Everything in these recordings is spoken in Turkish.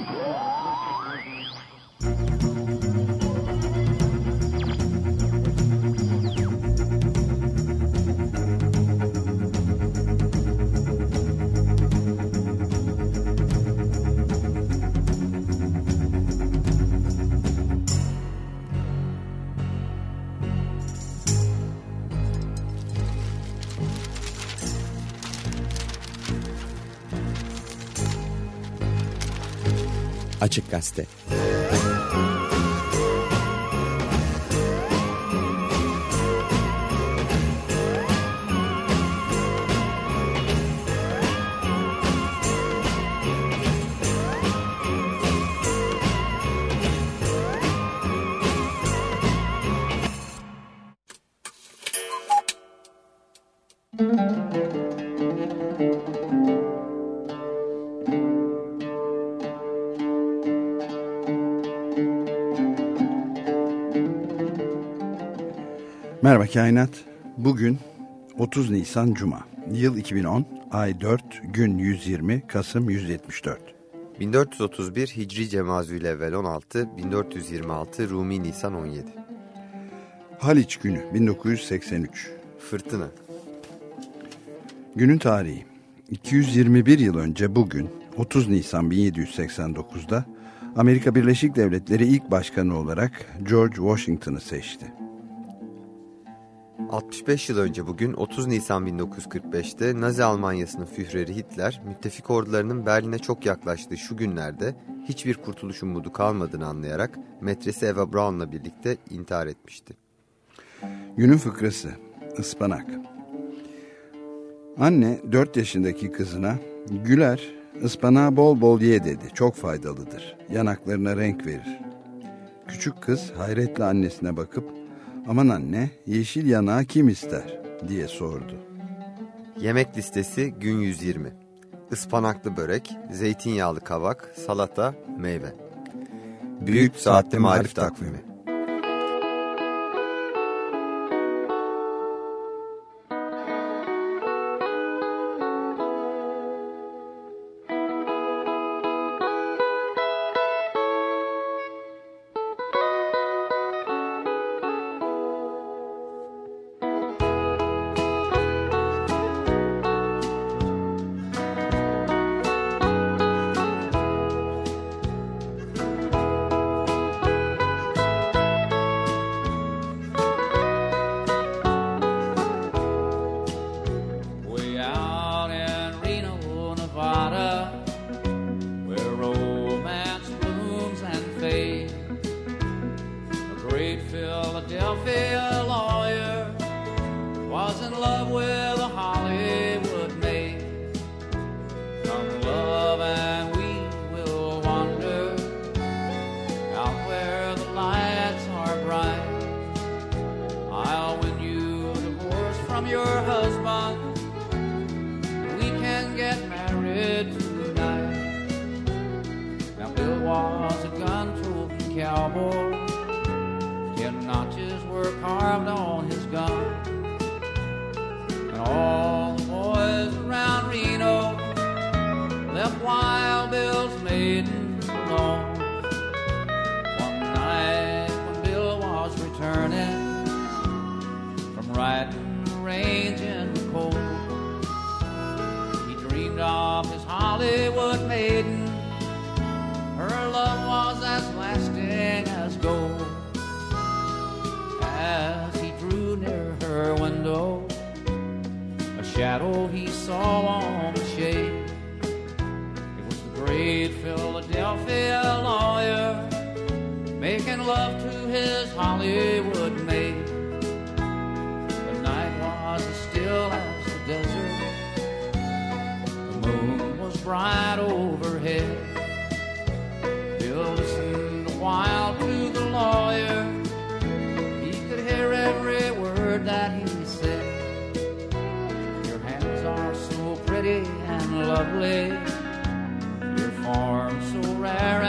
Música Açık Gazete Kainat. Bugün 30 Nisan Cuma. Yıl 2010, ay 4, gün 120, Kasım 174. 1431 Hicri Cemazül Evvel 16, 1426 Rumi Nisan 17. Haliç günü 1983. Fırtına. Günün tarihi. 221 yıl önce bugün 30 Nisan 1789'da Amerika Birleşik Devletleri ilk başkanı olarak George Washington'ı seçti. 65 yıl önce bugün 30 Nisan 1945'te Nazi Almanyası'nın Führeri Hitler, müttefik ordularının Berlin'e çok yaklaştığı şu günlerde hiçbir kurtuluş umudu kalmadığını anlayarak metresi Eva Braun'la birlikte intihar etmişti. Günün fıkrası, ıspanak. Anne 4 yaşındaki kızına Güler ıspanağı bol bol ye dedi çok faydalıdır yanaklarına renk verir. Küçük kız hayretle annesine bakıp aman anne yeşil yanağı kim ister diye sordu. Yemek listesi gün 120. Ispanaklı börek, zeytinyağlı kavak, salata, meyve. Büyük Saatli Marif Takvimi was returning from riding the range in the cold. He dreamed of his Hollywood maiden. Her love was as lasting as gold. As he drew near her window, a shadow he saw on the shade. It was the great Philadelphia lawyer making love his Hollywood maid. The night was as still as the desert. The moon was bright overhead. Bill listened a while to the lawyer. He could hear every word that he said. Your hands are so pretty and lovely. Your form so rare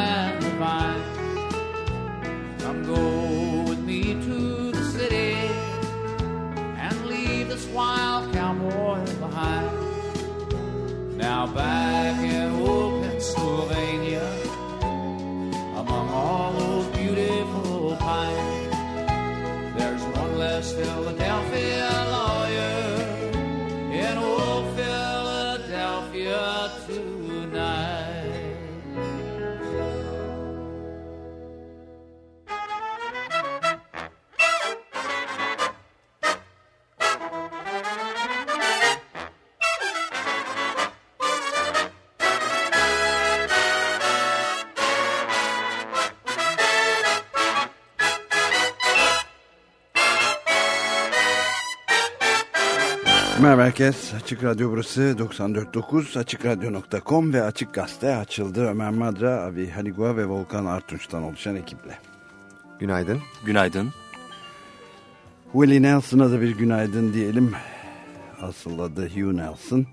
Açık Radyo burası 94.9 AçıkRadyo.com ve Açık Gazete açıldı. Ömer Madra, Avi Haligua ve Volkan Artunç'tan oluşan ekiple. Günaydın. Günaydın. Willie Nelson'a da bir günaydın diyelim. Asıl adı Hugh Nelson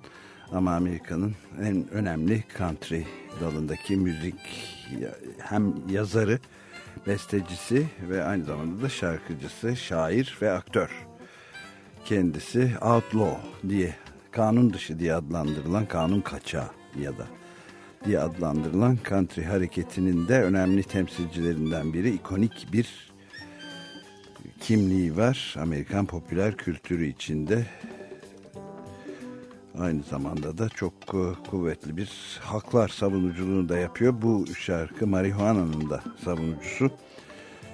ama Amerika'nın en önemli country dalındaki müzik hem yazarı, bestecisi ve aynı zamanda da şarkıcısı, şair ve aktör. Kendisi outlaw diye kanun dışı diye adlandırılan kanun kaçağı ya da diye adlandırılan country hareketinin de önemli temsilcilerinden biri ikonik bir kimliği var. Amerikan popüler kültürü içinde aynı zamanda da çok e, kuvvetli bir haklar savunuculuğunu da yapıyor. Bu şarkı marihuana'nın da savunucusu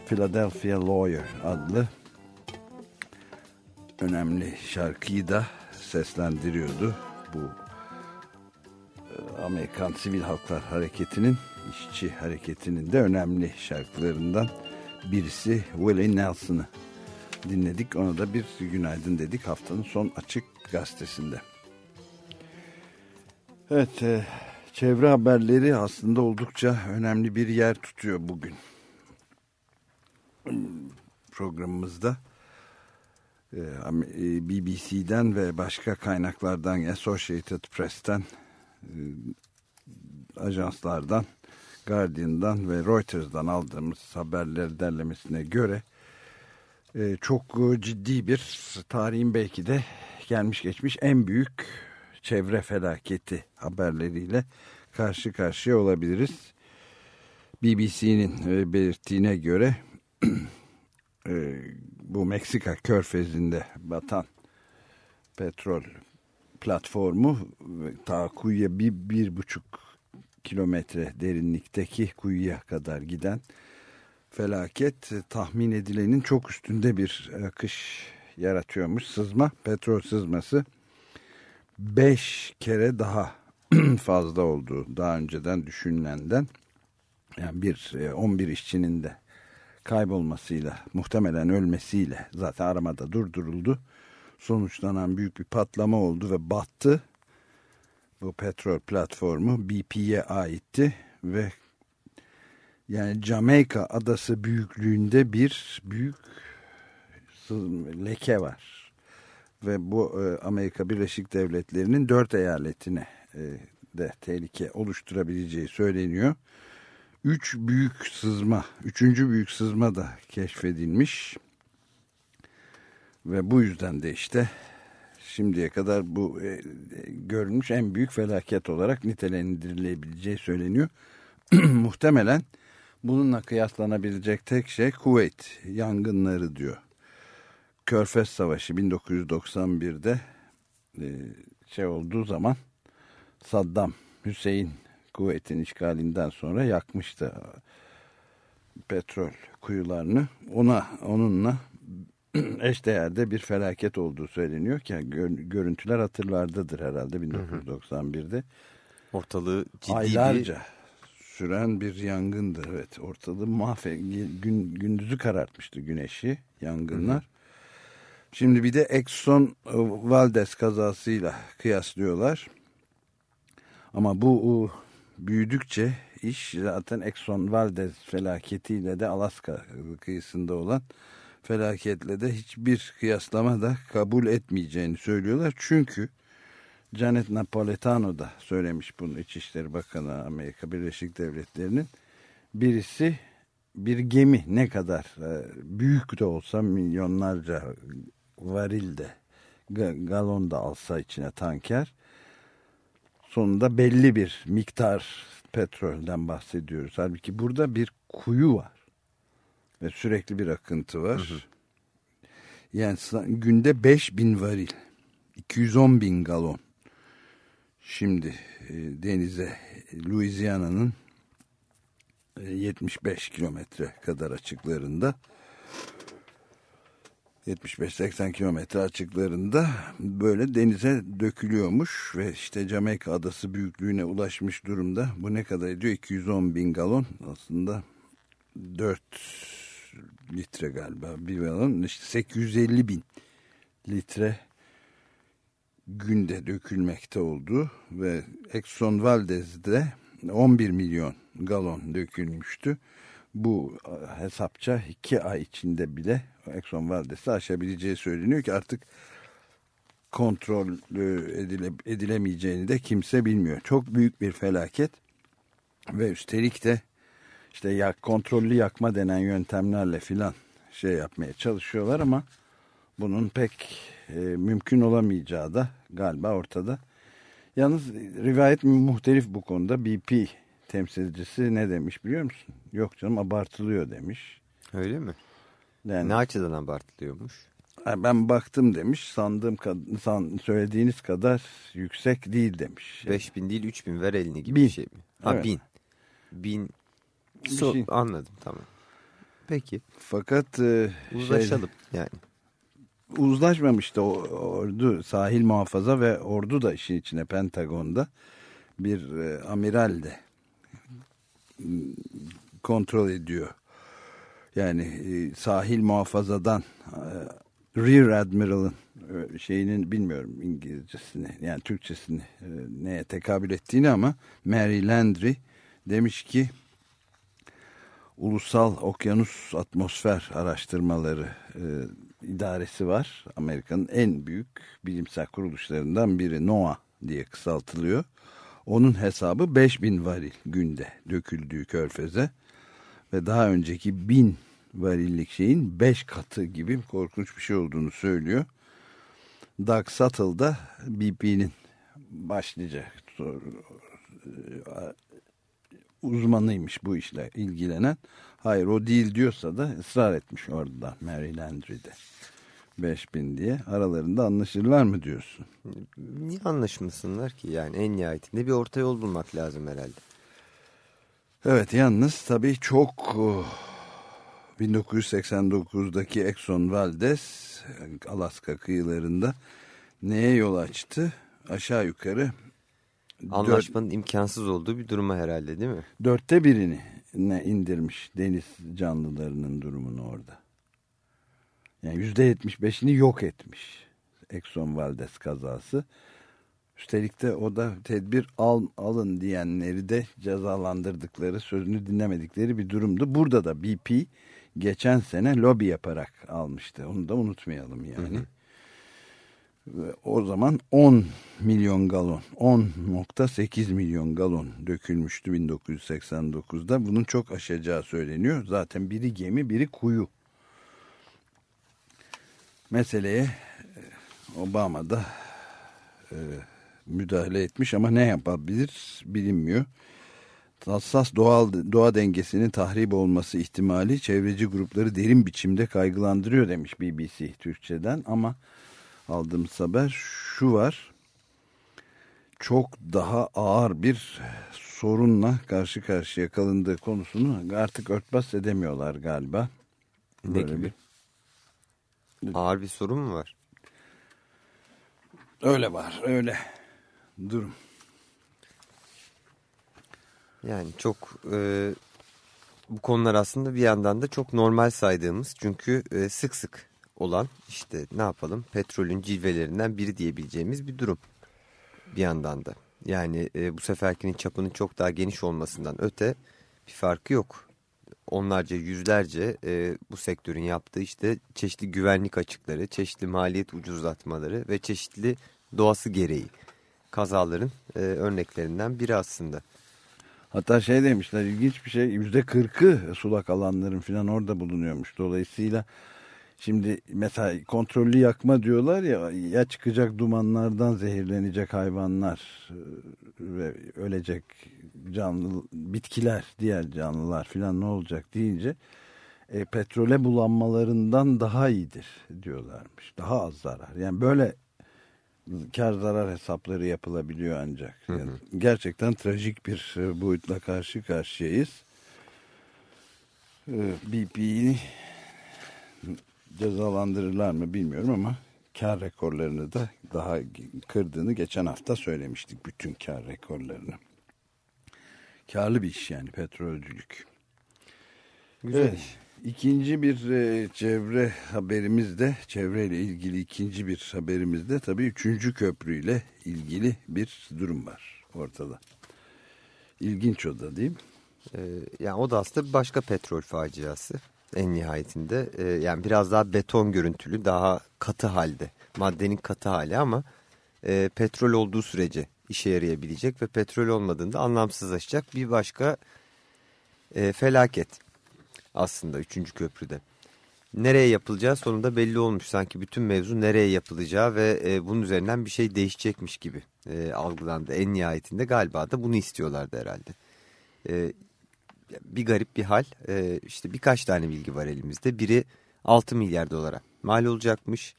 Philadelphia Lawyer adlı önemli şarkıyı da seslendiriyordu. Bu e, Amerikan Sivil Halklar Hareketi'nin, işçi hareketinin de önemli şarkılarından birisi Willie Nelson'ı dinledik. Ona da bir günaydın dedik haftanın son açık gazetesinde. Evet, e, çevre haberleri aslında oldukça önemli bir yer tutuyor bugün programımızda. E, BBC'den ve başka kaynaklardan, Associated Press'ten, e, ajanslardan, Guardian'dan ve Reuters'dan aldığımız haberleri derlemesine göre e, çok ciddi bir tarihin belki de gelmiş geçmiş en büyük çevre felaketi haberleriyle karşı karşıya olabiliriz. BBC'nin belirttiğine göre bu Meksika körfezinde batan petrol platformu ta kuyuya bir, bir buçuk kilometre derinlikteki kuyuya kadar giden felaket tahmin edilenin çok üstünde bir akış yaratıyormuş. Sızma, petrol sızması beş kere daha fazla olduğu daha önceden düşünülenden yani bir 11 işçinin de kaybolmasıyla muhtemelen ölmesiyle zaten aramada durduruldu. Sonuçlanan büyük bir patlama oldu ve battı. Bu petrol platformu BP'ye aitti ve yani Jamaika adası büyüklüğünde bir büyük leke var. Ve bu e, Amerika Birleşik Devletleri'nin dört eyaletine e, de tehlike oluşturabileceği söyleniyor. Üç büyük sızma, üçüncü büyük sızma da keşfedilmiş. Ve bu yüzden de işte şimdiye kadar bu e, görülmüş en büyük felaket olarak nitelendirilebileceği söyleniyor. Muhtemelen bununla kıyaslanabilecek tek şey Kuveyt yangınları diyor. Körfez Savaşı 1991'de e, şey olduğu zaman Saddam Hüseyin kuvvetin işgalinden sonra yakmıştı petrol kuyularını. Ona onunla eşdeğerde bir felaket olduğu söyleniyor ki görüntüler hatırlardadır herhalde 1991'de. Ortalığı ciddi Aylarca bir... süren bir yangındı. Evet ortalığı mahve gün, gündüzü karartmıştı güneşi yangınlar. Hı hı. Şimdi bir de Exxon Valdez kazasıyla kıyaslıyorlar. Ama bu büyüdükçe iş zaten Exxon Valdez felaketiyle de Alaska kıyısında olan felaketle de hiçbir kıyaslama da kabul etmeyeceğini söylüyorlar. Çünkü Janet Napolitano da söylemiş bunu İçişleri Bakanı Amerika Birleşik Devletleri'nin. Birisi bir gemi ne kadar e, büyük de olsa milyonlarca varil de galon da alsa içine tanker sonunda belli bir miktar petrolden bahsediyoruz. Halbuki burada bir kuyu var. Ve sürekli bir akıntı var. Hı hı. Yani günde 5 bin varil. 210 bin galon. Şimdi e, denize Louisiana'nın 75 e, kilometre kadar açıklarında 75-80 kilometre açıklarında böyle denize dökülüyormuş ve işte Jamaika adası büyüklüğüne ulaşmış durumda. Bu ne kadar ediyor? 210 bin galon aslında 4 litre galiba bir galon işte 850 bin litre günde dökülmekte olduğu ve Exxon Valdez'de 11 milyon galon dökülmüştü. Bu hesapça iki ay içinde bile Exxon Valdez'i aşabileceği söyleniyor ki artık kontrol e, edile, edilemeyeceğini de kimse bilmiyor. Çok büyük bir felaket ve üstelik de işte yak, kontrollü yakma denen yöntemlerle filan şey yapmaya çalışıyorlar ama bunun pek e, mümkün olamayacağı da galiba ortada. Yalnız rivayet muhtelif bu konuda. BP temsilcisi ne demiş biliyor musun? Yok canım abartılıyor demiş. Öyle mi? Yani, Ne açıdan abartılıyormuş? ben baktım demiş sandığım san, söylediğiniz kadar yüksek değil demiş. 5000 değil 3000 ver elini gibi Bin. bir şey mi? Ha Evet. 1000. 1000 Bir So- şey. anladım tamam. Peki Fakat e, uzlaşalım yani. Şey, uzlaşmamıştı o ordu sahil muhafaza ve ordu da işin içine Pentagon'da bir e, amiral de kontrol ediyor. Yani e, sahil muhafazadan e, Rear Admiral'ın e, şeyinin bilmiyorum İngilizcesini yani Türkçesini e, neye tekabül ettiğini ama Mary Landry demiş ki Ulusal Okyanus Atmosfer Araştırmaları e, idaresi var. Amerika'nın en büyük bilimsel kuruluşlarından biri NOAA diye kısaltılıyor. Onun hesabı 5000 varil günde döküldüğü körfeze ve daha önceki 1000 varillik şeyin 5 katı gibi korkunç bir şey olduğunu söylüyor. Doug Suttle da BP'nin başlıca uzmanıymış bu işle ilgilenen. Hayır o değil diyorsa da ısrar etmiş orada Mary Landry'de. 5000 diye aralarında anlaşırlar mı diyorsun? Niye anlaşmasınlar ki yani en nihayetinde bir orta yol bulmak lazım herhalde. Evet yalnız tabii çok oh, 1989'daki Exxon Valdez Alaska kıyılarında neye yol açtı? Aşağı yukarı Anlaşmanın imkansız olduğu bir duruma herhalde değil mi? dörtte birini ne indirmiş deniz canlılarının durumunu orada. Yani yüzde yetmiş beşini yok etmiş Exxon Valdez kazası. Üstelik de o da tedbir al, alın diyenleri de cezalandırdıkları, sözünü dinlemedikleri bir durumdu. Burada da BP geçen sene lobi yaparak almıştı. Onu da unutmayalım yani. Ve o zaman 10 milyon galon, 10.8 milyon galon dökülmüştü 1989'da. Bunun çok aşacağı söyleniyor. Zaten biri gemi, biri kuyu. Meseleye e, Obama da e, müdahale etmiş ama ne yapabilir bilinmiyor. Hassas doğal doğa dengesinin tahrip olması ihtimali çevreci grupları derin biçimde kaygılandırıyor demiş BBC Türkçe'den ama aldığımız haber şu var. Çok daha ağır bir sorunla karşı karşıya kalındığı konusunu artık örtbas edemiyorlar galiba. Ne Böyle gibi? bir- Ağır bir sorun mu var? Öyle var öyle durum. Yani çok e, bu konular aslında bir yandan da çok normal saydığımız çünkü e, sık sık olan işte ne yapalım petrolün cilvelerinden biri diyebileceğimiz bir durum bir yandan da. Yani e, bu seferkinin çapının çok daha geniş olmasından öte bir farkı yok. Onlarca yüzlerce e, bu sektörün yaptığı işte çeşitli güvenlik açıkları, çeşitli maliyet ucuzlatmaları ve çeşitli doğası gereği kazaların e, örneklerinden biri aslında. Hatta şey demişler ilginç bir şey yüzde kırkı sulak alanların falan orada bulunuyormuş. Dolayısıyla şimdi mesela kontrollü yakma diyorlar ya ya çıkacak dumanlardan zehirlenecek hayvanlar e, ve ölecek canlı bitkiler diğer canlılar falan ne olacak deyince e, petrole bulanmalarından daha iyidir diyorlarmış. Daha az zarar. Yani böyle kar zarar hesapları yapılabiliyor ancak. Yani gerçekten trajik bir e, boyutla karşı karşıyayız. E, BP'yi cezalandırırlar mı bilmiyorum ama kar rekorlarını da daha kırdığını geçen hafta söylemiştik. Bütün kar rekorlarını. Karlı bir iş yani petrolcülük. Güzel Evet. iş. İkinci bir e, çevre haberimizde, çevreyle ilgili ikinci bir haberimizde tabii üçüncü köprüyle ilgili bir durum var ortada. İlginç o da değil mi? Ee, yani o da aslında başka petrol faciası en nihayetinde. Ee, yani biraz daha beton görüntülü, daha katı halde, maddenin katı hali ama e, petrol olduğu sürece işe yarayabilecek ve petrol olmadığında anlamsızlaşacak bir başka e, felaket aslında 3. köprüde. Nereye yapılacağı sonunda belli olmuş sanki bütün mevzu nereye yapılacağı ve e, bunun üzerinden bir şey değişecekmiş gibi e, algılandı. En nihayetinde galiba da bunu istiyorlardı herhalde. E, bir garip bir hal e, işte birkaç tane bilgi var elimizde. Biri 6 milyar dolara mal olacakmış.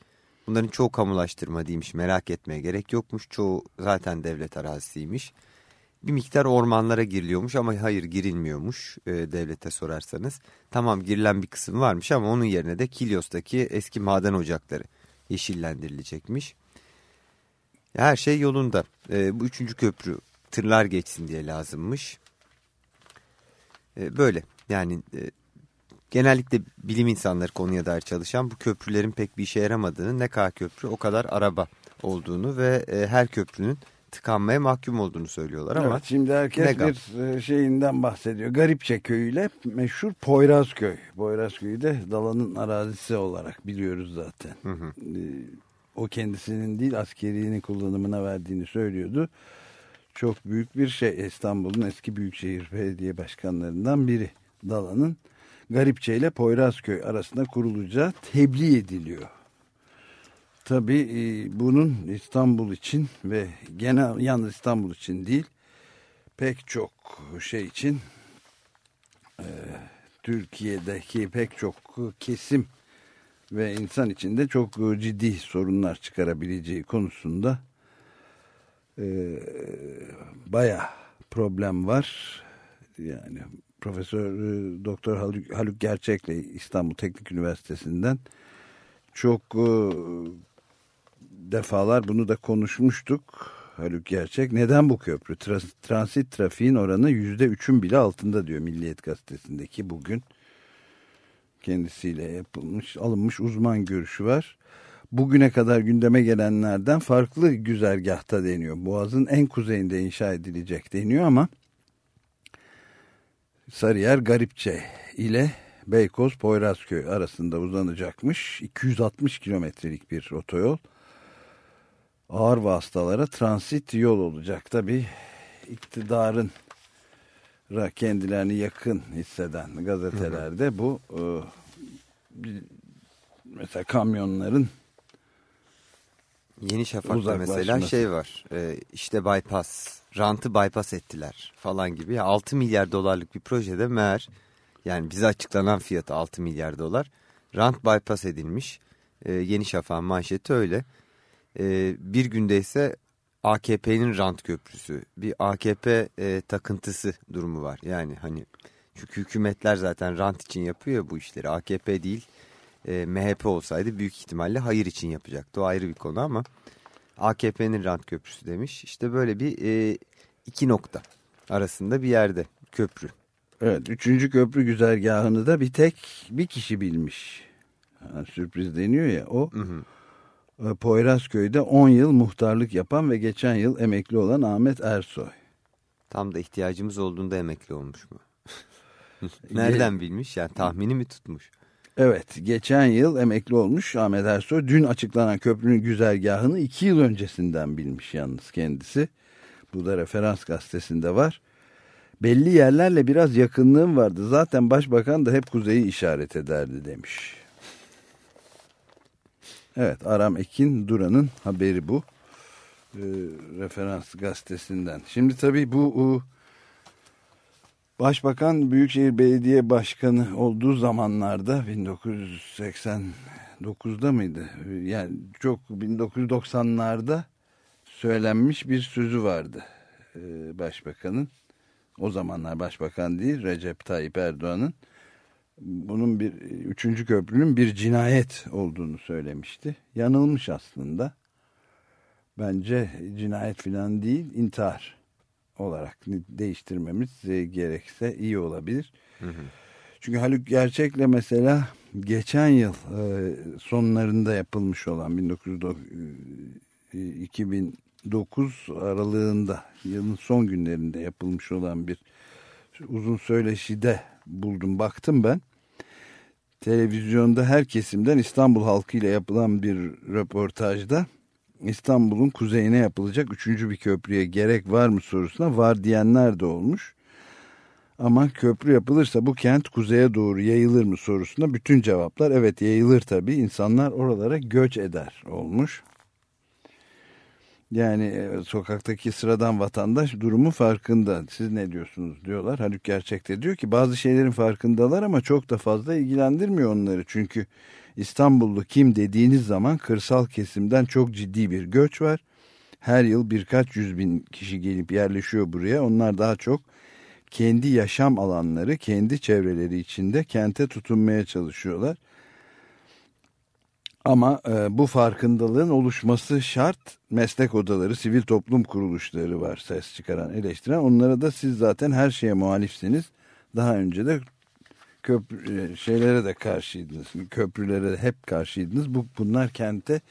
Bunların çoğu kamulaştırma değilmiş merak etmeye gerek yokmuş. Çoğu zaten devlet arazisiymiş bir miktar ormanlara giriliyormuş ama hayır girilmiyormuş e, devlete sorarsanız. Tamam girilen bir kısım varmış ama onun yerine de Kilyos'taki eski maden ocakları yeşillendirilecekmiş. Her şey yolunda. E, bu üçüncü köprü tırlar geçsin diye lazımmış. E, böyle yani e, genellikle bilim insanları konuya dair çalışan bu köprülerin pek bir işe yaramadığını ne kadar köprü o kadar araba olduğunu ve e, her köprünün tıkanmaya mahkum olduğunu söylüyorlar ama. Evet, şimdi herkes bir e, şeyinden bahsediyor. Garipçe köyüyle meşhur Poyrazköy. Poyrazköy'ü de Dalan'ın arazisi olarak biliyoruz zaten. Hı hı. E, o kendisinin değil askerinin kullanımına verdiğini söylüyordu. Çok büyük bir şey İstanbul'un eski büyükşehir belediye başkanlarından biri. Dalan'ın Garipçe ile Poyrazköy arasında kurulacağı tebliğ ediliyor. Tabii e, bunun İstanbul için ve genel yalnız İstanbul için değil pek çok şey için e, Türkiye'deki pek çok kesim ve insan için de çok ciddi sorunlar çıkarabileceği konusunda e, baya problem var. Yani Profesör Doktor Haluk, Haluk Gerçek'le İstanbul Teknik Üniversitesi'nden çok defalar bunu da konuşmuştuk. Haluk Gerçek. Neden bu köprü? Trans transit trafiğin oranı yüzde üçün bile altında diyor Milliyet Gazetesi'ndeki bugün. Kendisiyle yapılmış, alınmış uzman görüşü var. Bugüne kadar gündeme gelenlerden farklı güzergahta deniyor. Boğaz'ın en kuzeyinde inşa edilecek deniyor ama Sarıyer Garipçe ile Beykoz Poyrazköy arasında uzanacakmış. 260 kilometrelik bir otoyol ağır vasıtalara transit yol olacak. Tabi iktidarın kendilerini yakın hisseden gazetelerde bu e, mesela kamyonların Yeni Şafak'ta mesela şey var e, işte bypass rantı bypass ettiler falan gibi. 6 milyar dolarlık bir projede meğer yani bize açıklanan fiyatı 6 milyar dolar rant bypass edilmiş. E, Yeni Şafak'ın manşeti öyle e, bir günde ise AKP'nin rant köprüsü, bir AKP e, takıntısı durumu var. Yani hani çünkü hükümetler zaten rant için yapıyor bu işleri. AKP değil e, MHP olsaydı büyük ihtimalle hayır için yapacaktı. O ayrı bir konu ama AKP'nin rant köprüsü demiş. İşte böyle bir e, iki nokta arasında bir yerde köprü. Evet üçüncü köprü güzergahını da bir tek bir kişi bilmiş. Yani sürpriz deniyor ya o. Hı hı. E, Poyrazköy'de 10 yıl muhtarlık yapan ve geçen yıl emekli olan Ahmet Ersoy. Tam da ihtiyacımız olduğunda emekli olmuş mu? Nereden bilmiş yani tahmini mi tutmuş? Evet geçen yıl emekli olmuş Ahmet Ersoy dün açıklanan köprünün güzergahını iki yıl öncesinden bilmiş yalnız kendisi. Bu da referans gazetesinde var. Belli yerlerle biraz yakınlığım vardı zaten başbakan da hep kuzeyi işaret ederdi demiş. Evet Aram Ekin Duran'ın haberi bu. E, referans gazetesinden. Şimdi tabii bu Başbakan Büyükşehir Belediye Başkanı olduğu zamanlarda 1989'da mıydı? Yani çok 1990'larda söylenmiş bir sözü vardı e, başbakanın. O zamanlar başbakan değil Recep Tayyip Erdoğan'ın bunun bir üçüncü köprünün bir cinayet olduğunu söylemişti. Yanılmış aslında. Bence cinayet falan değil intihar olarak değiştirmemiz gerekse iyi olabilir. Hı hı. Çünkü Haluk Gerçek'le mesela geçen yıl e, sonlarında yapılmış olan 1909 2009 aralığında yılın son günlerinde yapılmış olan bir uzun söyleşide buldum baktım ben. Televizyonda her kesimden İstanbul halkıyla yapılan bir röportajda İstanbul'un kuzeyine yapılacak üçüncü bir köprüye gerek var mı sorusuna var diyenler de olmuş. Ama köprü yapılırsa bu kent kuzeye doğru yayılır mı sorusuna bütün cevaplar evet yayılır tabii insanlar oralara göç eder olmuş. Yani e, sokaktaki sıradan vatandaş durumu farkında. Siz ne diyorsunuz diyorlar. Haluk Gerçek'te diyor ki bazı şeylerin farkındalar ama çok da fazla ilgilendirmiyor onları. Çünkü İstanbullu kim dediğiniz zaman kırsal kesimden çok ciddi bir göç var. Her yıl birkaç yüz bin kişi gelip yerleşiyor buraya. Onlar daha çok kendi yaşam alanları, kendi çevreleri içinde kente tutunmaya çalışıyorlar. Ama e, bu farkındalığın oluşması şart. Meslek odaları, sivil toplum kuruluşları var ses çıkaran, eleştiren. Onlara da siz zaten her şeye muhalifsiniz. Daha önce de köprü, e, şeylere de karşıydınız. Köprülere de hep karşıydınız. Bu, bunlar kente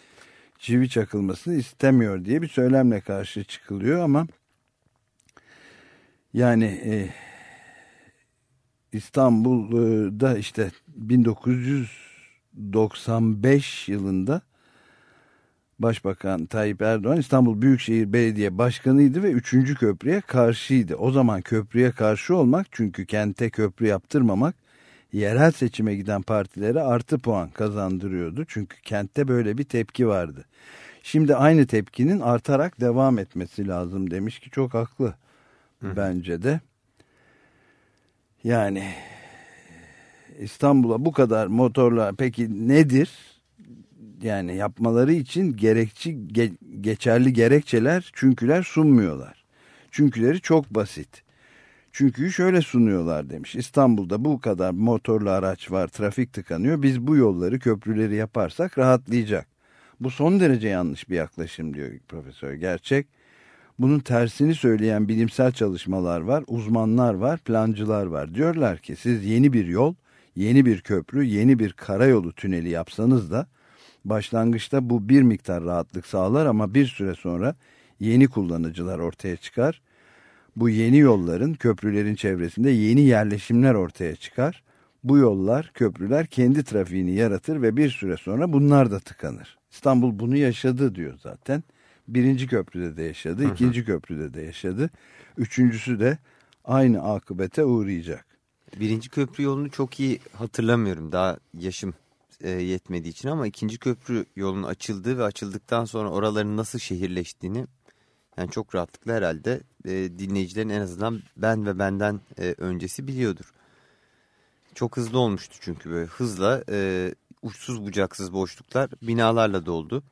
çivi çakılmasını istemiyor diye bir söylemle karşı çıkılıyor ama yani e, İstanbul'da işte 1995 yılında Başbakan Tayyip Erdoğan İstanbul Büyükşehir Belediye Başkanıydı ve 3. köprüye karşıydı. O zaman köprüye karşı olmak çünkü kente köprü yaptırmamak yerel seçime giden partilere artı puan kazandırıyordu. Çünkü kentte böyle bir tepki vardı. Şimdi aynı tepkinin artarak devam etmesi lazım demiş ki çok haklı Hı. bence de. Yani İstanbul'a bu kadar motorla peki nedir? Yani yapmaları için gerekçi ge, geçerli gerekçeler, çünküler sunmuyorlar. Çünküleri çok basit. Çünkü şöyle sunuyorlar demiş. İstanbul'da bu kadar motorlu araç var, trafik tıkanıyor. Biz bu yolları, köprüleri yaparsak rahatlayacak. Bu son derece yanlış bir yaklaşım diyor profesör. Gerçek bunun tersini söyleyen bilimsel çalışmalar var, uzmanlar var, plancılar var. Diyorlar ki siz yeni bir yol, yeni bir köprü, yeni bir karayolu tüneli yapsanız da başlangıçta bu bir miktar rahatlık sağlar ama bir süre sonra yeni kullanıcılar ortaya çıkar. Bu yeni yolların, köprülerin çevresinde yeni yerleşimler ortaya çıkar. Bu yollar, köprüler kendi trafiğini yaratır ve bir süre sonra bunlar da tıkanır. İstanbul bunu yaşadı diyor zaten birinci köprüde de yaşadı, ikinci köprüde de yaşadı. Üçüncüsü de aynı akıbete uğrayacak. Birinci köprü yolunu çok iyi hatırlamıyorum daha yaşım e, yetmediği için ama ikinci köprü yolunun açıldığı ve açıldıktan sonra oraların nasıl şehirleştiğini yani çok rahatlıkla herhalde e, dinleyicilerin en azından ben ve benden e, öncesi biliyordur. Çok hızlı olmuştu çünkü böyle hızla e, uçsuz bucaksız boşluklar binalarla doldu.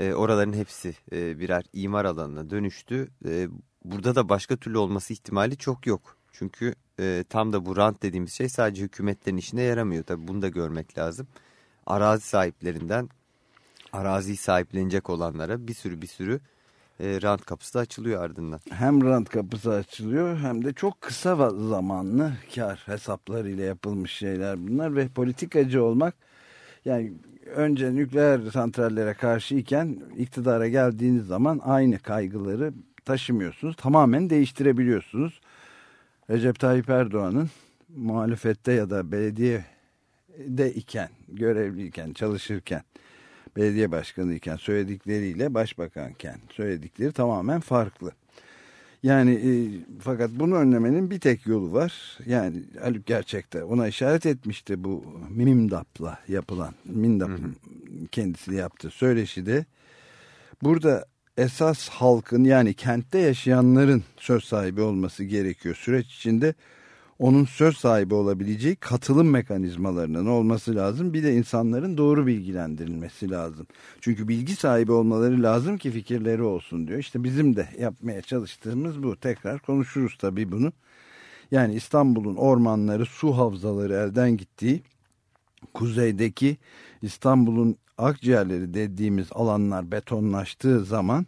E, oraların hepsi e, birer imar alanına dönüştü. E, burada da başka türlü olması ihtimali çok yok. Çünkü e, tam da bu rant dediğimiz şey sadece hükümetlerin işine yaramıyor. Tabii bunu da görmek lazım. Arazi sahiplerinden arazi sahiplenecek olanlara bir sürü bir sürü e, rant kapısı da açılıyor ardından. Hem rant kapısı açılıyor hem de çok kısa zamanlı kar hesaplarıyla yapılmış şeyler bunlar ve politikacı olmak yani önce nükleer santrallere karşıyken iktidara geldiğiniz zaman aynı kaygıları taşımıyorsunuz. Tamamen değiştirebiliyorsunuz. Recep Tayyip Erdoğan'ın muhalefette ya da belediyede iken, görevliyken, çalışırken, belediye başkanı iken söyledikleriyle başbakanken söyledikleri tamamen farklı. Yani e, fakat bunu önlemenin bir tek yolu var. Yani Haluk gerçekte ona işaret etmişti bu Mimdap'la yapılan Mindap kendisi yaptığı söyleşide. Burada esas halkın yani kentte yaşayanların söz sahibi olması gerekiyor. Süreç içinde onun söz sahibi olabileceği katılım mekanizmalarının olması lazım. Bir de insanların doğru bilgilendirilmesi lazım. Çünkü bilgi sahibi olmaları lazım ki fikirleri olsun diyor. İşte bizim de yapmaya çalıştığımız bu. Tekrar konuşuruz tabii bunu. Yani İstanbul'un ormanları, su havzaları elden gittiği, kuzeydeki İstanbul'un akciğerleri dediğimiz alanlar betonlaştığı zaman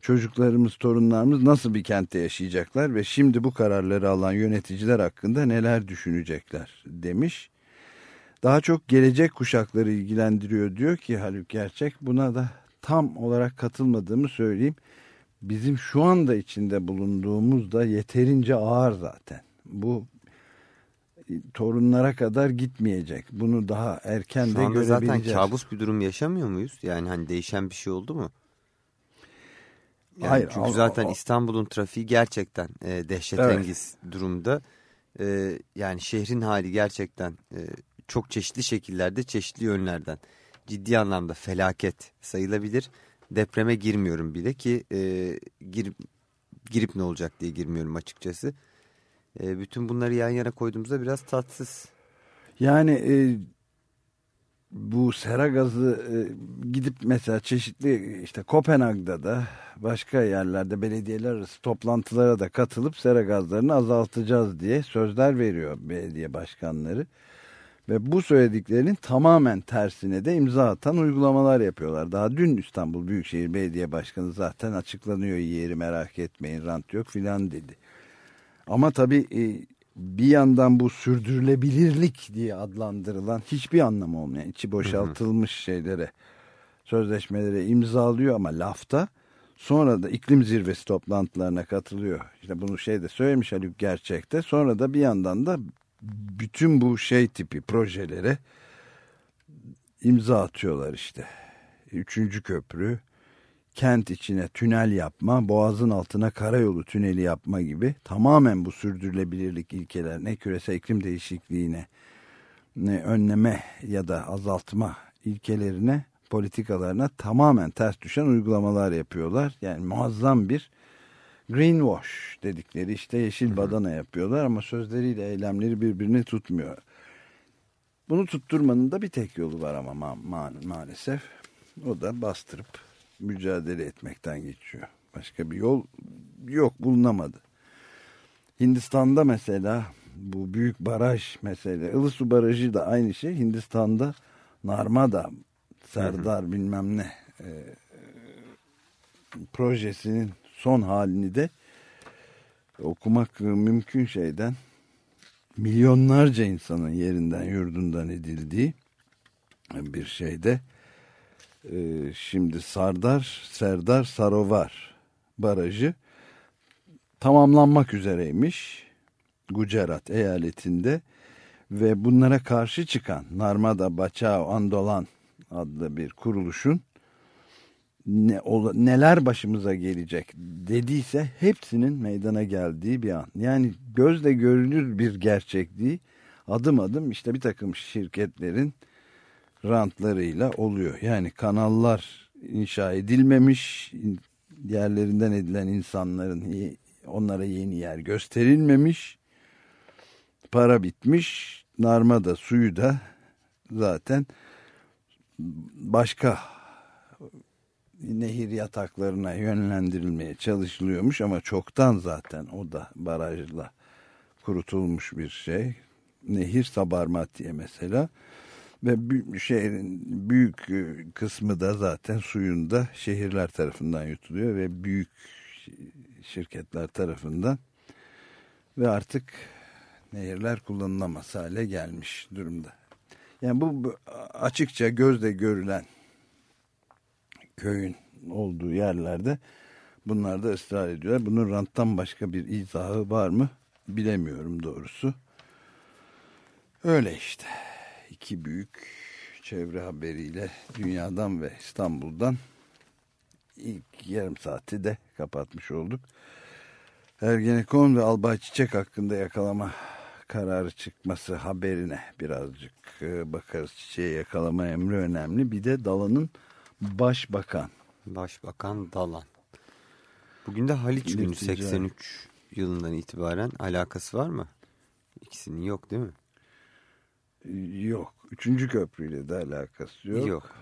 çocuklarımız, torunlarımız nasıl bir kentte yaşayacaklar ve şimdi bu kararları alan yöneticiler hakkında neler düşünecekler demiş. Daha çok gelecek kuşakları ilgilendiriyor diyor ki Haluk Gerçek buna da tam olarak katılmadığımı söyleyeyim. Bizim şu anda içinde bulunduğumuz da yeterince ağır zaten. Bu torunlara kadar gitmeyecek. Bunu daha erken Şu de anda görebileceğiz. zaten kabus bir durum yaşamıyor muyuz? Yani hani değişen bir şey oldu mu? Yani Hayır, çünkü o- zaten İstanbul'un trafiği gerçekten e, dehşetengiz durumda. E, yani şehrin hali gerçekten e, çok çeşitli şekillerde, çeşitli yönlerden ciddi anlamda felaket sayılabilir. Depreme girmiyorum bile ki e, gir, girip ne olacak diye girmiyorum açıkçası. E, bütün bunları yan yana koyduğumuzda biraz tatsız. Yani e, bu sera gazı e, gidip mesela çeşitli işte Kopenhag'da da başka yerlerde belediyeler arası toplantılara da katılıp sera gazlarını azaltacağız diye sözler veriyor belediye başkanları. Ve bu söylediklerinin tamamen tersine de imza atan uygulamalar yapıyorlar. Daha dün İstanbul Büyükşehir Belediye Başkanı zaten açıklanıyor yeri merak etmeyin rant yok filan dedi. Ama tabii e, bir yandan bu sürdürülebilirlik diye adlandırılan hiçbir anlamı olmayan içi boşaltılmış şeylere sözleşmelere imzalıyor ama lafta sonra da iklim zirvesi toplantılarına katılıyor. İşte bunu şey de söylemiş Haluk gerçekte sonra da bir yandan da bütün bu şey tipi projelere imza atıyorlar işte. Üçüncü köprü, kent içine tünel yapma, boğazın altına karayolu tüneli yapma gibi tamamen bu sürdürülebilirlik ilkelerine, küresel iklim değişikliğine, ne önleme ya da azaltma ilkelerine, politikalarına tamamen ters düşen uygulamalar yapıyorlar. Yani muazzam bir greenwash dedikleri işte yeşil badana yapıyorlar ama sözleriyle eylemleri birbirini tutmuyor. Bunu tutturmanın da bir tek yolu var ama ma ma maalesef. O da bastırıp mücadele etmekten geçiyor. Başka bir yol yok bulunamadı. Hindistan'da mesela bu büyük baraj mesele. Ilısu Barajı da aynı şey. Hindistan'da Narmada, Serdar bilmem ne e, projesinin son halini de okumak mümkün şeyden milyonlarca insanın yerinden yurdundan edildiği bir şeyde e, şimdi Sardar Serdar Sarovar barajı tamamlanmak üzereymiş Gujarat eyaletinde ve bunlara karşı çıkan Narmada Bachao Andolan adlı bir kuruluşun ne, ola, neler başımıza gelecek dediyse hepsinin meydana geldiği bir an. Yani gözle görülür bir gerçekliği adım adım işte bir takım şirketlerin rantlarıyla oluyor. Yani kanallar inşa edilmemiş, yerlerinden edilen insanların onlara yeni yer gösterilmemiş, para bitmiş, narmada suyu da zaten başka nehir yataklarına yönlendirilmeye çalışılıyormuş ama çoktan zaten o da barajla kurutulmuş bir şey. Nehir Sabarmatiye mesela ve şehrin büyük kısmı da zaten suyunda şehirler tarafından yutuluyor ve büyük şirketler tarafından ve artık nehirler kullanılamaz hale gelmiş durumda. Yani bu açıkça gözle görülen köyün olduğu yerlerde bunlar da ısrar ediyorlar. Bunun ranttan başka bir izahı var mı bilemiyorum doğrusu. Öyle işte. İki büyük çevre haberiyle dünyadan ve İstanbul'dan ilk yarım saati de kapatmış olduk. Ergenekon ve Albay Çiçek hakkında yakalama kararı çıkması haberine birazcık bakarız. Çiçeği yakalama emri önemli. Bir de Dalan'ın Başbakan. Başbakan Dalan. Bugün de Haliç günü 83 yılından itibaren alakası var mı? İkisinin yok değil mi? Yok. Üçüncü köprüyle de alakası yok. Yok.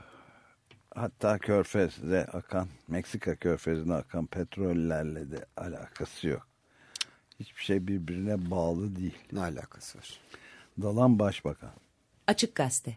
Hatta Körfez'de akan, Meksika Körfezi'ne akan petrollerle de alakası yok. Hiçbir şey birbirine bağlı değil. Ne alakası var? Dalan Başbakan. Açık Gazete.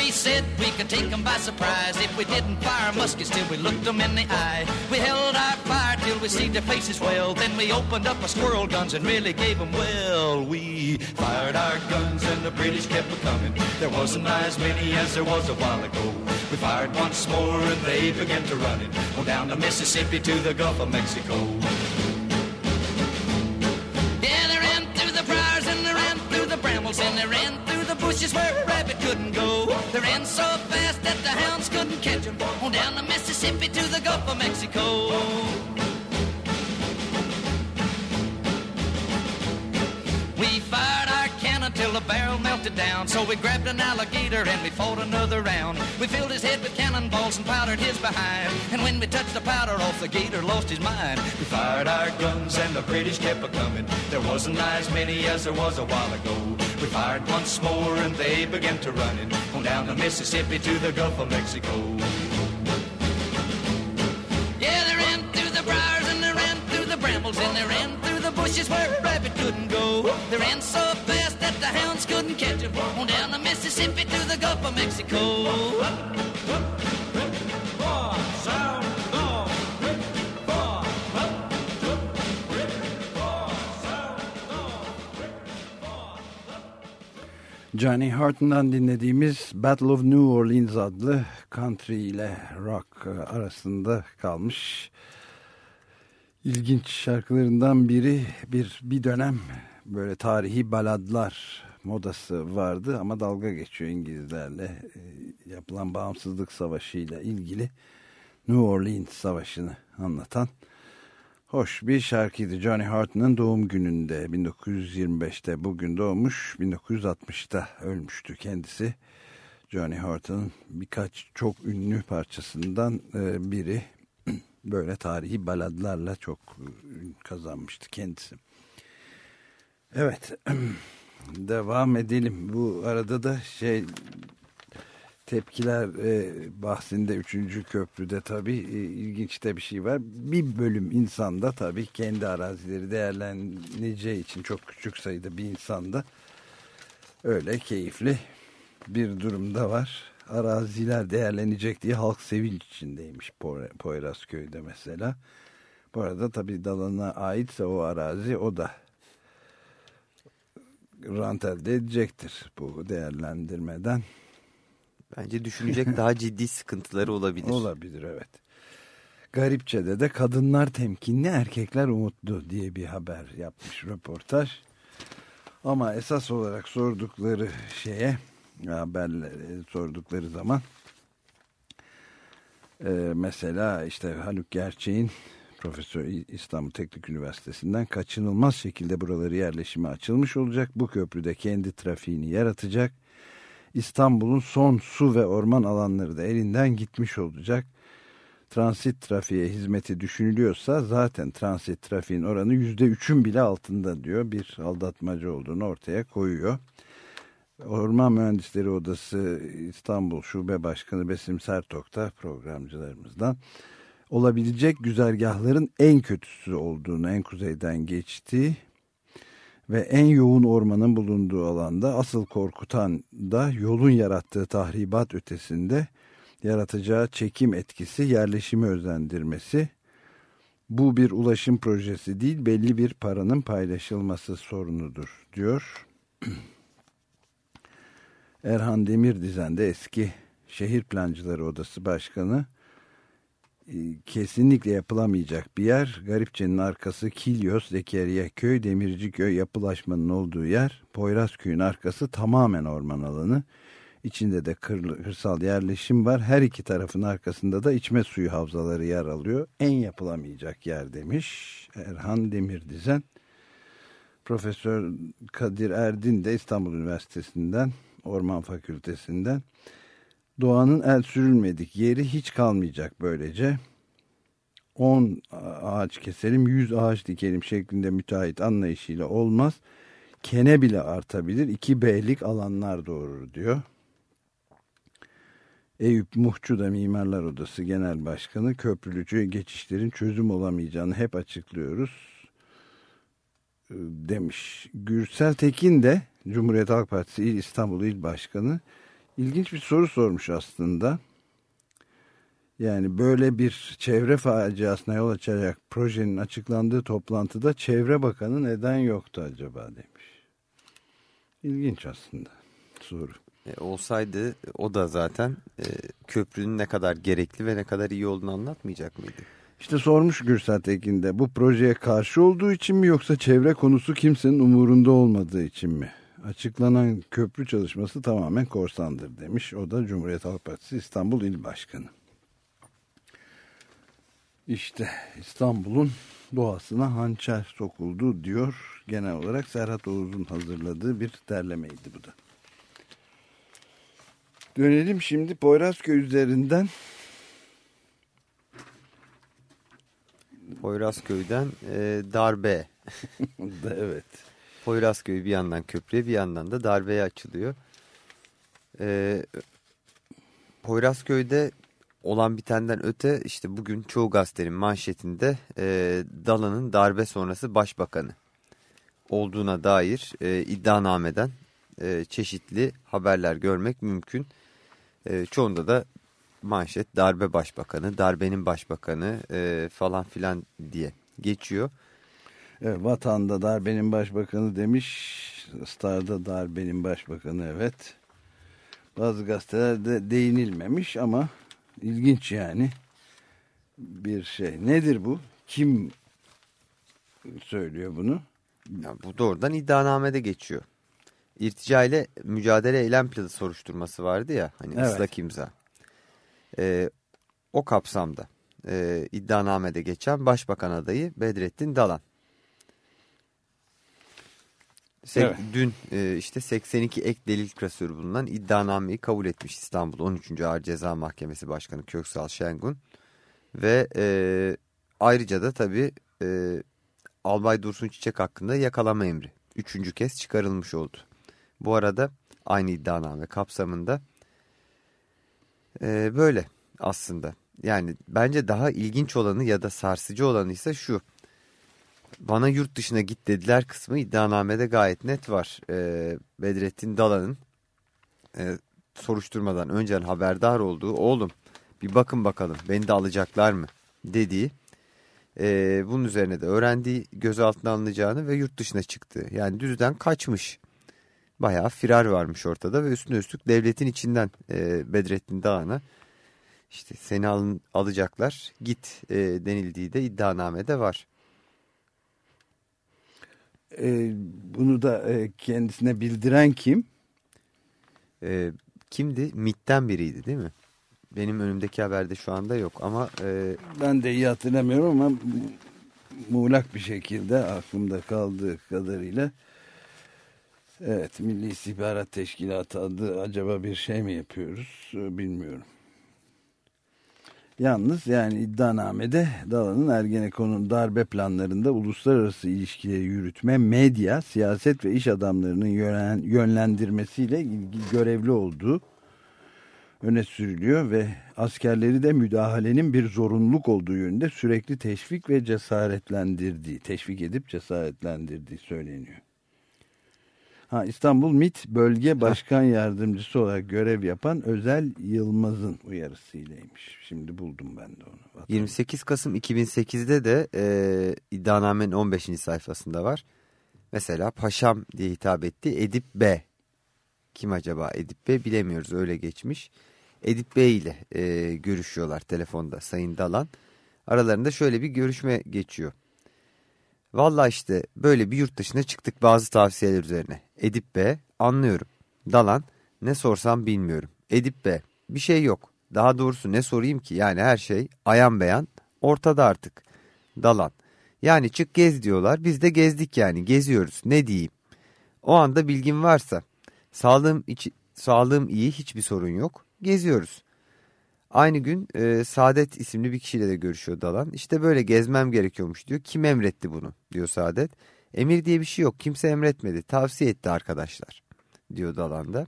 Hickory said we could take 'em by surprise if we didn't fire muskets till we looked 'em in the eye. We held our fire till we see their faces well. Then we opened up our squirrel guns and really gave 'em well. We fired our guns and the British kept a coming. There wasn't as many as there was a while ago. We fired once more and they began to run it. On down the Mississippi to the Gulf of Mexico. Yeah, they ran through the briars and they ran through the brambles and they ran through the bushes where a rabbit couldn't go. They ran so fast that the hounds couldn't catch 'em. On down the Mississippi to the Gulf of Mexico. Till the barrel melted down. So we grabbed an alligator and we fought another round. We filled his head with cannonballs and powdered his behind. And when we touched the powder off, the gator lost his mind. We fired our guns and the British kept a coming. There wasn't as many as there was a while ago. We fired once more and they began to running on down the Mississippi to the Gulf of Mexico. Yeah, they ran through the briars and they ran through the brambles and they ran through the bushes where a rabbit couldn't go. They ran so that the hounds couldn't catch 'em. On down the Mississippi to the Gulf of Mexico. Johnny Horton'dan dinlediğimiz Battle of New Orleans adlı country ile rock e, arasında kalmış ilginç şarkılarından biri bir bir dönem böyle tarihi baladlar modası vardı ama dalga geçiyor İngilizlerle e, yapılan bağımsızlık savaşı ile ilgili New Orleans savaşını anlatan Hoş bir şarkıydı. Johnny Horton'un doğum gününde 1925'te bugün doğmuş 1960'ta ölmüştü kendisi. Johnny Horton'un birkaç çok ünlü parçasından e, biri böyle tarihi baladlarla çok ün kazanmıştı kendisi. Evet devam edelim. Bu arada da şey tepkiler e, bahsinde 3. köprüde tabii e, ilginç de bir şey var. Bir bölüm insanda tabii kendi arazileri değerleneceği için çok küçük sayıda bir insanda öyle keyifli bir durumda var. Araziler değerlenecek diye halk sevinç içindeymiş Poyrazköy'de mesela. Bu arada tabii dalına aitse o arazi o da rant elde edecektir bu değerlendirmeden. Bence düşünecek daha ciddi sıkıntıları olabilir. Olabilir evet. Garipçe'de de kadınlar temkinli erkekler umutlu diye bir haber yapmış röportaj. Ama esas olarak sordukları şeye haberleri sordukları zaman e, mesela işte Haluk Gerçek'in Profesör İstanbul Teknik Üniversitesi'nden kaçınılmaz şekilde buraları yerleşime açılmış olacak. Bu köprüde kendi trafiğini yaratacak. İstanbul'un son su ve orman alanları da elinden gitmiş olacak. Transit trafiğe hizmeti düşünülüyorsa zaten transit trafiğin oranı yüzde üçün bile altında diyor. Bir aldatmacı olduğunu ortaya koyuyor. Orman Mühendisleri Odası İstanbul Şube Başkanı Besim Sertok da programcılarımızdan olabilecek güzergahların en kötüsü olduğunu en kuzeyden geçtiği ve en yoğun ormanın bulunduğu alanda asıl korkutan da yolun yarattığı tahribat ötesinde yaratacağı çekim etkisi yerleşimi özendirmesi. Bu bir ulaşım projesi değil belli bir paranın paylaşılması sorunudur diyor. Erhan Demirdizen de eski Şehir Plancıları Odası Başkanı kesinlikle yapılamayacak bir yer. Garipçe'nin arkası Kilyos, Zekeriya Köy, Demirci Köy yapılaşmanın olduğu yer. Poyraz Köy'ün arkası tamamen orman alanı. İçinde de kır, kırsal yerleşim var. Her iki tarafın arkasında da içme suyu havzaları yer alıyor. En yapılamayacak yer demiş Erhan Demirdizen. Profesör Kadir Erdin de İstanbul Üniversitesi'nden, Orman Fakültesinden doğanın el sürülmedik yeri hiç kalmayacak böylece. 10 ağaç keselim 100 ağaç dikelim şeklinde müteahhit anlayışıyla olmaz. Kene bile artabilir 2 B'lik alanlar doğurur diyor. Eyüp Muhçu da Mimarlar Odası Genel Başkanı köprülücü geçişlerin çözüm olamayacağını hep açıklıyoruz demiş. Gürsel Tekin de Cumhuriyet Halk Partisi İstanbul İl Başkanı ilginç bir soru sormuş aslında. Yani böyle bir çevre faciasına yol açacak projenin açıklandığı toplantıda Çevre Bakanı neden yoktu acaba demiş. İlginç aslında soru. E, olsaydı o da zaten e, köprünün ne kadar gerekli ve ne kadar iyi olduğunu anlatmayacak mıydı? İşte sormuş Gürsel Tekin de bu projeye karşı olduğu için mi yoksa çevre konusu kimsenin umurunda olmadığı için mi? Açıklanan köprü çalışması tamamen korsandır demiş. O da Cumhuriyet Halk Partisi İstanbul İl Başkanı. İşte İstanbul'un doğasına hançer sokuldu diyor. Genel olarak Serhat Oğuz'un hazırladığı bir derlemeydi bu da. Dönelim şimdi Poyrazköy üzerinden. Poyrazköy'den e, darbe. evet. Poyrazköy bir yandan köprüye bir yandan da darbeye açılıyor. E, Poyrazköy'de olan bitenden öte işte bugün çoğu gazetenin manşetinde e, Dalan'ın darbe sonrası başbakanı olduğuna dair e, iddianameden e, çeşitli haberler görmek mümkün. E, çoğunda da manşet darbe başbakanı, darbenin başbakanı e, falan filan diye geçiyor. Evet, vatanda darbenin başbakanı demiş, Star'da darbenin başbakanı evet. Bazı gazetelerde değinilmemiş ama ilginç yani bir şey. Nedir bu? Kim söylüyor bunu? Ya bu doğrudan iddianamede geçiyor. İrtica ile mücadele eylem planı soruşturması vardı ya hani evet. ıslak imza. Ee, o kapsamda e, iddianamede geçen başbakan adayı Bedrettin Dalan. Se evet. Dün e, işte 82 ek delil klasörü bulunan iddianameyi kabul etmiş İstanbul 13. Ağır Ceza Mahkemesi Başkanı Köksal Şengun. Ve e, ayrıca da tabii e, Albay Dursun Çiçek hakkında yakalama emri. Üçüncü kez çıkarılmış oldu. Bu arada aynı iddianame kapsamında e, böyle aslında. Yani bence daha ilginç olanı ya da sarsıcı olanı ise şu. Bana yurt dışına git dediler kısmı iddianamede gayet net var. E, Bedrettin Dalan'ın e, soruşturmadan önceden haberdar olduğu oğlum bir bakın bakalım beni de alacaklar mı dediği e, bunun üzerine de öğrendiği gözaltına alınacağını ve yurt dışına çıktı. Yani düzden kaçmış. Bayağı firar varmış ortada ve üstüne üstlük devletin içinden e, Bedrettin Dağan'a işte seni alın, alacaklar git e, denildiği de iddianamede var. E, bunu da e, kendisine bildiren kim? E, kimdi? MIT'ten biriydi değil mi? Benim önümdeki haberde şu anda yok ama... E... Ben de iyi hatırlamıyorum ama muğlak bir şekilde aklımda kaldığı kadarıyla... Evet Milli İstihbarat Teşkilatı adı acaba bir şey mi yapıyoruz bilmiyorum. Yalnız yani iddianamede Dalan'ın Ergenekon'un darbe planlarında uluslararası ilişkileri yürütme, medya, siyaset ve iş adamlarının yönlendirmesiyle görevli olduğu öne sürülüyor ve askerleri de müdahalenin bir zorunluluk olduğu yönünde sürekli teşvik ve cesaretlendirdiği, teşvik edip cesaretlendirdiği söyleniyor. Ha, İstanbul MIT Bölge Başkan Yardımcısı olarak görev yapan Özel Yılmaz'ın uyarısıylaymış. Şimdi buldum ben de onu. Vatan. 28 Kasım 2008'de de e, iddianamenin 15. sayfasında var. Mesela Paşam diye hitap etti Edip B. Kim acaba Edip B bilemiyoruz öyle geçmiş. Edip Bey ile e, görüşüyorlar telefonda Sayın Dalan. Aralarında şöyle bir görüşme geçiyor. Valla işte böyle bir yurt dışına çıktık bazı tavsiyeler üzerine. Edip Bey anlıyorum. Dalan ne sorsam bilmiyorum. Edip Bey bir şey yok. Daha doğrusu ne sorayım ki yani her şey ayan beyan ortada artık. Dalan yani çık gez diyorlar biz de gezdik yani geziyoruz ne diyeyim. O anda bilgin varsa sağlığım, içi, sağlığım iyi hiçbir sorun yok geziyoruz. Aynı gün e, Saadet isimli bir kişiyle de görüşüyor Dalan. İşte böyle gezmem gerekiyormuş diyor. Kim emretti bunu diyor Saadet. Emir diye bir şey yok kimse emretmedi tavsiye etti arkadaşlar diyor Dalan da.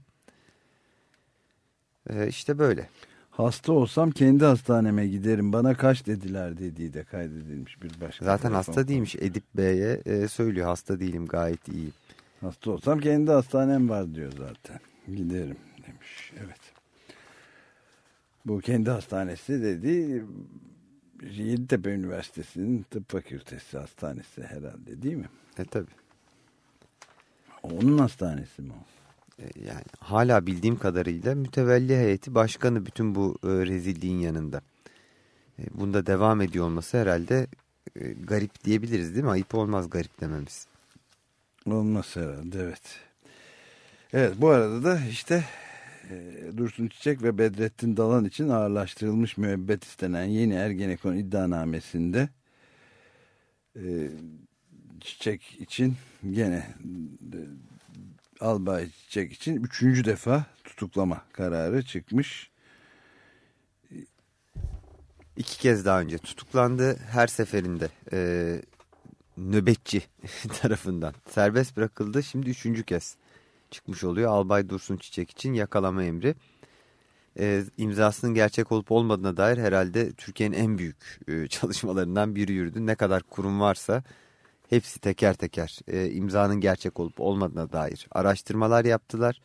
E, işte böyle. Hasta olsam kendi hastaneme giderim bana kaç dediler dediği de kaydedilmiş bir başka. Zaten hasta değilmiş Edip Bey'e e, söylüyor hasta değilim gayet iyiyim. Hasta olsam kendi hastanem var diyor zaten. Giderim demiş. Evet. Bu kendi hastanesi dedi Yeditepe Üniversitesi'nin tıp fakültesi hastanesi herhalde değil mi? E tabi. Onun hastanesi mi o? E, yani hala bildiğim kadarıyla mütevelli heyeti başkanı bütün bu e, rezilliğin yanında. E, bunda devam ediyor olması herhalde e, garip diyebiliriz değil mi? Ayıp olmaz garip dememiz. Olmaz herhalde evet. Evet bu arada da işte Dursun Çiçek ve Bedrettin Dalan için ağırlaştırılmış müebbet istenen yeni Ergenekon iddianamesinde e, Çiçek için gene e, Albay Çiçek için üçüncü defa tutuklama kararı çıkmış. İki kez daha önce tutuklandı. Her seferinde e, nöbetçi tarafından serbest bırakıldı. Şimdi üçüncü kez çıkmış oluyor. Albay Dursun Çiçek için yakalama emri. E, imzasının gerçek olup olmadığına dair herhalde Türkiye'nin en büyük e, çalışmalarından biri yürüdü. Ne kadar kurum varsa hepsi teker teker e, imzanın gerçek olup olmadığına dair araştırmalar yaptılar.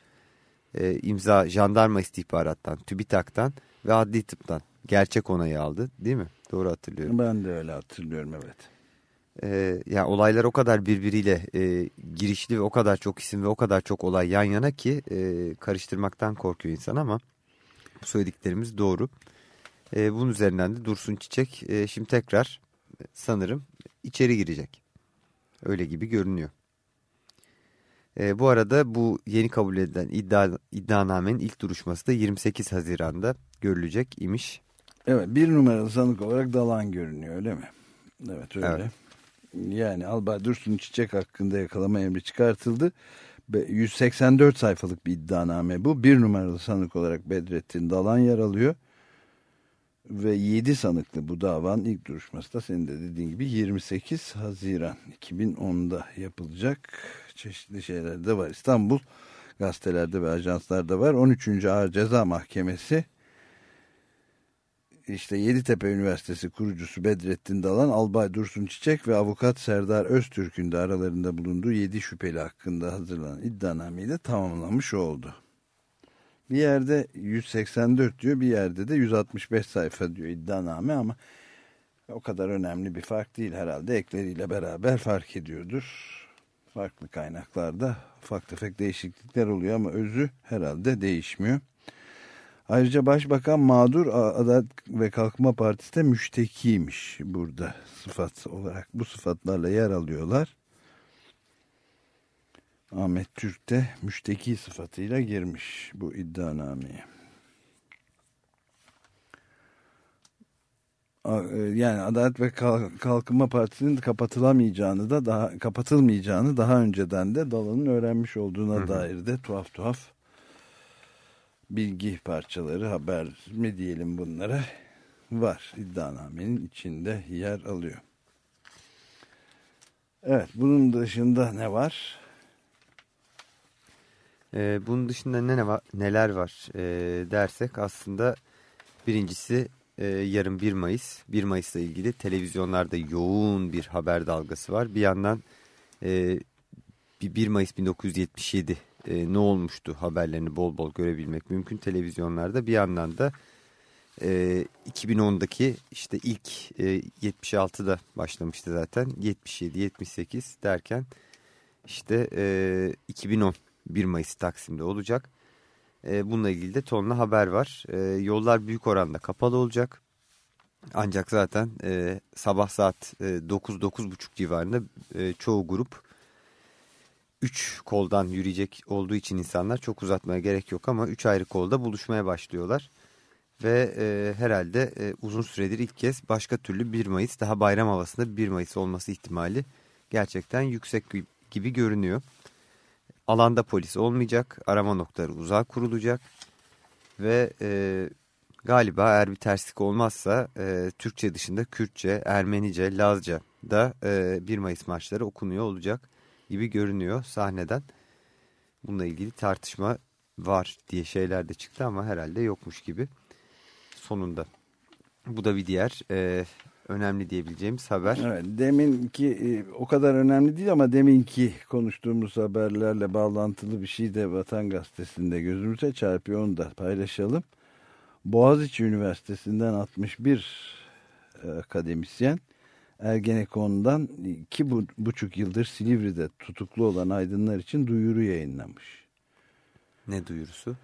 E, imza jandarma istihbarattan, TÜBİTAK'tan ve adli tıptan gerçek onayı aldı değil mi? Doğru hatırlıyorum. Ben de öyle hatırlıyorum evet. Ee, yani olaylar o kadar birbiriyle e, girişli ve o kadar çok isim ve o kadar çok olay yan yana ki e, karıştırmaktan korkuyor insan ama bu söylediklerimiz doğru. E, bunun üzerinden de Dursun Çiçek e, şimdi tekrar sanırım içeri girecek. Öyle gibi görünüyor. E, bu arada bu yeni kabul edilen iddia, iddianamenin ilk duruşması da 28 Haziran'da görülecek imiş. Evet bir numaralı sanık olarak Dalan görünüyor öyle mi? Evet öyle. Evet. Yani Albay Dursun Çiçek hakkında yakalama emri çıkartıldı. 184 sayfalık bir iddianame bu. Bir numaralı sanık olarak Bedrettin Dalan yer alıyor. Ve 7 sanıklı bu davanın ilk duruşması da senin de dediğin gibi 28 Haziran 2010'da yapılacak. Çeşitli şeyler de var. İstanbul gazetelerde ve ajanslarda var. 13. Ağır Ceza Mahkemesi işte Yeditepe Üniversitesi kurucusu Bedrettin Dalan, Albay Dursun Çiçek ve avukat Serdar Öztürk'ün de aralarında bulunduğu 7 şüpheli hakkında hazırlanan iddianameyi de tamamlamış oldu. Bir yerde 184 diyor, bir yerde de 165 sayfa diyor iddianame ama o kadar önemli bir fark değil herhalde. Ekleriyle beraber fark ediyordur. Farklı kaynaklarda ufak tefek değişiklikler oluyor ama özü herhalde değişmiyor. Ayrıca Başbakan mağdur Adalet ve Kalkınma Partisi de müştekiymiş burada sıfat olarak. Bu sıfatlarla yer alıyorlar. Ahmet Türk de müşteki sıfatıyla girmiş bu iddianameye. Yani Adalet ve Kalkınma Partisi'nin kapatılamayacağını da daha kapatılmayacağını daha önceden de Dalan'ın öğrenmiş olduğuna hı hı. dair de tuhaf tuhaf bilgi parçaları haber mi diyelim bunlara var. İddianamenin içinde yer alıyor. Evet bunun dışında ne var? Ee, bunun dışında ne, ne var, neler var e, dersek aslında birincisi e, yarın 1 Mayıs. 1 Mayıs'la ilgili televizyonlarda yoğun bir haber dalgası var. Bir yandan e, 1 Mayıs 1977 e, ne olmuştu haberlerini bol bol görebilmek mümkün televizyonlarda. Bir yandan da e, 2010'daki işte ilk e, 76'da başlamıştı zaten 77-78 derken işte e, 2010 1 Mayıs Taksim'de olacak. E, bununla ilgili de tonla haber var. E, yollar büyük oranda kapalı olacak. Ancak zaten e, sabah saat e, 9-9.30 civarında çoğu grup 3 koldan yürüyecek olduğu için insanlar çok uzatmaya gerek yok ama 3 ayrı kolda buluşmaya başlıyorlar. Ve e, herhalde e, uzun süredir ilk kez başka türlü 1 Mayıs daha bayram havasında 1 Mayıs olması ihtimali gerçekten yüksek gibi görünüyor. Alanda polis olmayacak, arama noktaları uzak kurulacak ve e, galiba eğer bir terslik olmazsa e, Türkçe dışında Kürtçe, Ermenice, Lazca da e, 1 Mayıs marşları okunuyor olacak gibi görünüyor sahneden. Bununla ilgili tartışma var diye şeyler de çıktı ama herhalde yokmuş gibi sonunda. Bu da bir diğer e, önemli diyebileceğimiz haber. Evet, deminki e, o kadar önemli değil ama deminki konuştuğumuz haberlerle bağlantılı bir şey de Vatan Gazetesi'nde gözümüze çarpıyor onu da paylaşalım. Boğaziçi Üniversitesi'nden 61 e, akademisyen Ergenekon'dan iki buçuk yıldır Silivri'de tutuklu olan aydınlar için duyuru yayınlamış. Ne duyurusu?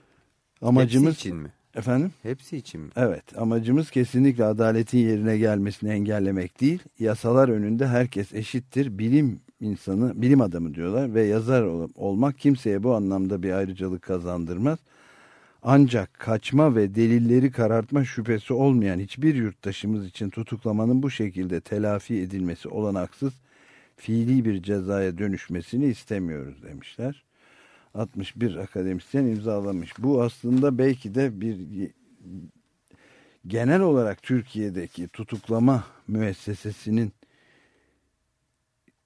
Amacımız Hepsi için mi? Efendim? Hepsi için mi? Evet. Amacımız kesinlikle adaletin yerine gelmesini engellemek değil. Yasalar önünde herkes eşittir. Bilim insanı, bilim adamı diyorlar ve yazar olmak kimseye bu anlamda bir ayrıcalık kazandırmaz. Ancak kaçma ve delilleri karartma şüphesi olmayan hiçbir yurttaşımız için tutuklamanın bu şekilde telafi edilmesi olanaksız fiili bir cezaya dönüşmesini istemiyoruz demişler. 61 akademisyen imzalamış. Bu aslında belki de bir genel olarak Türkiye'deki tutuklama müessesesinin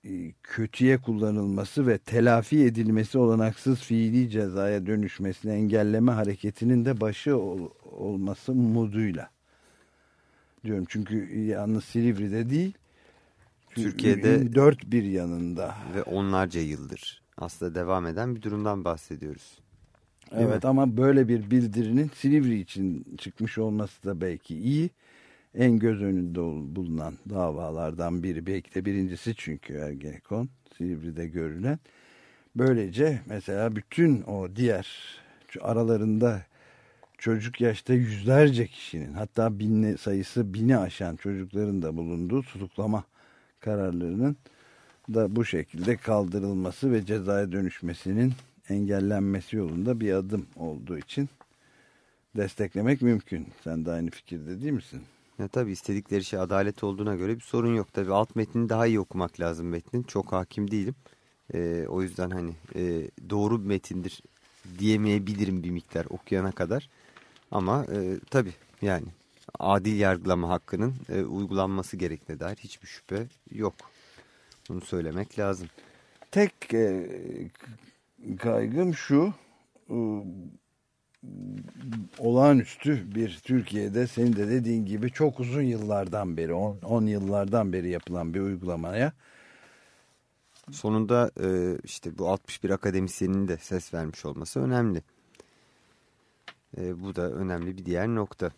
e, kötüye kullanılması ve telafi edilmesi olanaksız fiili cezaya dönüşmesini engelleme hareketinin de başı ol, olması umuduyla diyorum. Çünkü yalnız Silivri'de değil Türkiye'de dört bir yanında ve onlarca yıldır aslında devam eden bir durumdan bahsediyoruz. Değil evet mi? ama böyle bir bildirinin Silivri için çıkmış olması da belki iyi en göz önünde bulunan davalardan biri. Belki de birincisi çünkü Ergenekon Silivri'de görülen. Böylece mesela bütün o diğer aralarında çocuk yaşta yüzlerce kişinin hatta binli, sayısı bini aşan çocukların da bulunduğu tutuklama kararlarının da bu şekilde kaldırılması ve cezaya dönüşmesinin engellenmesi yolunda bir adım olduğu için desteklemek mümkün. Sen de aynı fikirde değil misin? Ya tabii istedikleri şey adalet olduğuna göre bir sorun yok. Tabii alt metnini daha iyi okumak lazım metnin. Çok hakim değilim. Ee, o yüzden hani e, doğru bir metindir diyemeyebilirim bir miktar okuyana kadar. Ama e, tabii yani adil yargılama hakkının e, uygulanması gerektiğine dair hiçbir şüphe yok. Bunu söylemek lazım. Tek e, kaygım şu e, olağanüstü bir Türkiye'de senin de dediğin gibi çok uzun yıllardan beri 10 yıllardan beri yapılan bir uygulamaya sonunda e, işte bu 61 akademisyenin de ses vermiş olması önemli. E, bu da önemli bir diğer nokta.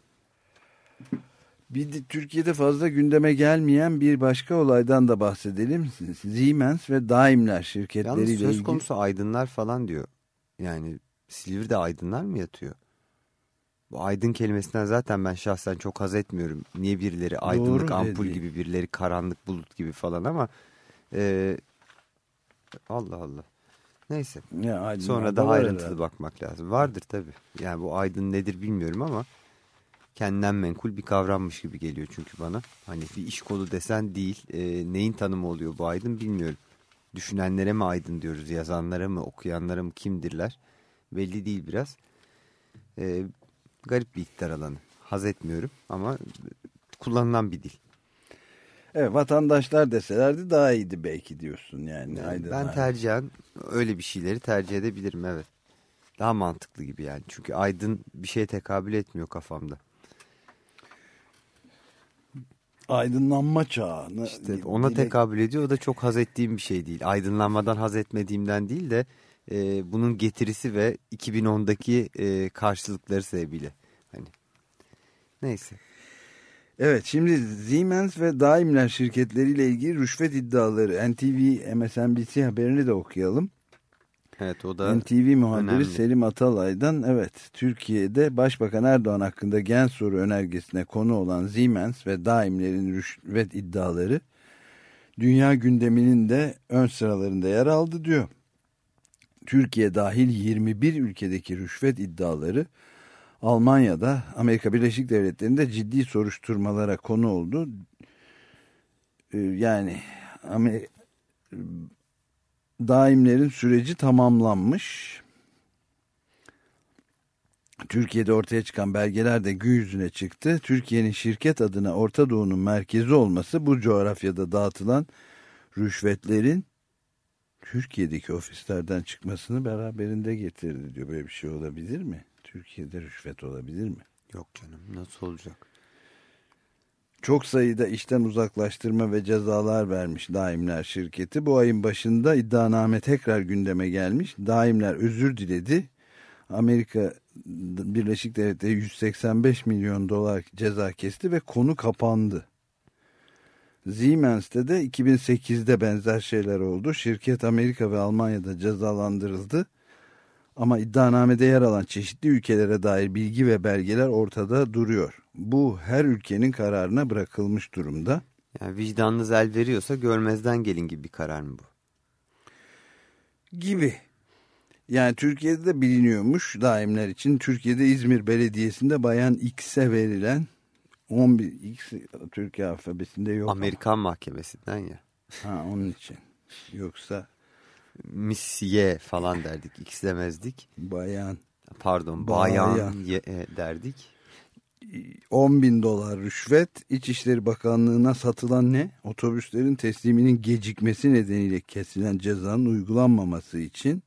Bir de Türkiye'de fazla gündeme gelmeyen bir başka olaydan da bahsedelim. Siemens ve Daimler şirketleriyle ilgili. Yalnız söz konusu aydınlar falan diyor. Yani Silivri'de aydınlar mı yatıyor? Bu aydın kelimesinden zaten ben şahsen çok haz etmiyorum. Niye birileri aydınlık Doğru ampul dedi. gibi birileri karanlık bulut gibi falan ama e, Allah Allah. Neyse. Ya, Sonra daha ayrıntılı herhalde. bakmak lazım. Vardır tabii. Yani bu aydın nedir bilmiyorum ama kendinden menkul bir kavrammış gibi geliyor çünkü bana. Hani bir iş kolu desen değil. E, neyin tanımı oluyor bu aydın bilmiyorum. Düşünenlere mi aydın diyoruz, yazanlara mı, okuyanlara mı kimdirler? belli değil biraz. E, garip bir iktidar alanı. Haz etmiyorum ama kullanılan bir dil. Evet vatandaşlar deselerdi daha iyiydi belki diyorsun yani. yani ben tercihen öyle bir şeyleri tercih edebilirim evet. Daha mantıklı gibi yani. Çünkü aydın bir şeye tekabül etmiyor kafamda. Aydınlanma çağı. İşte ona tekabül ediyor. O da çok haz ettiğim bir şey değil. Aydınlanmadan haz etmediğimden değil de e, bunun getirisi ve 2010'daki e, karşılıkları sebebiyle. Hani neyse. Evet şimdi Siemens ve Daimler şirketleriyle ilgili rüşvet iddiaları NTV MSNBC haberini de okuyalım. Evet o da NTV muhabiri önemli. Selim Atalay'dan evet Türkiye'de Başbakan Erdoğan hakkında gen soru önergesine konu olan Siemens ve daimlerin rüşvet iddiaları dünya gündeminin de ön sıralarında yer aldı diyor. Türkiye dahil 21 ülkedeki rüşvet iddiaları Almanya'da Amerika Birleşik Devletleri'nde ciddi soruşturmalara konu oldu. Ee, Yani daimlerin süreci tamamlanmış. Türkiye'de ortaya çıkan belgeler de gün yüzüne çıktı. Türkiye'nin şirket adına Orta Doğu'nun merkezi olması bu coğrafyada dağıtılan rüşvetlerin Türkiye'deki ofislerden çıkmasını beraberinde getirdi diyor. Böyle bir şey olabilir mi? Türkiye'de rüşvet olabilir mi? Yok canım nasıl olacak? Çok sayıda işten uzaklaştırma ve cezalar vermiş Daimler şirketi. Bu ayın başında iddianame tekrar gündeme gelmiş. Daimler özür diledi. Amerika Birleşik Devletleri 185 milyon dolar ceza kesti ve konu kapandı. Siemens'te de 2008'de benzer şeyler oldu. Şirket Amerika ve Almanya'da cezalandırıldı. Ama iddianamede yer alan çeşitli ülkelere dair bilgi ve belgeler ortada duruyor. Bu her ülkenin kararına bırakılmış durumda. Yani vicdanınız el veriyorsa görmezden gelin gibi bir karar mı bu? Gibi. Yani Türkiye'de de biliniyormuş daimler için. Türkiye'de İzmir Belediyesi'nde Bayan X'e verilen 11 X Türkiye alfabesinde yok. ama. Amerikan mahkemesinden ya. Ha onun için. Yoksa Miss Y falan derdik. X demezdik. bayan Pardon Bayan. bayan, Y e, derdik. 10 bin dolar rüşvet İçişleri Bakanlığı'na satılan ne? Otobüslerin tesliminin gecikmesi nedeniyle kesilen cezanın uygulanmaması için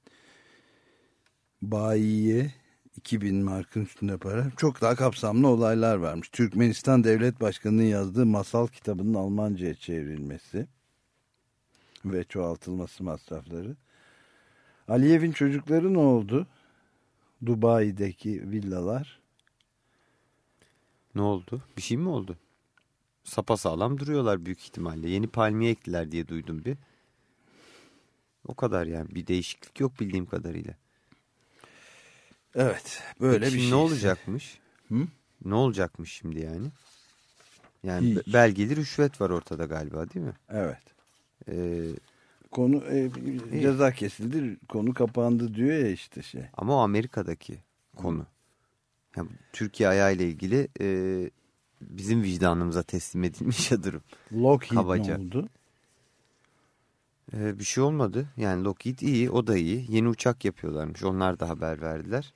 bayiye 2000 markın üstünde para. Çok daha kapsamlı olaylar varmış. Türkmenistan Devlet Başkanı'nın yazdığı masal kitabının Almanca'ya çevrilmesi ve çoğaltılması masrafları. Aliyev'in çocukları ne oldu? Dubai'deki villalar. Ne oldu? Bir şey mi oldu? Sapasağlam duruyorlar büyük ihtimalle. Yeni palmiye ektiler diye duydum bir. O kadar yani. Bir değişiklik yok bildiğim kadarıyla. Evet böyle Peki bir şimdi şey. Ne olacakmış? Hı? Ne olacakmış şimdi yani? Yani Hiç. be- belgeli rüşvet var ortada galiba değil mi? Evet. Ee, Konu e, ceza kesildi, konu kapandı diyor ya işte şey. ama o Amerika'daki konu. Yani Türkiye ayağıyla ilgili e, bizim vicdanımıza teslim edilmiş ya durum. Lockheed Kabaca. ne oldu? Ee, bir şey olmadı. Yani Lockheed iyi, o da iyi. Yeni uçak yapıyorlarmış. Onlar da haber verdiler.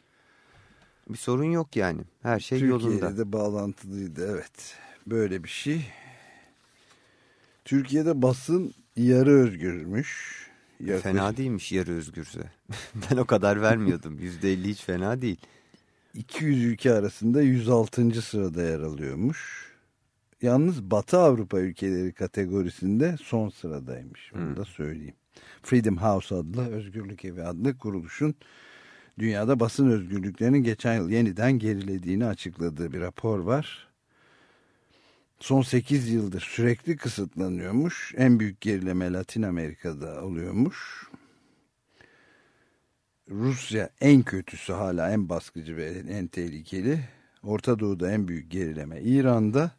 Bir sorun yok yani. Her şey Türkiye'de yolunda. de bağlantılıydı evet. Böyle bir şey. Türkiye'de basın yarı özgürmüş. Yaklaşık- Fena değilmiş yarı özgürse. ben o kadar vermiyordum. %50 hiç fena değil. 200 ülke arasında 106. sırada yer alıyormuş. Yalnız Batı Avrupa ülkeleri kategorisinde son sıradaymış. Onu Hmm. da söyleyeyim. Freedom House adlı, Özgürlük Evi adlı kuruluşun dünyada basın özgürlüklerinin geçen yıl yeniden gerilediğini açıkladığı bir rapor var. Son 8 yıldır sürekli kısıtlanıyormuş. En büyük gerileme Latin Amerika'da oluyormuş. Rusya en kötüsü hala en baskıcı ve en tehlikeli. Orta Doğu'da en büyük gerileme. İran'da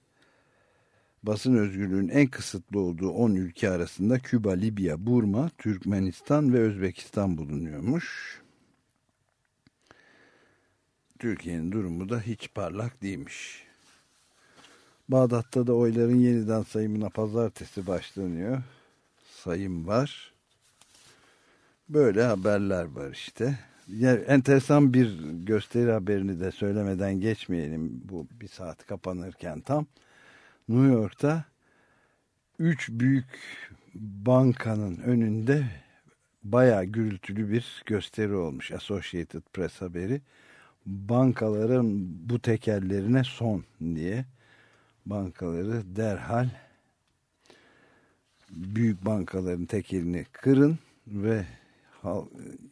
basın özgürlüğünün en kısıtlı olduğu 10 ülke arasında Küba, Libya, Burma, Türkmenistan ve Özbekistan bulunuyormuş. Türkiye'nin durumu da hiç parlak değilmiş. Bağdat'ta da oyların yeniden sayımına pazartesi başlanıyor. Sayım var. Böyle haberler var işte. Yani enteresan bir gösteri haberini de söylemeden geçmeyelim. Bu bir saat kapanırken tam. New York'ta üç büyük bankanın önünde bayağı gürültülü bir gösteri olmuş. Associated Press haberi. Bankaların bu tekerlerine son diye bankaları derhal büyük bankaların tekelini kırın ve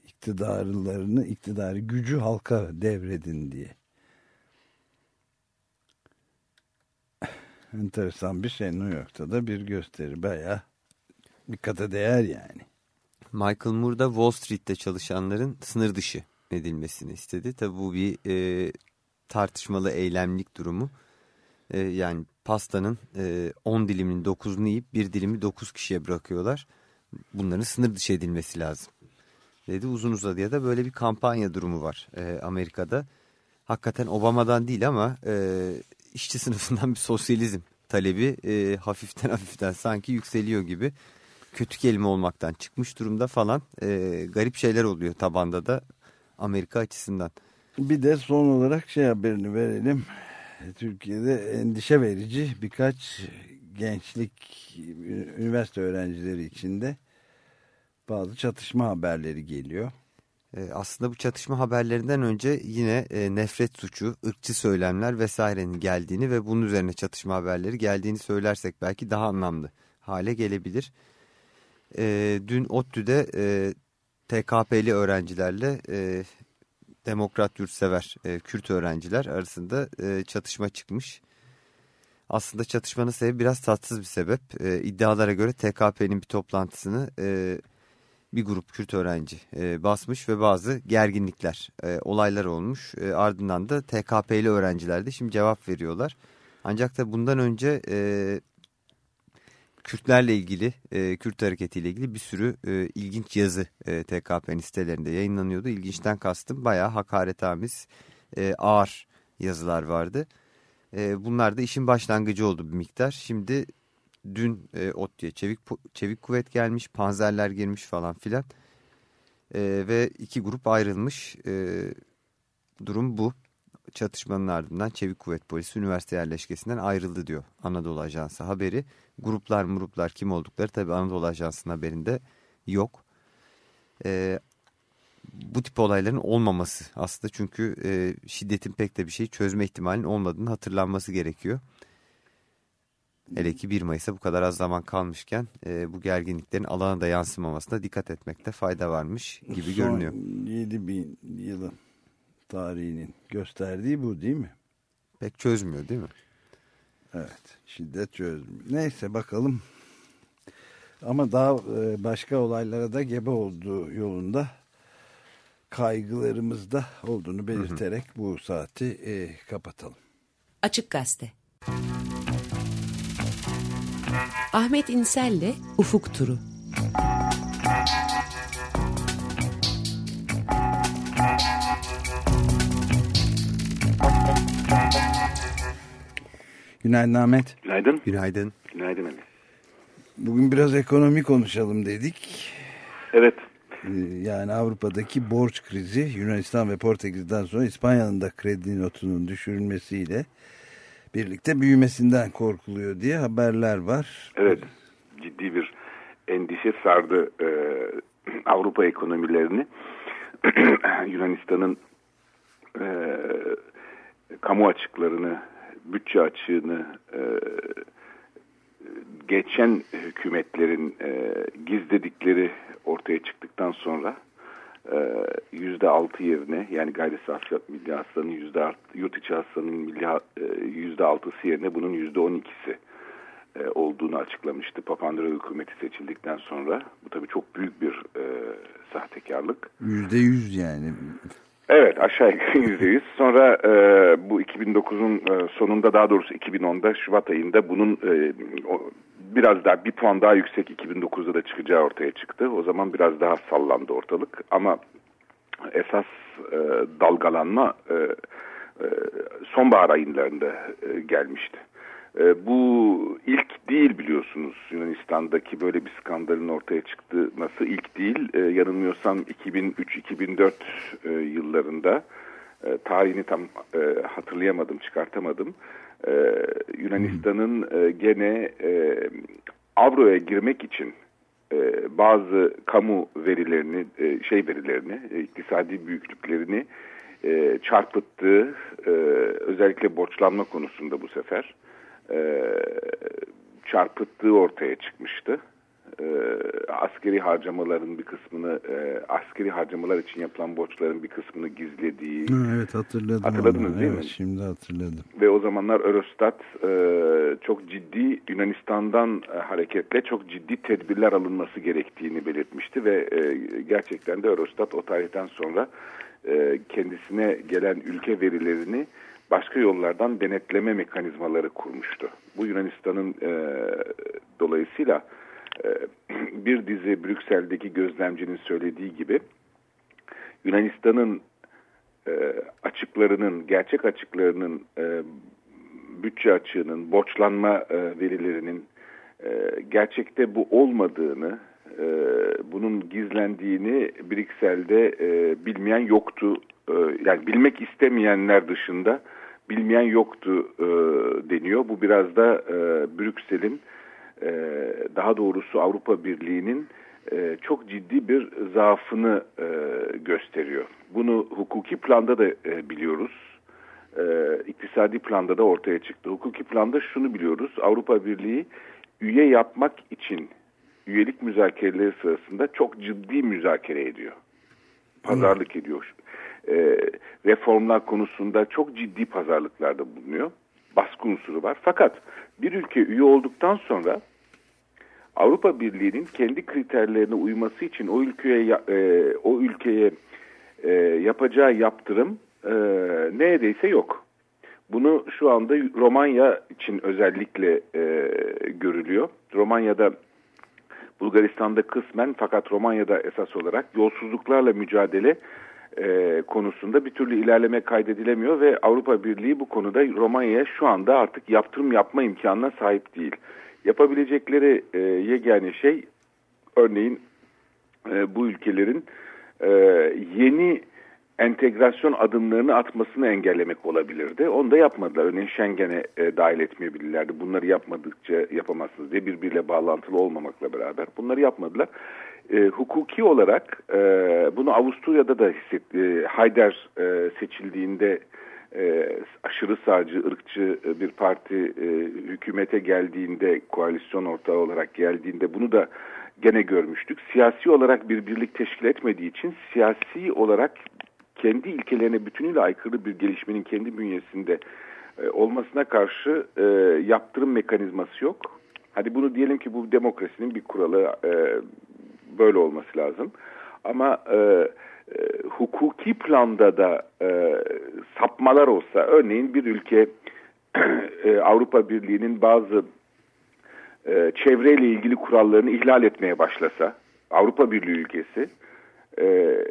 iktidarlarını, iktidarı gücü halka devredin diye. Enteresan bir şey New York'ta da bir gösteri bayağı dikkate değer yani. Michael Moore da Wall Street'te çalışanların sınır dışı edilmesini istedi. Tabi bu bir e, tartışmalı eylemlik durumu. E, yani pastanın 10 e, diliminin 9'unu yiyip bir dilimi 9 kişiye bırakıyorlar. Bunların sınır dışı edilmesi lazım. Dedi uzun uzadıya da böyle bir kampanya durumu var e, Amerika'da. Hakikaten Obama'dan değil ama e, işçi sınıfından bir sosyalizm talebi e, hafiften hafiften sanki yükseliyor gibi. Kötü kelime olmaktan çıkmış durumda falan e, garip şeyler oluyor tabanda da Amerika açısından. Bir de son olarak şey haberini verelim. Türkiye'de endişe verici birkaç gençlik üniversite öğrencileri içinde bazı çatışma haberleri geliyor. Ee, aslında bu çatışma haberlerinden önce yine e, nefret suçu, ırkçı söylemler vesairenin geldiğini ve bunun üzerine çatışma haberleri geldiğini söylersek belki daha anlamlı hale gelebilir. E, dün ODTÜ'de e, TKP'li öğrencilerle e, Demokrat Yurtsever e, Kürt öğrenciler arasında e, çatışma çıkmış. Aslında çatışmanın sebebi biraz tatsız bir sebep. E, iddialara göre TKP'nin bir toplantısını e, bir grup Kürt öğrenci e, basmış ve bazı gerginlikler, e, olaylar olmuş. E, ardından da TKP'li öğrenciler de şimdi cevap veriyorlar. Ancak da bundan önce e, Kürtlerle ilgili, e, Kürt hareketiyle ilgili bir sürü e, ilginç yazı e, TKP'nin sitelerinde yayınlanıyordu. İlginçten kastım bayağı hakaretamiz, e, ağır yazılar vardı. E, bunlar da işin başlangıcı oldu bir miktar. Şimdi dün e, ODTÜ'ye çevik, çevik kuvvet gelmiş, panzerler girmiş falan filan. E, ve iki grup ayrılmış. E, durum bu. Çatışmanın ardından Çevik Kuvvet Polisi üniversite yerleşkesinden ayrıldı diyor Anadolu Ajansı haberi. Gruplar muruplar kim oldukları tabi Anadolu Ajansı'nın haberinde yok. E, bu tip olayların olmaması aslında çünkü e, şiddetin pek de bir şey çözme ihtimalinin olmadığını hatırlanması gerekiyor. Hele ki 1 Mayıs'a bu kadar az zaman kalmışken e, bu gerginliklerin alana da yansımamasına dikkat etmekte fayda varmış gibi Son görünüyor. 7000 yılın tarihinin gösterdiği bu değil mi? Pek çözmüyor değil mi? Evet şiddet çözmüyor. Neyse bakalım. Ama daha e, başka olaylara da gebe olduğu yolunda kaygılarımızda olduğunu belirterek hı hı. bu saati e, kapatalım. Açık Gazete Ahmet İnsel'le Ufuk Turu. Günaydın Ahmet. Günaydın. Günaydın. Günaydın Ali. Bugün biraz ekonomi konuşalım dedik. Evet. Ee, yani Avrupa'daki borç krizi Yunanistan ve Portekiz'den sonra İspanya'nın da kredi notunun düşürülmesiyle birlikte büyümesinden korkuluyor diye haberler var. Evet ciddi bir endişe sardı e, Avrupa ekonomilerini. Yunanistan'ın e, kamu açıklarını, bütçe açığını e, geçen hükümetlerin e, gizledikleri ortaya çıktıktan sonra e, yüzde altı yerine yani gayri safi milli hasılanın yüzde yurt içi hasılanın milli e, yüzde altısı yerine bunun yüzde on ikisi e, olduğunu açıklamıştı Papandreou hükümeti seçildikten sonra. Bu tabii çok büyük bir e, sahtekarlık. Yüzde yüz yani. Evet aşağı yukarı yüzde yüz. Sonra e, bu 2009'un e, sonunda daha doğrusu 2010'da Şubat ayında bunun e, o, biraz daha bir puan daha yüksek 2009'da da çıkacağı ortaya çıktı. O zaman biraz daha sallandı ortalık ama esas e, dalgalanma e, e, sonbahar aylarında e, gelmişti. E, bu ilk değil biliyorsunuz Yunanistan'daki böyle bir skandalın ortaya çıktığı nasıl ilk değil? E, yanılmıyorsam 2003-2004 e, yıllarında e, tarihini tam e, hatırlayamadım çıkartamadım. E, Yunanistan'ın e, gene e, avroya girmek için e, bazı kamu verilerini, e, şey verilerini, e, iktisadi büyüklüklerini e, çarpıttığı, e, özellikle borçlanma konusunda bu sefer e, çarpıttığı ortaya çıkmıştı. e, askeri harcamaların bir kısmını e, askeri harcamalar için yapılan borçların bir kısmını gizlediği. Ha, evet hatırladım. Hatırladınız onu. değil evet, mi? Şimdi hatırladım. Ve o zamanlar Eurostat e, çok ciddi Yunanistan'dan e, hareketle çok ciddi tedbirler alınması gerektiğini belirtmişti ve e, gerçekten de Eurostat o tarihten sonra e, kendisine gelen ülke verilerini başka yollardan denetleme mekanizmaları kurmuştu. Bu Yunanistan'ın e, dolayısıyla e, bir dizi Brüksel'deki gözlemcinin söylediği gibi Yunanistan'ın e, açıklarının, gerçek açıklarının, e, bütçe açığının, borçlanma e, verilerinin e, gerçekte bu olmadığını, e, bunun gizlendiğini Brüksel'de e, bilmeyen yoktu. E, yani bilmek istemeyenler dışında bilmeyen yoktu e, deniyor. Bu biraz da e, Brüksel'in, e, daha doğrusu Avrupa Birliği'nin e, çok ciddi bir zaafını e, gösteriyor. Bunu hukuki planda da e, biliyoruz. E, iktisadi planda da ortaya çıktı. Hukuki planda şunu biliyoruz. Avrupa Birliği üye yapmak için üyelik müzakereleri sırasında çok ciddi müzakere ediyor. Pazarlık ediyor. E, reformlar konusunda çok ciddi pazarlıklarda bulunuyor. Baskı unsuru var. Fakat bir ülke üye olduktan sonra Avrupa Birliği'nin kendi kriterlerine uyması için o ülkeye e, o ülkeye e, yapacağı yaptırım e, neredeyse yok. Bunu şu anda Romanya için özellikle e, görülüyor. Romanya'da Bulgaristan'da kısmen fakat Romanya'da esas olarak yolsuzluklarla mücadele e, konusunda bir türlü ilerleme kaydedilemiyor ve Avrupa Birliği bu konuda Romanya'ya şu anda artık yaptırım yapma imkanına sahip değil. Yapabilecekleri e, yegane şey örneğin e, bu ülkelerin e, yeni entegrasyon adımlarını atmasını engellemek olabilirdi. Onu da yapmadılar. Örneğin Schengen'e e, dahil etmeyebilirlerdi. Bunları yapmadıkça yapamazsınız diye birbiriyle bağlantılı olmamakla beraber. Bunları yapmadılar. E, hukuki olarak e, bunu Avusturya'da da hissetti. Haider e, seçildiğinde e, aşırı sağcı, ırkçı bir parti e, hükümete geldiğinde, koalisyon ortağı olarak geldiğinde bunu da gene görmüştük. Siyasi olarak bir birlik teşkil etmediği için siyasi olarak kendi ilkelerine bütünüyle aykırı bir gelişmenin kendi bünyesinde e, olmasına karşı e, yaptırım mekanizması yok. Hadi bunu diyelim ki bu demokrasinin bir kuralı e, böyle olması lazım. Ama e, e, hukuki planda da e, sapmalar olsa, örneğin bir ülke e, Avrupa Birliği'nin bazı e, çevreyle ilgili kurallarını ihlal etmeye başlasa, Avrupa Birliği ülkesi e,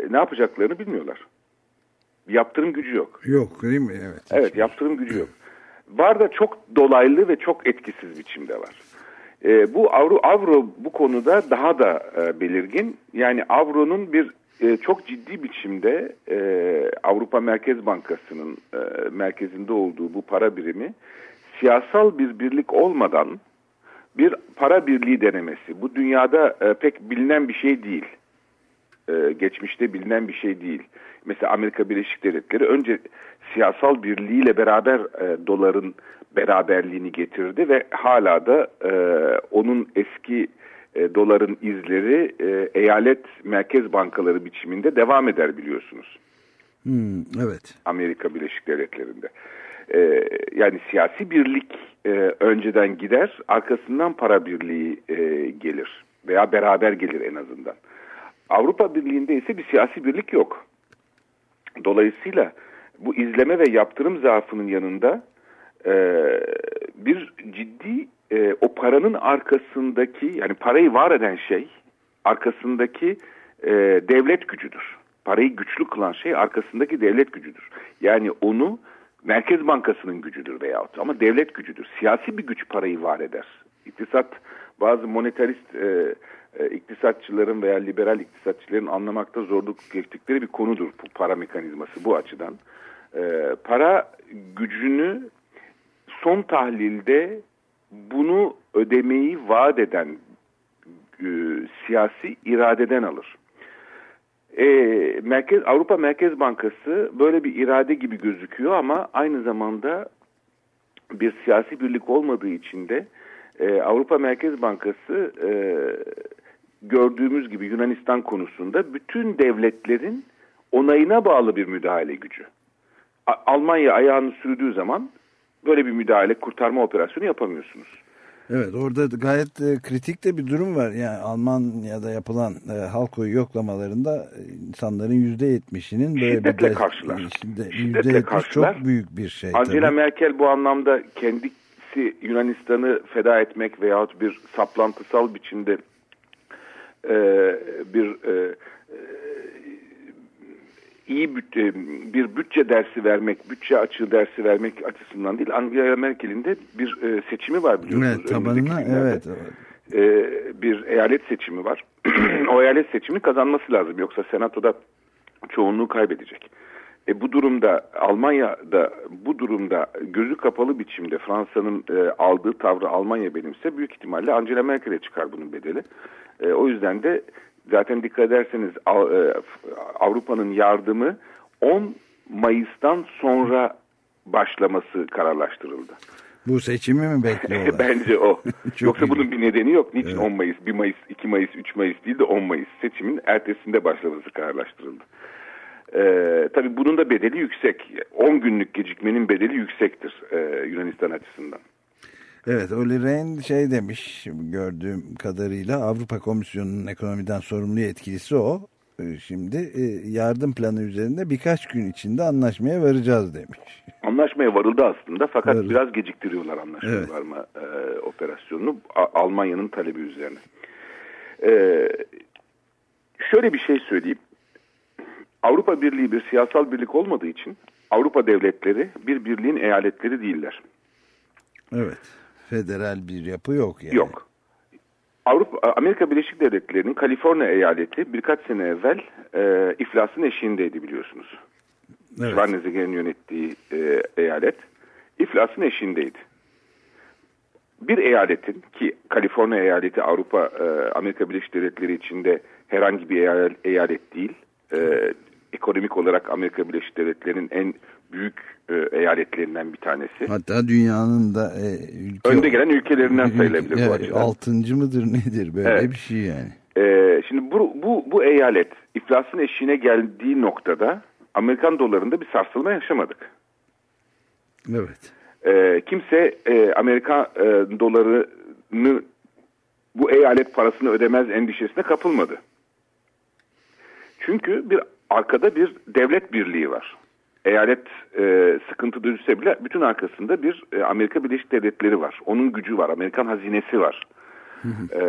ne yapacaklarını bilmiyorlar. Yaptırım gücü yok. Yok değil mi? Evet. Evet yaptırım gücü yok. Var da çok dolaylı ve çok etkisiz biçimde var. E, bu avro, avro bu konuda daha da e, belirgin. Yani avronun bir e, çok ciddi biçimde e, Avrupa Merkez Bankası'nın e, merkezinde olduğu bu para birimi siyasal bir birlik olmadan bir para birliği denemesi. Bu dünyada e, pek bilinen bir şey değil. E, geçmişte bilinen bir şey değil. Mesela Amerika Birleşik Devletleri önce siyasal birliğiyle beraber e, doların beraberliğini getirdi ve hala da e, onun eski e, doların izleri e, eyalet merkez bankaları biçiminde devam eder biliyorsunuz. Hmm, evet. Amerika Birleşik Devletleri'nde. E, yani siyasi birlik e, önceden gider, arkasından para birliği e, gelir veya beraber gelir en azından. Avrupa Birliği'nde ise bir siyasi birlik yok. Dolayısıyla bu izleme ve yaptırım zaafının yanında e, bir ciddi e, o paranın arkasındaki yani parayı var eden şey arkasındaki e, devlet gücüdür. Parayı güçlü kılan şey arkasındaki devlet gücüdür. Yani onu Merkez Bankası'nın gücüdür veyahut ama devlet gücüdür. Siyasi bir güç parayı var eder. İktisat bazı monetarist e, e, iktisatçıların veya liberal iktisatçıların anlamakta zorluk çektikleri bir konudur bu para mekanizması bu açıdan. E, para gücünü son tahlilde bunu ödemeyi vaat eden e, siyasi iradeden alır. E, Merkez Avrupa Merkez Bankası böyle bir irade gibi gözüküyor ama aynı zamanda bir siyasi birlik olmadığı için de e, Avrupa Merkez Bankası e, gördüğümüz gibi Yunanistan konusunda bütün devletlerin onayına bağlı bir müdahale gücü. A- Almanya ayağını sürdüğü zaman böyle bir müdahale kurtarma operasyonu yapamıyorsunuz. Evet orada gayet e, kritik de bir durum var. Yani Almanya'da yapılan e, halk oyu yoklamalarında e, insanların yüzde yetmişinin böyle Şiddetle bir karşılar. Yüzde Şiddetle yetmiş karşılar. çok büyük bir şey. Angela tabii. Merkel bu anlamda kendisi Yunanistan'ı feda etmek veyahut bir saplantısal biçimde e, bir e, e, iyi büt- e, bir bütçe dersi vermek, bütçe açığı dersi vermek açısından değil. Angela Merkel'in de bir e, seçimi var biliyorsunuz. Evet tabanına evet. E, bir eyalet seçimi var. o eyalet seçimini kazanması lazım. Yoksa senatoda çoğunluğu kaybedecek. E, bu durumda Almanya'da bu durumda gözü kapalı biçimde Fransa'nın e, aldığı tavrı Almanya benimse büyük ihtimalle Angela Merkel'e çıkar bunun bedeli. E, o yüzden de zaten dikkat ederseniz e, Avrupa'nın yardımı 10 Mayıs'tan sonra başlaması kararlaştırıldı. Bu seçimi mi bekliyorlar? Bence o. Yoksa iyi. bunun bir nedeni yok. Niçin Evet. 10 Mayıs, 1 Mayıs, 2 Mayıs, 3 Mayıs değil de 10 Mayıs seçimin ertesinde başlaması kararlaştırıldı. Ee, tabii bunun da bedeli yüksek. 10 günlük gecikmenin bedeli yüksektir e, Yunanistan açısından. Evet Oli Rehn şey demiş gördüğüm kadarıyla Avrupa Komisyonu'nun ekonomiden sorumlu yetkilisi o. E, Şimdi e, yardım planı üzerinde birkaç gün içinde anlaşmaya varacağız demiş. Anlaşmaya varıldı aslında fakat Varıldı. biraz geciktiriyorlar anlaşma Evet. varma e, operasyonunu Almanya'nın talebi üzerine. Ee, şöyle bir şey söyleyeyim. Avrupa Birliği bir siyasal birlik olmadığı için Avrupa devletleri bir birliğin eyaletleri değiller. Evet. Federal bir yapı yok yani. Yok. Avrupa Amerika Birleşik Devletleri'nin Kaliforniya eyaleti birkaç sene evvel e, iflasın eşiğindeydi biliyorsunuz. Evet. Schwarzenegger'in yönettiği e, eyalet iflasın eşiğindeydi. Bir eyaletin ki Kaliforniya eyaleti Avrupa e, Amerika Birleşik Devletleri içinde herhangi bir eyal- eyalet değil. E, ekonomik olarak Amerika Birleşik Devletleri'nin en büyük e, eyaletlerinden bir tanesi. Hatta dünyanın da e, ülke, Önde gelen ülkelerinden sayılabilir bu evet, açıdan. Altıncı mıdır nedir böyle Evet. bir şey yani. Ee, şimdi bu, bu, bu eyalet iflasın eşiğine geldiği noktada Amerikan dolarında bir sarsılma yaşamadık. Evet. Ee, kimse e, Amerikan e, dolarını bu eyalet parasını ödemez endişesine kapılmadı. Çünkü bir arkada bir devlet birliği var. Eyalet e, sıkıntı düşse bile bütün arkasında bir e, Amerika Birleşik Devletleri var. Onun gücü var. Amerikan hazinesi var. E,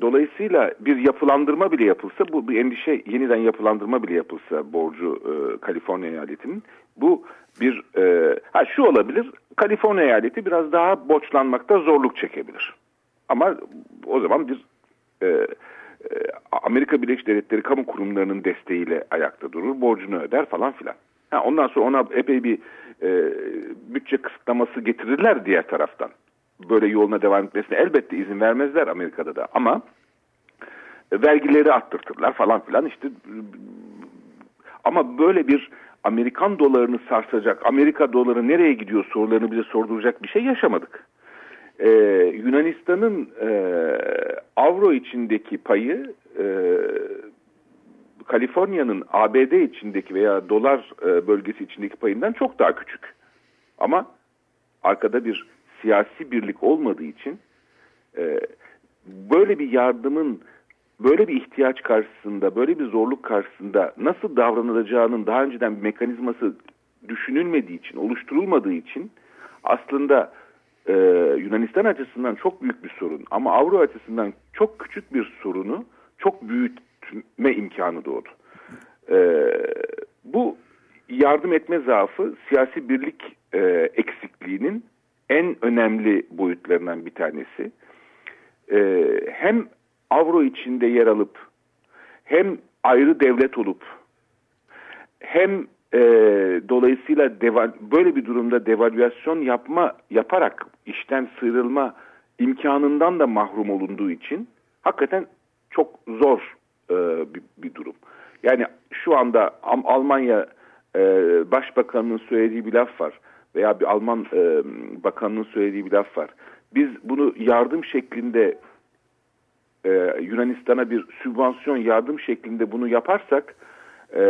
dolayısıyla bir yapılandırma bile yapılsa bu bir endişe yeniden yapılandırma bile yapılsa borcu e, Kaliforniya eyaletinin bu bir e, ha şu olabilir Kaliforniya eyaleti biraz daha borçlanmakta zorluk çekebilir. Ama o zaman bir e, e, Amerika Birleşik Devletleri kamu kurumlarının desteğiyle ayakta durur, borcunu öder falan filan. Ha, ondan sonra ona epey bir e, bütçe kısıtlaması getirirler diğer taraftan. Böyle yoluna devam etmesine elbette izin vermezler Amerika'da da ama vergileri arttırtırlar falan filan işte ama böyle bir Amerikan dolarını sarsacak, Amerika doları nereye gidiyor sorularını bize sorduracak bir şey yaşamadık. Ee, Yunanistan'ın e, avro içindeki payı e, Kaliforniya'nın ABD içindeki veya dolar e, bölgesi içindeki payından çok daha küçük. Ama arkada bir siyasi birlik olmadığı için e, böyle bir yardımın böyle bir ihtiyaç karşısında, böyle bir zorluk karşısında nasıl davranılacağının daha önceden bir mekanizması düşünülmediği için, oluşturulmadığı için aslında e, Yunanistan açısından çok büyük bir sorun ama Avro açısından çok küçük bir sorunu çok büyütme imkanı doğdu. E, bu yardım etme zaafı siyasi birlik e, eksikliğinin en önemli boyutlarından bir tanesi. E, hem avro içinde yer alıp hem ayrı devlet olup hem e, dolayısıyla deva, böyle bir durumda devalüasyon yapma yaparak işten sıyrılma imkanından da mahrum olunduğu için hakikaten çok zor e, bir, bir durum. Yani şu anda Almanya e, Başbakanının söylediği bir laf var veya bir Alman e, bakanının söylediği bir laf var. biz bunu yardım şeklinde e, Yunanistan'a bir sübvansiyon yardım şeklinde bunu yaparsak e,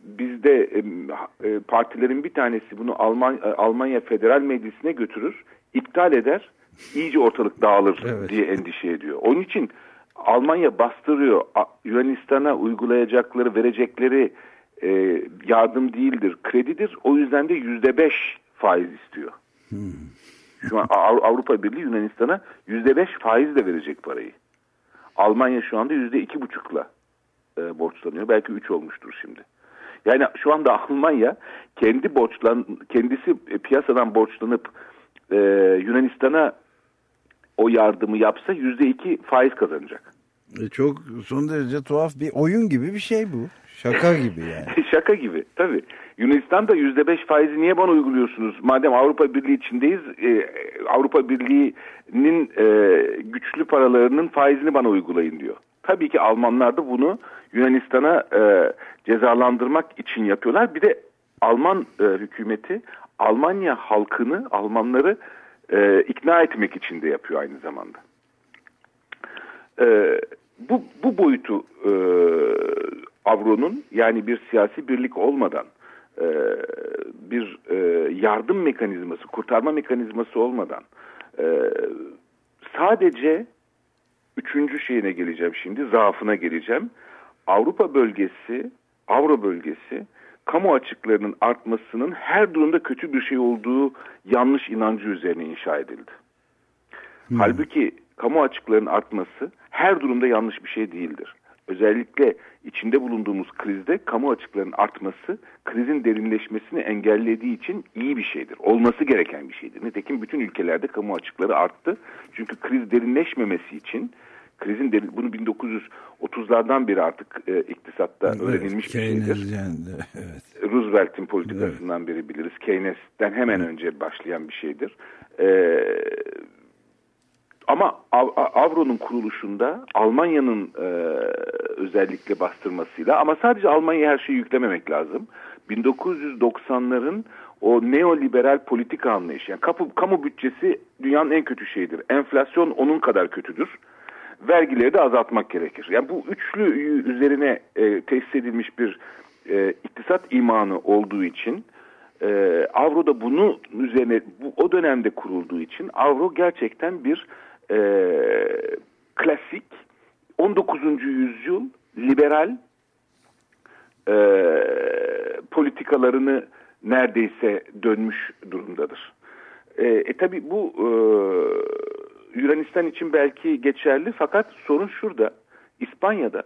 bizde e, e, partilerin bir tanesi bunu Alman, e, Almanya Federal Meclisi'ne götürür, iptal eder, iyice ortalık dağılır Evet. diye endişe ediyor. Onun için Almanya bastırıyor. Yunanistan'a uygulayacakları, verecekleri e, yardım değildir, kredidir. O yüzden de yüzde beş faiz istiyor. Şu an Av- Avrupa Birliği Yunanistan'a yüzde beş faizle verecek parayı. Almanya şu anda yüzde iki buçukla e, borçlanıyor. Belki üç olmuştur şimdi. Yani şu anda Almanya kendi borçlan kendisi e, piyasadan borçlanıp e, Yunanistan'a o yardımı yapsa yüzde iki faiz kazanacak. E, Çok son derece tuhaf bir oyun gibi bir şey bu. Şaka gibi yani. Şaka gibi tabii. Yunanistan'da yüzde beş faizi niye bana uyguluyorsunuz? Madem Avrupa Birliği içindeyiz, e, Avrupa Birliği'nin e, güçlü paralarının faizini bana uygulayın diyor. Tabii ki Almanlar da bunu Yunanistan'a e, cezalandırmak için yapıyorlar. Bir de Alman e, hükümeti Almanya halkını, Almanları e, ikna etmek için de yapıyor aynı zamanda. E, bu, bu boyutu e, avronun yani bir siyasi birlik olmadan e, bir e, yardım mekanizması, kurtarma mekanizması olmadan e, sadece üçüncü şeyine geleceğim şimdi, zaafına geleceğim. Avrupa bölgesi, Avro bölgesi kamu açıklarının artmasının her durumda kötü bir şey olduğu yanlış inancı üzerine inşa edildi. Halbuki kamu açıklarının artması her durumda yanlış bir şey değildir. Özellikle içinde bulunduğumuz krizde kamu açıklarının artması krizin derinleşmesini engellediği için iyi bir şeydir. Olması gereken bir şeydir. Nitekim bütün ülkelerde kamu açıkları arttı. Çünkü kriz derinleşmemesi için krizin derin, bunu 1930'lardan beri artık e, iktisatta öğrenilmiş bir şeydir. De, evet. Roosevelt'in politikasından beri biliriz. Keynes'ten hemen önce başlayan bir şeydir. Ee, ama Av- Avro'nun kuruluşunda Almanya'nın e, özellikle bastırmasıyla ama sadece Almanya'ya her şeyi yüklememek lazım. 1990'ların o neoliberal politika anlayışı. Yani kamu, kamu bütçesi dünyanın en kötü şeyidir. Enflasyon onun kadar kötüdür. Vergileri de azaltmak gerekir. Yani bu üçlü üzerine e, tesis edilmiş bir e, iktisat imanı olduğu için e, avro da bunu üzerine bu, o dönemde kurulduğu için avro gerçekten bir e, klasik 19. yüzyıl liberal e, politikalarını neredeyse dönmüş durumdadır. E, e tabi bu e, Yunanistan için belki geçerli fakat sorun şurada. İspanya'da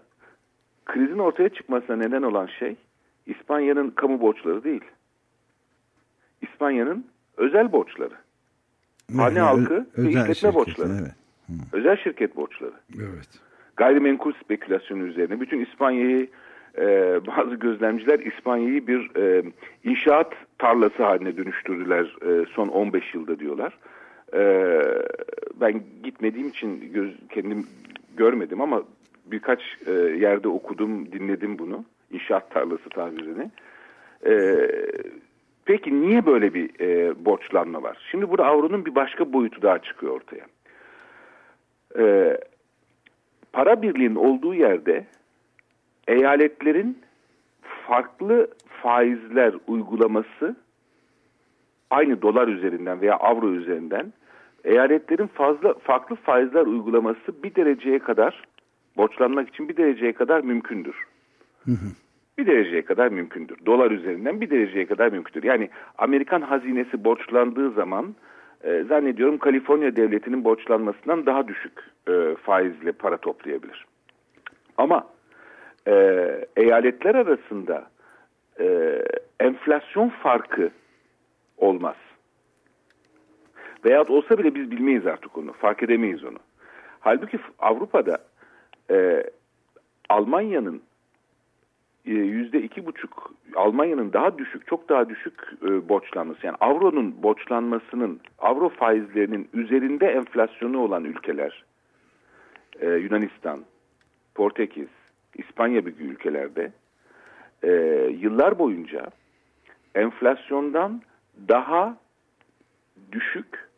krizin ortaya çıkmasına neden olan şey İspanya'nın kamu borçları değil. İspanya'nın özel borçları. Hane halkı ve özel işletme şirketin, borçları. Evet. Özel şirket borçları. Evet. Gayrimenkul spekülasyonu üzerine. Bütün İspanya'yı e, bazı gözlemciler İspanya'yı bir e, inşaat tarlası haline dönüştürdüler e, son 15 yılda diyorlar. E, ben gitmediğim için göz, kendim görmedim ama birkaç e, yerde okudum, dinledim bunu. İnşaat tarlası tabirini. E, peki niye böyle bir e, borçlanma var? Şimdi burada avronun bir başka boyutu daha çıkıyor ortaya. E, para birliğinin olduğu yerde eyaletlerin farklı faizler uygulaması aynı dolar üzerinden veya avro üzerinden eyaletlerin fazla farklı faizler uygulaması bir dereceye kadar borçlanmak için bir dereceye kadar mümkündür. Bir dereceye kadar mümkündür. Dolar üzerinden bir dereceye kadar mümkündür. Yani Amerikan hazinesi borçlandığı zaman e, zannediyorum Kaliforniya devletinin borçlanmasından daha düşük e, faizle para toplayabilir. Ama e, eyaletler arasında e, enflasyon farkı olmaz. Veyahut olsa bile biz bilmeyiz artık onu. Fark edemeyiz onu. Halbuki Avrupa'da e, Almanya'nın yüzde iki buçuk Almanya'nın daha düşük, çok daha düşük e, borçlanması yani avronun borçlanmasının, avro faizlerinin üzerinde enflasyonu olan ülkeler, e, Yunanistan, Portekiz, İspanya gibi ülkelerde e, yıllar boyunca enflasyondan daha düşük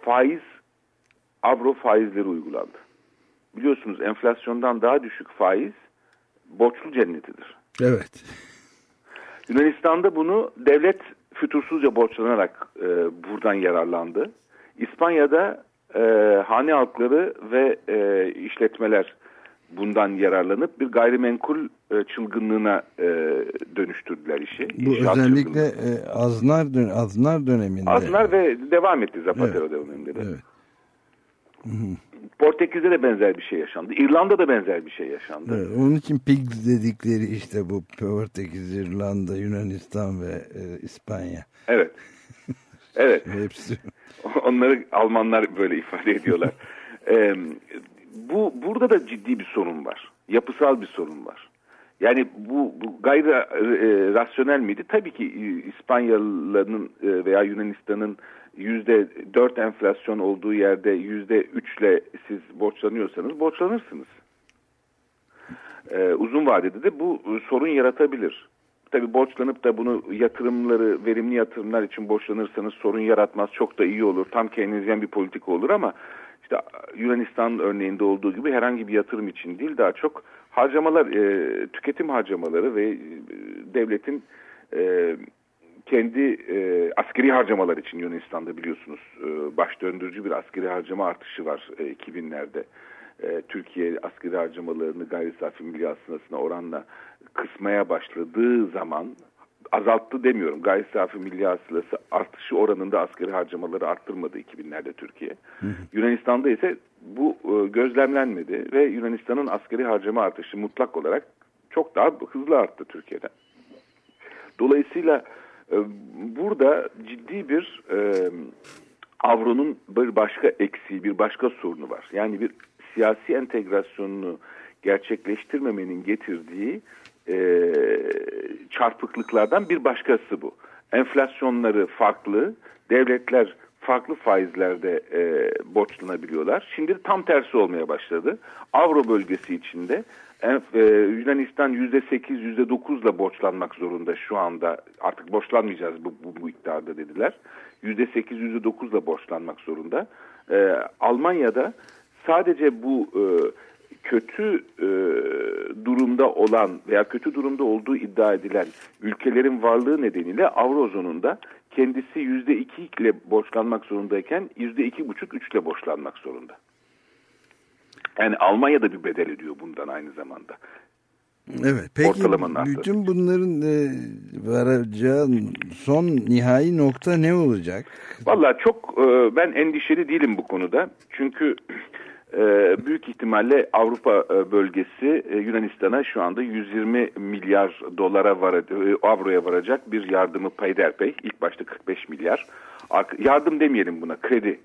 faiz, avro faizleri uygulandı. Biliyorsunuz enflasyondan daha düşük faiz borçlu cennetidir. Evet. Yunanistan'da bunu devlet fütursuzca borçlanarak e, buradan yararlandı. İspanya'da e, hane halkları ve e, işletmeler bundan yararlanıp bir gayrimenkul e, çılgınlığına e, dönüştürdüler işi. Bu İnşaat özellikle e, Aznar dön Aznar döneminde. Aznar ve devam etti Zapatero Evet. döneminde de. Evet. Portekiz'de de benzer bir şey yaşandı. İrlanda'da benzer bir şey yaşandı. Evet, onun için pigs dedikleri işte bu Portekiz, İrlanda, Yunanistan ve e, İspanya. Evet. Evet. Hepsi. Onları Almanlar böyle ifade ediyorlar. Ee, bu burada da ciddi bir sorun var. Yapısal bir sorun var. Yani bu, bu gayri e, rasyonel miydi? Tabii ki İspanyalıların e, veya Yunanistan'ın yüzde dört enflasyon olduğu yerde yüzde üçle siz borçlanıyorsanız borçlanırsınız. Ee, uzun vadede de bu e, sorun yaratabilir. Tabii borçlanıp da bunu yatırımları, verimli yatırımlar için borçlanırsanız sorun yaratmaz. Çok da iyi olur. Tam Keynesyen bir politika olur ama işte Yunanistan örneğinde olduğu gibi herhangi bir yatırım için değil daha çok harcamalar, e, tüketim harcamaları ve e, devletin e, kendi e, askeri harcamalar için Yunanistan'da biliyorsunuz e, baş döndürücü bir askeri harcama artışı var e, 2000'lerde. E, Türkiye askeri harcamalarını gayri safi milli hasılasına oranla kısmaya başladığı zaman azalttı demiyorum. Gayri safi milli hasılası artışı oranında askeri harcamaları arttırmadı 2000'lerde Türkiye. Yunanistan'da ise bu e, gözlemlenmedi ve Yunanistan'ın askeri harcama artışı mutlak olarak çok daha hızlı arttı Türkiye'den. Dolayısıyla burada ciddi bir e, avronun bir başka eksiği, bir başka sorunu var. Yani bir siyasi entegrasyonunu gerçekleştirmemenin getirdiği e, çarpıklıklardan bir başkası bu. Enflasyonları farklı, devletler farklı faizlerde e, borçlanabiliyorlar. Şimdi tam tersi olmaya başladı. Avro bölgesi içinde Yunanistan %8, %9'la borçlanmak zorunda şu anda. Artık borçlanmayacağız bu, bu, bu iktidarda dediler. %8, %9'la borçlanmak zorunda. E, Almanya'da sadece bu e, kötü e, durumda olan veya kötü durumda olduğu iddia edilen ülkelerin varlığı nedeniyle Avrozon'unda kendisi yüzde iki ile borçlanmak zorundayken yüzde iki buçuk üçle borçlanmak zorunda. Yani Almanya da bir bedel ediyor bundan aynı zamanda. Evet. Peki bütün bunların e, varacağı son nihai nokta ne olacak? Valla çok e, ben endişeli değilim bu konuda. Çünkü e, büyük ihtimalle Avrupa e, bölgesi e, Yunanistan'a şu anda 120 milyar dolara var, e, avroya varacak bir yardımı peyderpey. İlk başta 45 milyar. Ar- Yardım demeyelim buna kredi.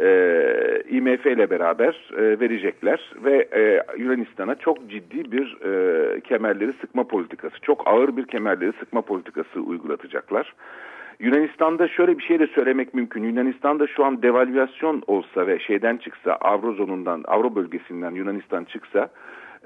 E, IMF ile beraber e, verecekler ve e, Yunanistan'a çok ciddi bir e, kemerleri sıkma politikası, çok ağır bir kemerleri sıkma politikası uygulatacaklar. Yunanistan'da şöyle bir şey de söylemek mümkün. Yunanistan'da şu an devalüasyon olsa ve şeyden çıksa, Avrozonundan, Avro bölgesinden Yunanistan çıksa,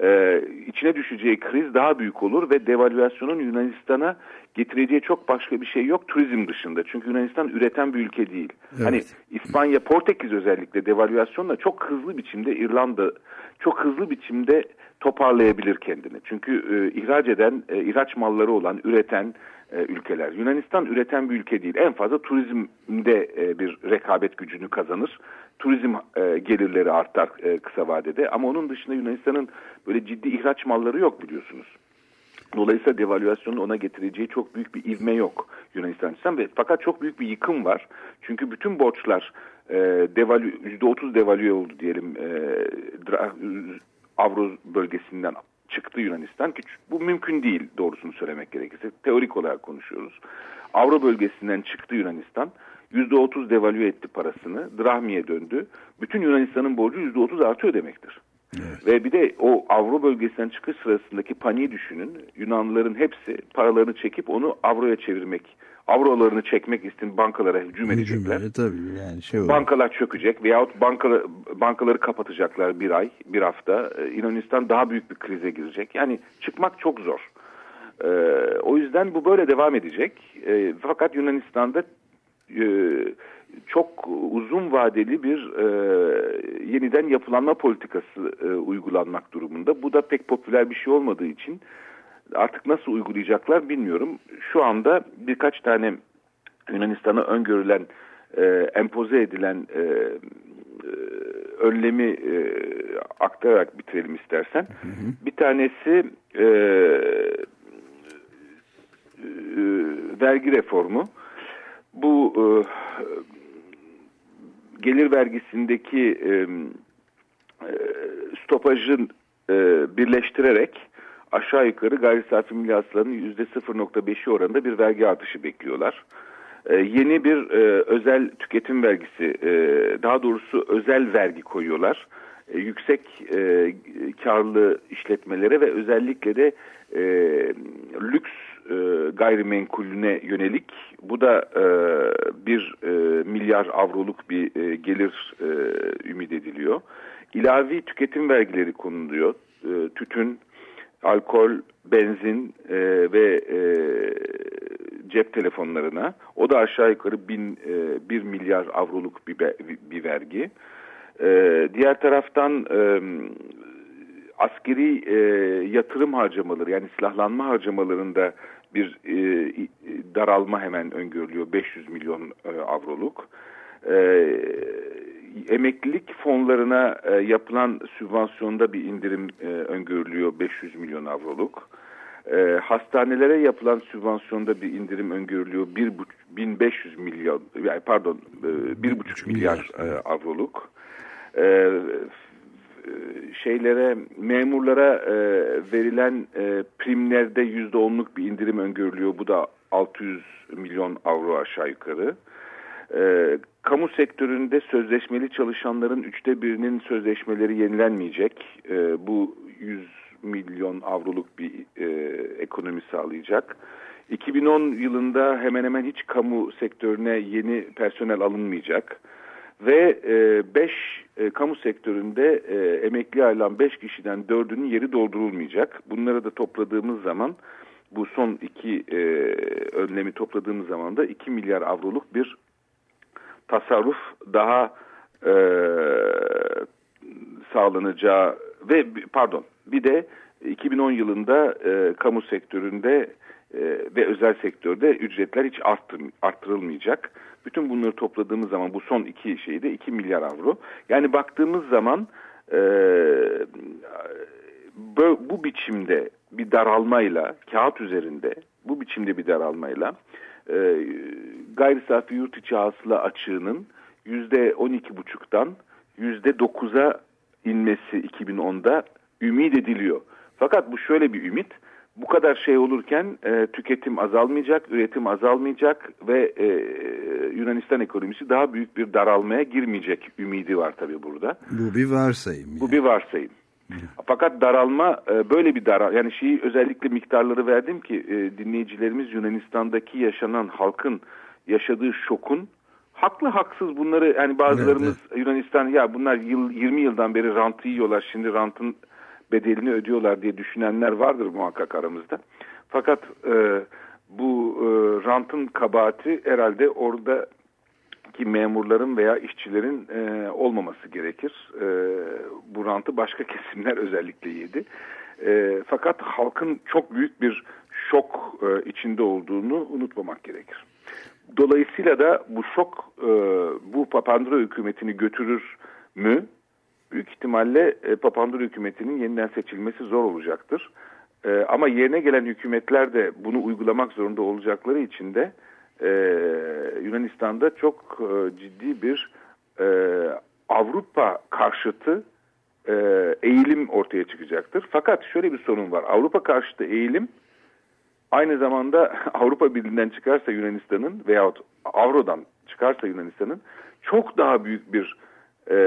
e, içine düşeceği kriz daha büyük olur ve devalüasyonun Yunanistan'a getireceği çok başka bir şey yok turizm dışında. Çünkü Yunanistan üreten bir ülke değil. Evet. Hani İspanya, Portekiz özellikle devalüasyonla çok hızlı biçimde İrlanda çok hızlı biçimde toparlayabilir kendini. Çünkü e, ihraç eden, e, ihraç malları olan, üreten e, ülkeler. Yunanistan üreten bir ülke değil. En fazla turizmde e, bir rekabet gücünü kazanır. Turizm e, gelirleri artar e, kısa vadede. Ama onun dışında Yunanistan'ın böyle ciddi ihraç malları yok biliyorsunuz. Dolayısıyla devalüasyonun ona getireceği çok büyük bir ivme yok Yunanistan açısından. Fakat çok büyük bir yıkım var. Çünkü bütün borçlar e, devalü, %30 devalüe oldu diyelim e, Avro bölgesinden çıktı Yunanistan bu mümkün değil doğrusunu söylemek gerekirse. Teorik olarak konuşuyoruz. Avro bölgesinden çıktı Yunanistan. %30 devalüe etti parasını. Drahmiye döndü. Bütün Yunanistan'ın borcu %30 artıyor demektir. Evet. Ve bir de o Avro bölgesinden çıkış sırasındaki paniği düşünün. Yunanlıların hepsi paralarını çekip onu avroya çevirmek, avrolarını çekmek için bankalara hücum edecekler. Hücum, tabii yani şey olur. Bankalar çökecek veyahut bankalar, bankaları kapatacaklar bir ay, bir hafta. Ee, Yunanistan daha büyük bir krize girecek. Yani çıkmak çok zor. Ee, o yüzden bu böyle devam edecek. Ee, fakat Yunanistan'da çok uzun vadeli bir e, yeniden yapılanma politikası e, uygulanmak durumunda. Bu da pek popüler bir şey olmadığı için artık nasıl uygulayacaklar bilmiyorum. Şu anda birkaç tane Yunanistan'a öngörülen, e, empoze edilen e, e, önlemi e, aktararak bitirelim istersen. Hı hı. Bir tanesi e, e, vergi reformu. Bu e, gelir vergisindeki e, e, stopajın e, birleştirerek aşağı yukarı gayri safi milli hasılanın %0.5'i oranında bir vergi artışı bekliyorlar. E, yeni bir e, özel tüketim vergisi, e, daha doğrusu özel vergi koyuyorlar. E, yüksek e, karlı işletmelere ve özellikle de e, lüks e, gayrimenkulüne yönelik bu da e, bir e, milyar avroluk bir e, gelir e, ümit ediliyor. İlavi tüketim vergileri konuluyor. E, tütün, alkol, benzin e, ve e, cep telefonlarına. O da aşağı yukarı bin, e, 1 milyar avroluk bir, bir vergi. E, diğer taraftan e, askeri e, yatırım harcamaları yani silahlanma harcamalarında bir e, daralma hemen öngörülüyor 500 milyon e, avroluk. E, emeklilik fonlarına e, yapılan sübvansiyonda bir indirim e, öngörülüyor 500 milyon avroluk. E, hastanelere yapılan sübvansiyonda bir indirim öngörülüyor 1, 1500 milyon pardon e, 1,5 milyar e, avroluk. E, şeylere memurlara e, verilen e, primlerde yüzde onluk bir indirim öngörülüyor. Bu da 600 milyon avro aşağı yukarı. E, kamu sektöründe sözleşmeli çalışanların üçte birinin sözleşmeleri yenilenmeyecek. E, bu 100 milyon avroluk bir e, ekonomi sağlayacak. 2010 yılında hemen hemen hiç kamu sektörüne yeni personel alınmayacak. Ve 5 e, e, kamu sektöründe e, emekli ayrılan 5 kişiden 4'ünün yeri doldurulmayacak. Bunları da topladığımız zaman bu son iki e, önlemi topladığımız zaman da 2 milyar avroluk bir tasarruf daha e, sağlanacağı ve pardon bir de 2010 yılında e, kamu sektöründe e, ve özel sektörde ücretler hiç arttır, arttırılmayacak. Bütün bunları topladığımız zaman bu son iki şeyde 2 milyar avro. Yani baktığımız zaman e, bu biçimde bir daralmayla kağıt üzerinde bu biçimde bir daralmayla e, gayri safi yurt içi hasıla açığının yüzde 12,5'tan yüzde 9'a inmesi 2010'da ümit ediliyor. Fakat bu şöyle bir ümit. Bu kadar şey olurken e, tüketim azalmayacak, üretim azalmayacak ve e, Yunanistan ekonomisi daha büyük bir daralmaya girmeyecek ümidi var tabii burada. Bu bir varsayım. Bu bir varsayım. Fakat daralma e, böyle bir daral yani şeyi özellikle miktarları verdim ki e, dinleyicilerimiz Yunanistan'daki yaşanan halkın yaşadığı şokun haklı haksız bunları yani bazılarımız evet, evet. Yunanistan ya bunlar yıl 20 yıldan beri rantı yiyorlar şimdi rantın bedelini ödüyorlar diye düşünenler vardır muhakkak aramızda. Fakat e, bu e, rantın kabahati herhalde orada ki memurların veya işçilerin e, olmaması gerekir. E, bu rantı başka kesimler özellikle yedi. E, fakat halkın çok büyük bir şok e, içinde olduğunu unutmamak gerekir. Dolayısıyla da bu şok e, bu Papandreou hükümetini götürür mü? Büyük ihtimalle e, Papandreou hükümetinin yeniden seçilmesi zor olacaktır. E, ama yerine gelen hükümetler de bunu uygulamak zorunda olacakları için de e, Yunanistan'da çok e, ciddi bir e, Avrupa karşıtı e, eğilim ortaya çıkacaktır. Fakat şöyle bir sorun var. Avrupa karşıtı eğilim aynı zamanda Avrupa Birliği'nden çıkarsa Yunanistan'ın veyahut Avro'dan çıkarsa Yunanistan'ın çok daha büyük bir e,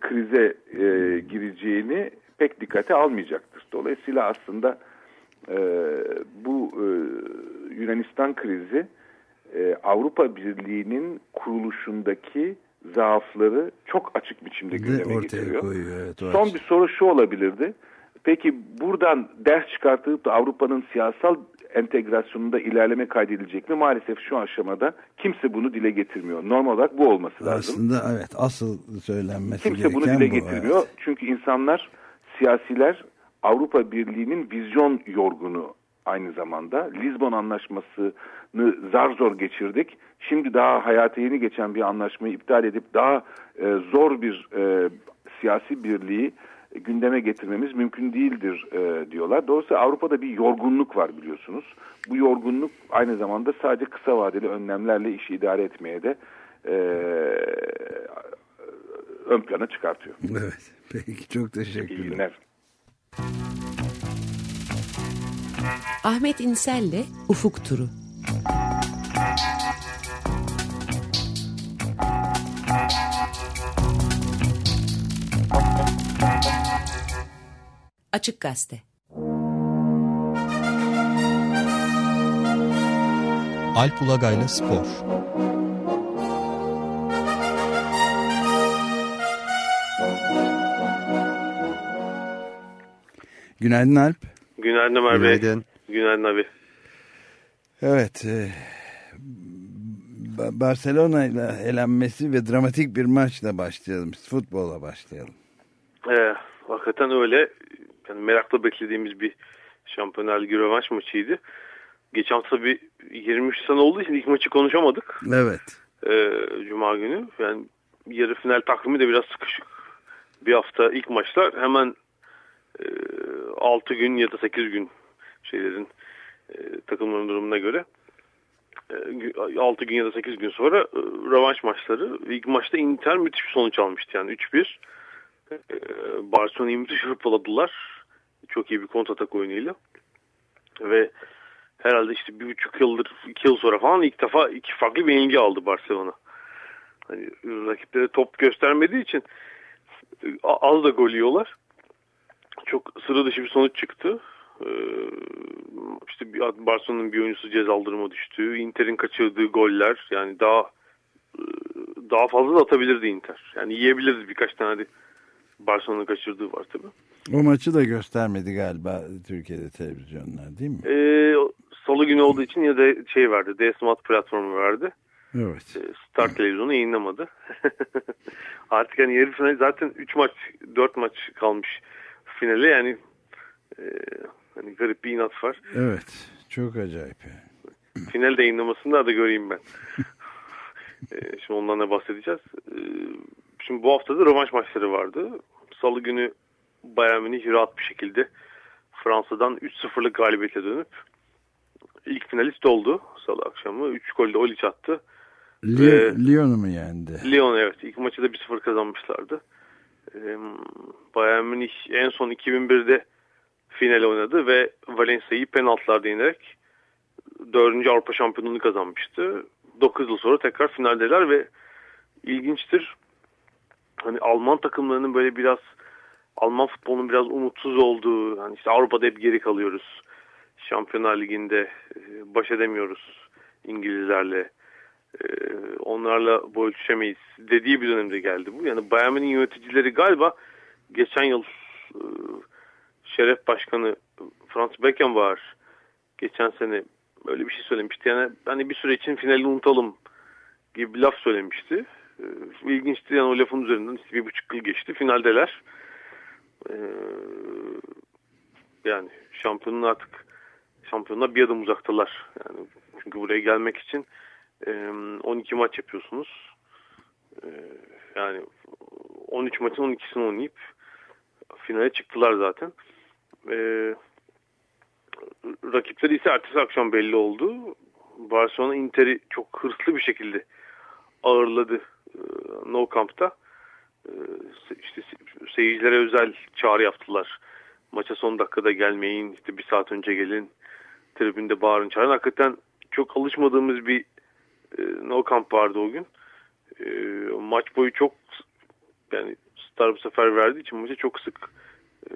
krize e, gireceğini pek dikkate almayacaktır. Dolayısıyla aslında e, bu e, Yunanistan krizi e, Avrupa Birliği'nin kuruluşundaki zaafları çok açık biçimde gündeme getiriyor. Koyuyor, evet, Son bir soru şu olabilirdi. Peki buradan ders çıkartıp da Avrupa'nın siyasal entegrasyonunda ilerleme kaydedilecek mi? Maalesef şu aşamada kimse bunu dile getirmiyor. Normal olarak bu olması lazım. Aslında evet asıl söylenmesi kimse gereken bunu dile bu, getirmiyor. evet. Çünkü insanlar, siyasiler Avrupa Birliği'nin vizyon yorgunu aynı zamanda. Lizbon Anlaşması'nı zar zor geçirdik. Şimdi daha hayata yeni geçen bir anlaşmayı iptal edip daha e, zor bir e, siyasi birliği gündeme getirmemiz mümkün değildir e, diyorlar. Dolayısıyla Avrupa'da bir yorgunluk var biliyorsunuz. Bu yorgunluk aynı zamanda sadece kısa vadeli önlemlerle işi idare etmeye de e, ön plana çıkartıyor. Evet. Peki çok İyi teşekkürler. günler. Ahmet İnsel'le Ufuk Turu. Açık Gazete. Alp Ulagay'la Spor Günaydın Alp. Günaydın Ömer Bey. Günaydın. Günaydın abi. Evet. e, Ba- Barcelona ile elenmesi ve dramatik bir maçla başlayalım. Futbola başlayalım. Ee, hakikaten öyle. Yani merakla beklediğimiz bir Şampiyonlar Ligi rövanş maçıydı. Geçen hafta bir 23 sene olduğu için ilk maçı konuşamadık. Evet. Ee, Cuma günü. Yani yarı final takvimi de biraz sıkışık. Bir hafta ilk maçlar hemen e, 6 gün ya da 8 gün şeylerin e, takımların durumuna göre. 6 gün ya da 8 gün sonra e, rövanş maçları. İlk maçta Inter müthiş bir sonuç almıştı yani 3-1. E, Barcelona'yı müthiş hırpaladılar. Çok iyi bir kontratak oyunuyla. Ve herhalde işte bir buçuk yıldır, iki yıl sonra falan ilk defa iki farklı bir yenilgi aldı Barcelona. Hani rakiplere top göstermediği için e, az da gol yiyorlar. Çok sıra dışı bir sonuç çıktı. Ee, işte Barcelona'nın bir oyuncusu ceza duruma düştü. Inter'in kaçırdığı goller yani daha e, daha fazla da atabilirdi Inter. Yani yiyebilirdi birkaç tane Barcelona'nın kaçırdığı var tabii. O maçı da göstermedi galiba Türkiye'de televizyonlar değil mi? Ee, Salı günü olduğu için ya da şey verdi. D-Smart platformu verdi. Evet. Ee, Star televizyonu yayınlamadı. Artık hani yarı final zaten 3 maç 4 maç kalmış finale yani e, hani garip bir inat var. Evet. Çok acayip. yani. Final de yayınlamasını da, da göreyim ben. Ee, şimdi ondan da bahsedeceğiz. Ee, şimdi bu hafta da rövanş maçları vardı. Salı günü Bayern Münih rahat bir şekilde Fransa'dan 3-0'lık galibiyetle dönüp ilk finalist oldu salı akşamı. 3 gol de Olic attı. Lyon'u mu yendi? Lyon evet ilk maçı da 1-0 kazanmışlardı. Ee, Bayern Münih en son 2001'de final oynadı ve Valencia'yı penaltılarda yenerek 4. Avrupa şampiyonluğunu kazanmıştı. 9 yıl sonra tekrar finaldeler ve ilginçtir. Hani Alman takımlarının böyle biraz Alman futbolunun biraz umutsuz olduğu, hani işte Avrupa'da hep geri kalıyoruz. Şampiyonlar Ligi'nde e, baş edemiyoruz İngilizlerle. E, onlarla boy ölçüşemeyiz dediği bir dönemde geldi bu. Yani Bayern Münih yöneticileri galiba geçen yıl e, Şeref Başkanı Franz Beckenbauer geçen sene böyle bir şey söylemişti. Yani hani bir süre için finali unutalım gibi bir laf söylemişti. İlginçti yani o lafın üzerinden işte bir buçuk yıl geçti. Finaldeler. E, yani şampiyonun artık şampiyonlar bir adım uzaktalar. Yani çünkü buraya gelmek için e, 12 maç yapıyorsunuz. E, yani 13 maçın 12'sini oynayıp finale çıktılar zaten. E, rakipleri ise ertesi akşam belli oldu. Barcelona Inter'i çok hırslı bir şekilde ağırladı e, No Camp'ta. E, se- işte se- seyircilere özel çağrı yaptılar. Maça son dakikada gelmeyin, işte bir saat önce gelin, tribünde bağırın çağırın. Hakikaten çok alışmadığımız bir e, No Camp vardı o gün. E, maç boyu çok yani Star bu sefer verdiği için maça çok sık e,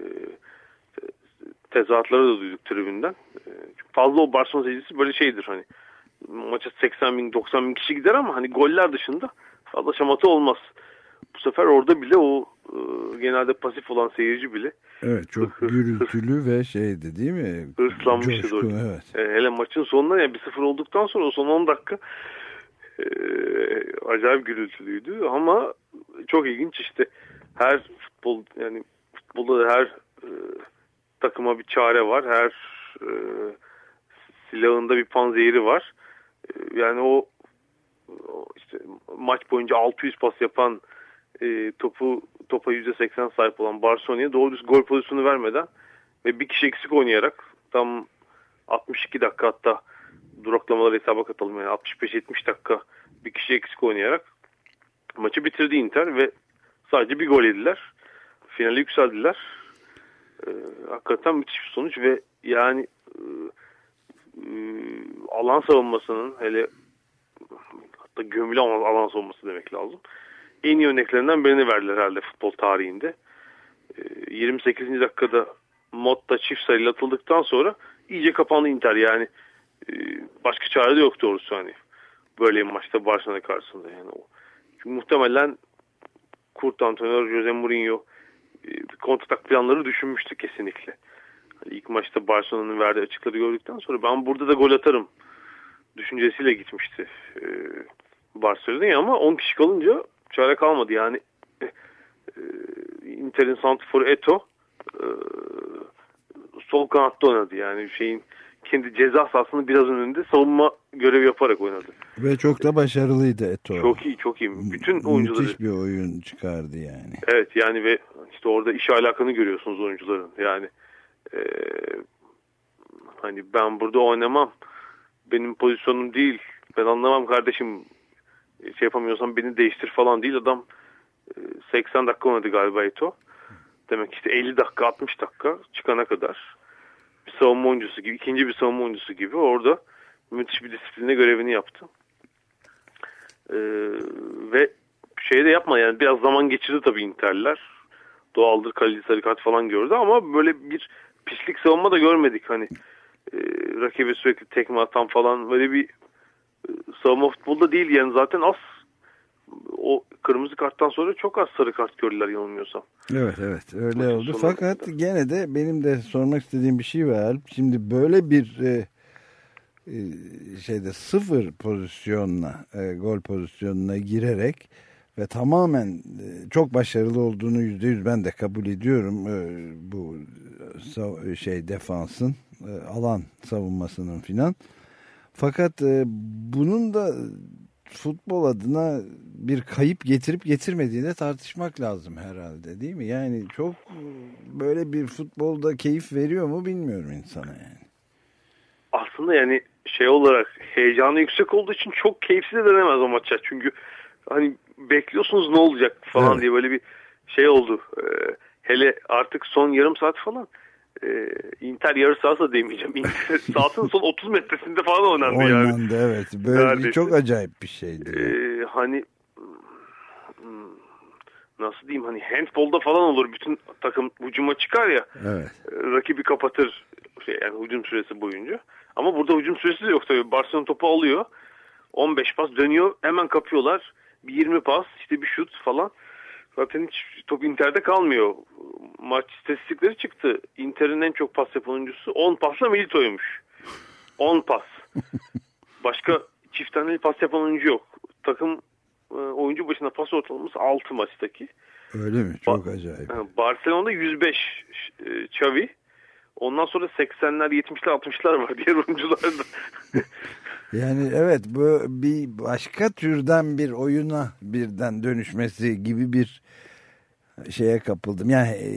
tezahüratları da duyduk tribünden. E, fazla o Barcelona seyircisi böyle şeydir hani maça 80 bin 90 bin kişi gider ama hani goller dışında fazla şamata olmaz. Bu sefer orada bile o e, genelde pasif olan seyirci bile Evet çok gürültülü ve şeydi değil mi? hırslanmıştı Coşku, doğru. evet. E, hele maçın sonunda yani 1-0 olduktan sonra o son 10 dakika e, acayip gürültülüydü ama çok ilginç işte her futbol yani futbolda da her e, takıma bir çare var. Her e, silahında bir panzehiri var. E, yani o, o işte maç boyunca 600 pas yapan e, topu topa %80 sahip olan Barcelona'ya doğru düz gol pozisyonu vermeden ve bir kişi eksik oynayarak tam 62 dakika hatta duraklamaları hesaba katalım yani 65-70 dakika bir kişi eksik oynayarak maçı bitirdi Inter ve sadece bir gol yediler. Finale yükseldiler. Ee, hakikaten müthiş bir sonuç ve yani e, e, alan savunmasının hele hatta gömülü alan savunması demek lazım. En iyi örneklerinden birini verdiler herhalde futbol tarihinde. Ee, 28. dakikada Motta çift sayıyla atıldıktan sonra iyice kapandı Inter yani e, başka çare de yok doğrusu hani böyle bir maçta Barcelona karşısında yani o. Çünkü muhtemelen Kurt antrenör Jose Mourinho e, kontratak planları düşünmüştü kesinlikle. Hani ilk maçta Barcelona'nın verdiği açıkları gördükten sonra ben burada da gol atarım düşüncesiyle gitmişti e, Barcelona'ya ama 10 kişi kalınca çare kalmadı yani e, e, Inter'in santrforu Eto e, sol kanatta oynadı yani şeyin kendi ceza sahasının biraz önünde savunma görevi yaparak oynadı. Ve çok da başarılıydı Eto. Çok iyi çok iyi. Bütün oyuncuları. Müthiş bir oyun çıkardı yani. Evet yani ve işte orada iş alakanı görüyorsunuz oyuncuların. Yani e, hani ben burada oynamam. Benim pozisyonum değil. Ben anlamam kardeşim. Şey yapamıyorsan beni değiştir falan değil. Adam e, 80 dakika oynadı galiba Eto. Demek işte 50 dakika 60 dakika çıkana kadar bir savunma oyuncusu gibi ikinci bir savunma oyuncusu gibi orada müthiş bir disipline görevini yaptı. Ee, ve şey de yapma yani biraz zaman geçirdi tabii Inter'ler. Doğaldır kaleci sarı falan gördü ama böyle bir pislik savunma da görmedik hani e, rakibe sürekli tekme atan falan böyle bir e, savunma futbolda değil yani zaten az o kırmızı karttan sonra çok az sarı kart gördüler yanılmıyorsam. Evet evet öyle Maçın oldu. sonuna Fakat gene de benim de sormak istediğim bir şey var. Alp. Şimdi böyle bir e, e, şeyde sıfır pozisyonla e, gol pozisyonuna girerek ve tamamen e, çok başarılı olduğunu yüzde yüz ben de kabul ediyorum e, bu sav- şey defansın e, alan savunmasının filan. Fakat e, bunun da futbol adına bir kayıp getirip getirmediğini tartışmak lazım herhalde değil mi? Yani çok böyle bir futbolda keyif veriyor mu bilmiyorum insana yani. aslında yani şey olarak heyecanı yüksek olduğu için çok keyifsiz de denemez o maça. Çünkü hani bekliyorsunuz ne olacak falan Evet. diye böyle bir şey oldu. Ee, hele artık son yarım saat falan e, Inter yarı sahası demeyeceğim. Inter sahasının son 30 metresinde falan oynandı yani. Oynandı evet. Böyle Neredeyse. çok acayip bir şeydi. Ee, hani nasıl diyeyim hani handbolda falan olur bütün takım hücuma çıkar ya Evet. e, rakibi kapatır şey yani hücum süresi boyunca. Ama burada hücum süresi de yok tabii. Barcelona topu alıyor. 15 pas dönüyor. Hemen kapıyorlar. Bir 20 pas işte bir şut falan. Zaten hiç top Inter'de kalmıyor. Maç istatistikleri çıktı. Inter'in en çok pas yapan oyuncusu 10 pasla Milito'ymuş. 10 pas. Başka çift taneli pas yapan oyuncu yok. Takım e, oyuncu başına pas ortalaması 6 maçtaki. Öyle mi? Çok acayip. Yani Barcelona'da 105 e, Xavi. Ondan sonra 80'ler, 70'ler, 60'lar var diğer oyuncularda. Yani evet bu bir başka türden bir oyuna birden dönüşmesi gibi bir şeye kapıldım. Yani e,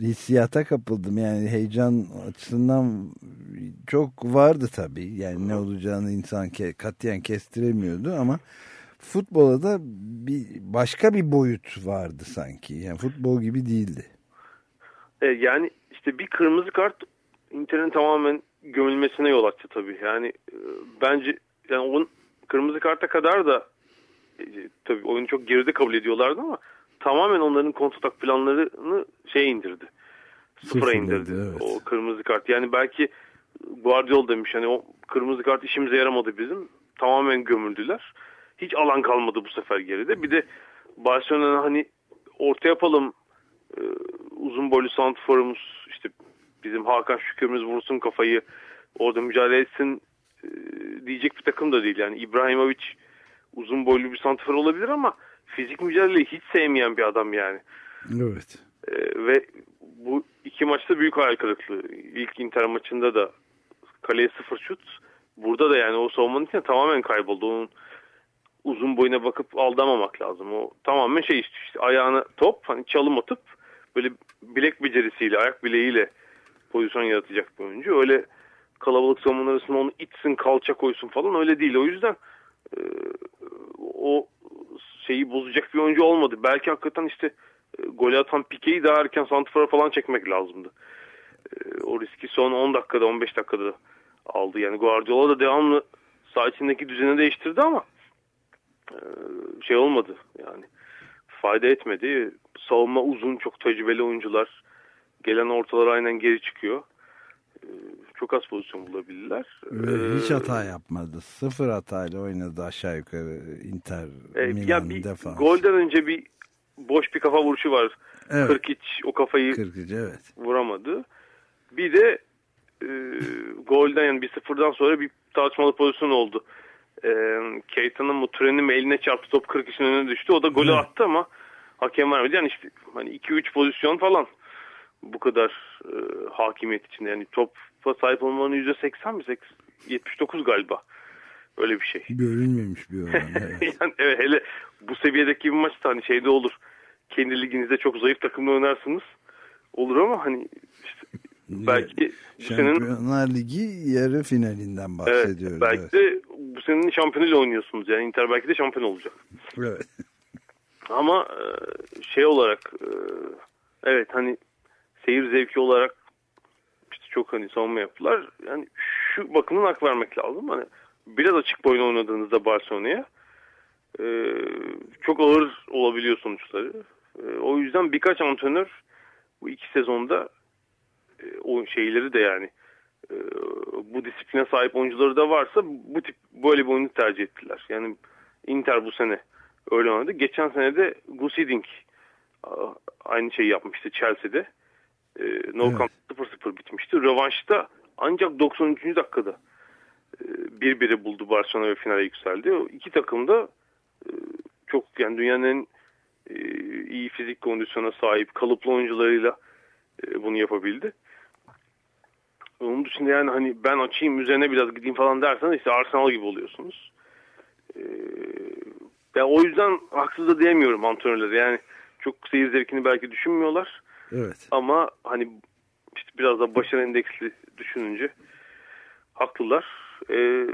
hissiyata kapıldım. Yani heyecan açısından çok vardı tabii. Yani ne olacağını insan ke, katiyen kestiremiyordu ama futbola da bir başka bir boyut vardı sanki. Yani futbol gibi değildi. E, yani işte bir kırmızı kart Inter'in tamamen gömülmesine yol açtı tabii. Yani e, bence yani onun kırmızı karta kadar da e, tabii oyunu çok geride kabul ediyorlardı ama tamamen onların kontratak planlarını şey indirdi. Sıfıra indirdi evet. o kırmızı kart. Yani belki Guardiola demiş hani o kırmızı kart işimize yaramadı bizim. Tamamen gömüldüler. Hiç alan kalmadı bu sefer geride. Bir de Barcelona'nın hani orta yapalım e, uzun boylu santrforumuz işte bizim Hakan Şükür'ümüz vursun kafayı orada mücadele etsin e, diyecek bir takım da değil. Yani İbrahimovic uzun boylu bir santrfor olabilir ama fizik mücadeleyi hiç sevmeyen bir adam yani. Evet. E, ve bu iki maçta büyük hayal kırıklığı. İlk Inter maçında da kaleye sıfır şut. Burada da yani o savunmanın içinde tamamen kayboldu. Onun uzun boyuna bakıp aldamamak lazım. O tamamen şey işte, işte ayağına top hani çalım atıp böyle bilek becerisiyle ayak bileğiyle pozisyon yaratacak bir oyuncu. Öyle kalabalık savunmalar arasında onu itsin kalça koysun falan öyle değil. O yüzden e, o şeyi bozacak bir oyuncu olmadı. Belki hakikaten işte e, golü atan Pike'yi daha erken santrfora falan çekmek lazımdı. E, o riski son 10 dakikada 15 dakikada aldı. Yani Guardiola da devamlı saha içindeki düzeni değiştirdi ama e, şey olmadı yani fayda etmedi. Savunma uzun çok tecrübeli oyuncular gelen ortalar aynen geri çıkıyor. E, çok az pozisyon bulabildiler. Ve hiç E, hata yapmadı. Sıfır hatayla oynadı aşağı yukarı Inter e, Milan ya bir defans. golden önce bir boş bir kafa vuruşu var. Evet. Kırkiç o kafayı 40 evet. vuramadı. Bir de e, golden yani bir sıfırdan sonra bir tartışmalı pozisyon oldu. E, Keita'nın mı Turen'in mi eline çarptı top 40 kişinin önüne düştü. O da golü Evet. attı ama hakem vermedi. Yani işte hani 2-3 pozisyon falan bu kadar e, hakimiyet içinde. Yani topa sahip olmanın %80 mi? 79 galiba. Öyle bir şey. Görülmemiş bir oran. Evet. yani evet hele bu seviyedeki bir maçta hani şeyde olur. Kendi liginizde çok zayıf takımla oynarsınız. Olur ama hani işte belki bu senin Şampiyonlar Ligi yarı finalinden evet, bahsediyoruz. belki Evet. de bu senin şampiyonuyla oynuyorsunuz. Yani Inter belki de şampiyon olacak. Evet. Ama e, şey olarak e, evet hani seyir zevki olarak çok hani savunma yaptılar. Yani şu bakımdan hak vermek lazım. Hani biraz açık boyun oynadığınızda Barcelona'ya e, çok ağır olabiliyor sonuçları. E, o yüzden birkaç antrenör bu iki sezonda e, o şeyleri de yani e, bu disipline sahip oyuncuları da varsa bu tip böyle bir oyunu tercih ettiler. Yani Inter bu sene öyle oynadı. Geçen sene de Gus Hiddink a- aynı şeyi yapmıştı Chelsea'de. E, no Evet. Camp 0-0 bitmişti. Rövanşta ancak 93. dakikada e, bir biri buldu Barcelona ve finale yükseldi. O iki takım da e, çok yani dünyanın e, iyi fizik kondisyona sahip kalıplı oyuncularıyla e, bunu yapabildi. Onun dışında yani hani ben açayım üzerine biraz gideyim falan derseniz işte Arsenal gibi oluyorsunuz. Ee, ben o yüzden haksız da diyemiyorum antrenörlere. Yani çok seyir zevkini belki düşünmüyorlar. Evet. Ama hani işte biraz da başarı endeksli düşününce haklılar. Ee,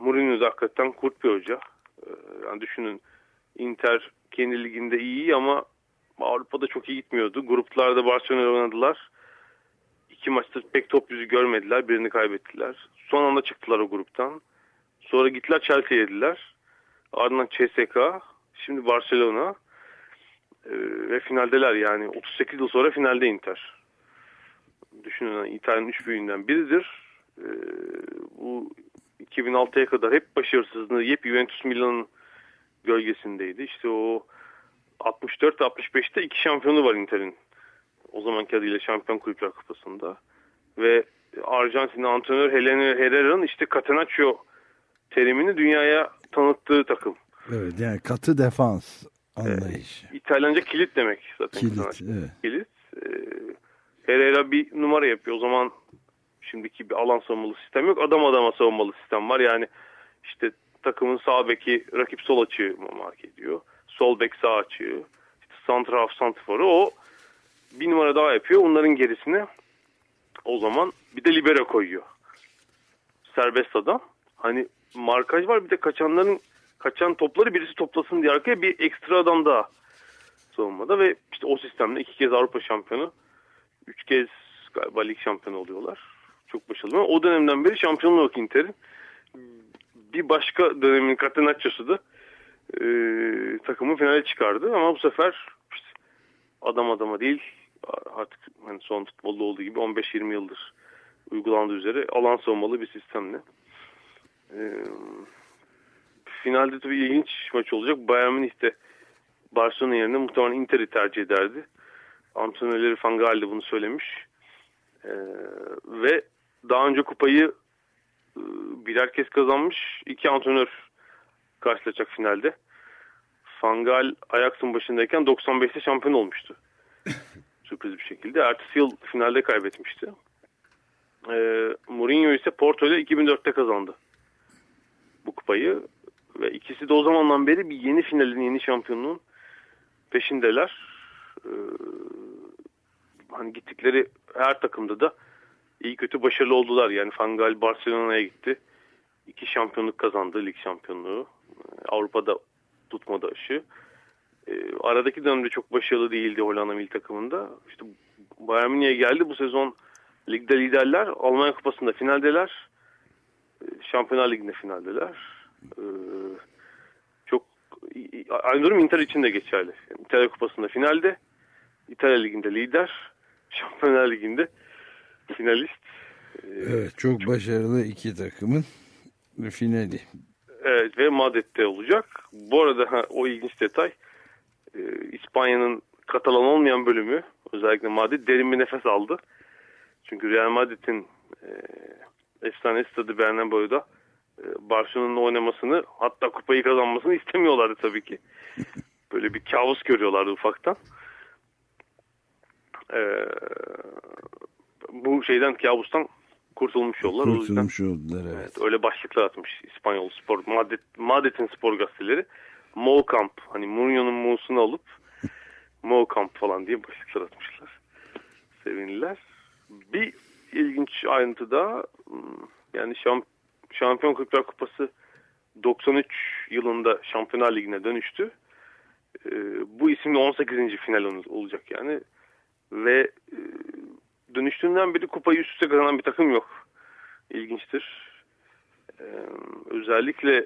Mourinho da hakikaten kurt bir hoca. Ee, yani düşünün Inter kendi liginde iyi ama Avrupa'da çok iyi gitmiyordu. Gruplarda Barcelona oynadılar. İki maçta pek top yüzü görmediler. Birini kaybettiler. Son anda çıktılar o gruptan. Sonra gittiler Chelsea'ye yediler. Ardından CSK. Şimdi Barcelona. Ee, ve finaldeler yani. 38 yıl sonra finalde Inter. Düşünün İtalya'nın üç büyüğünden biridir. Ee, bu 2006'ya kadar hep başarısızlığı hep Juventus Milan'ın gölgesindeydi. İşte o 64-65'te iki şampiyonu var Inter'in. O zamanki adıyla Şampiyon Kulüpler Kupası'nda. Ve Arjantinli antrenör Helene Herrera'nın işte Catenaccio terimini dünyaya tanıttığı takım. Evet yani katı defans anlayışı. İtalyanca kilit demek zaten. Kilit, evet. Kilit. Ee, Herrera bir numara yapıyor. O zaman şimdiki bir alan savunmalı sistem yok. Adam adama savunmalı sistem var. Yani işte takımın sağ beki rakip sol açığı mark ediyor. Sol bek sağ açığı. İşte santraf santrforu o bir numara daha yapıyor. Onların gerisine o zaman bir de libero koyuyor. Serbest adam. Hani markaj var bir de kaçanların kaçan topları birisi toplasın diye arkaya bir ekstra adam daha savunmada ve işte o sistemle iki kez Avrupa şampiyonu üç kez galiba lig şampiyonu oluyorlar. Çok başarılı. O dönemden beri şampiyonluğu Inter'in. Bir başka dönemin Catenaccio'su da e, takımı finale çıkardı ama bu sefer işte adam adama değil artık hani son futbolda olduğu gibi 15-20 yıldır uygulandığı üzere alan savunmalı bir sistemle. E, finalde tabii ilginç maç olacak. Bayern Münih de Barcelona yerine muhtemelen Inter'i tercih ederdi. Antrenörleri Fangal de bunu söylemiş. Ee, ve daha önce kupayı e, birer kez kazanmış iki antrenör karşılaşacak finalde. Fangal Ajax'ın başındayken 95'te şampiyon olmuştu. Sürpriz bir şekilde. Ertesi yıl finalde kaybetmişti. Ee, Mourinho ise Porto ile 2004'te kazandı bu kupayı. Ve ikisi de o zamandan beri bir yeni finalin, yeni şampiyonluğun peşindeler. Ee, hani gittikleri her takımda da iyi kötü başarılı oldular. Yani Fangal Barcelona'ya gitti. İki şampiyonluk kazandı, lig şampiyonluğu. Ee, Avrupa'da tutmadı aşı. Ee, aradaki dönemde çok başarılı değildi Hollanda milli takımında. İşte Bayern Münih'e geldi bu sezon ligde liderler. Almanya Kupası'nda finaldeler. Ee, Şampiyonlar Ligi'nde finaldeler. Ee, çok aynı durum Inter için de geçerli. Yani İtalya Kupası'nda finalde, İtalya Ligi'nde lider, Şampiyonlar Ligi'nde finalist. Ee, Evet çok başarılı iki takımın finali. Evet ve Madrid'de olacak. Bu arada ha, o ilginç detay e, İspanya'nın Katalan olmayan bölümü özellikle Madrid derin bir nefes aldı. Çünkü Real Madrid'in e, efsane stadı Bernabeu'da Barcelona'nın oynamasını hatta kupayı kazanmasını istemiyorlardı tabii ki. Böyle bir kabus görüyorlardı ufaktan. E, bu şeyden kabustan kurtulmuş yollar. O yüzden Kurtulmuş oldular evet. Evet, öyle başlıklar atmış İspanyol spor, Madrid, Madrid'in spor gazeteleri. Mo Camp, hani Mourinho'nun Mo'sunu alıp Mo Camp falan diye başlıklar atmışlar. Sevindiler. Bir ilginç ayrıntı daha, hmm, yani şamp Şampiyon Kulüpler Kupası 93 yılında Şampiyonlar Ligi'ne dönüştü. Ee, bu isimle 18. final olacak yani. Ve e, dönüştüğünden beri kupayı üst üste kazanan bir takım yok. İlginçtir. Ee, özellikle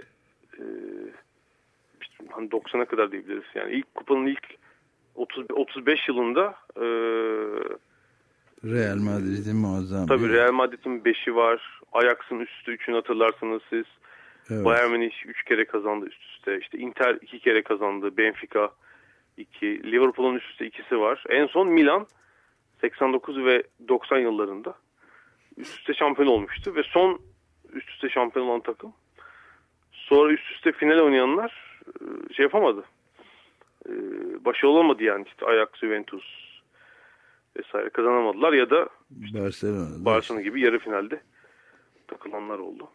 e, işte hani 90'a kadar diyebiliriz. Yani ilk kupanın ilk 30, 35 yılında e, Real Madrid'in muazzam. tabii Real Madrid'in 5'i var. Ajax'ın üstü 3'ünü hatırlarsınız siz. Evet. Bayern Münih 3 kere kazandı üst üste. İşte Inter 2 kere kazandı. Benfica 2. Liverpool'un üst üste ikisi var. En son Milan 89 ve 90 yıllarında üst üste şampiyon olmuştu. Ve son üst üste şampiyon olan takım. Sonra üst üste final oynayanlar e, şey yapamadı. E, Başarılı olamadı yani. işte Ajax, Juventus vesaire kazanamadılar ya da Barcelona'da. Barcelona gibi yarı finalde takılanlar oldu.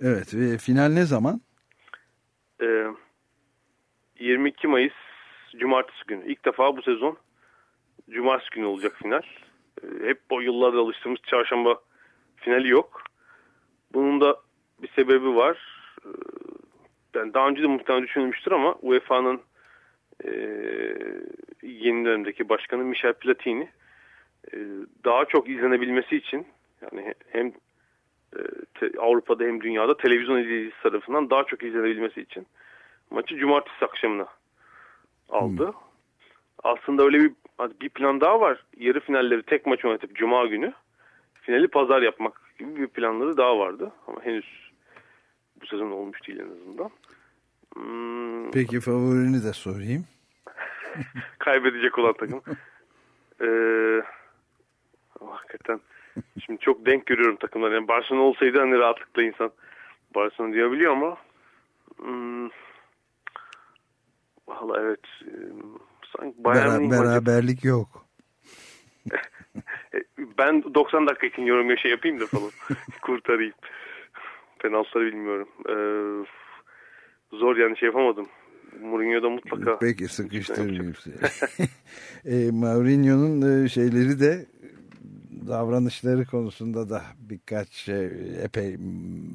Evet ve final ne zaman? Ee, 22 Mayıs Cumartesi günü. İlk defa bu sezon Cumartesi günü olacak final. Ee, hep o yıllarda alıştığımız çarşamba finali yok. Bunun da bir sebebi var. Ee, yani daha önce de muhtemelen düşünülmüştür ama UEFA'nın e, yeni dönemdeki başkanı Michel Platini e, daha çok izlenebilmesi için yani he- hem te- Avrupa'da hem dünyada televizyon izleyicisi tarafından daha çok izlenebilmesi için maçı cumartesi akşamına aldı. Aslında öyle bir bir plan daha var. Yarı finalleri tek maç oynatıp cuma günü finali pazar yapmak gibi bir planları daha vardı. Ama henüz bu sezon olmuş değil en azından. Hmm, Peki favorini de sorayım. kaybedecek olan takım. Ee, hakikaten şimdi çok denk görüyorum takımları. Yani Barcelona olsaydı hani rahatlıkla insan Barcelona diyebiliyor ama hmm, valla evet e, sanki Bayern Bera- Münih maçı- beraberlik yok. Ben 90 dakika için yorum ya şey yapayım da falan kurtarayım. Penaltıları bilmiyorum. Ee, zor yani şey yapamadım. Mourinho'da mutlaka Peki sıkıştırmayayım seni. e, Mourinho'nun şeyleri de davranışları konusunda da birkaç şey epey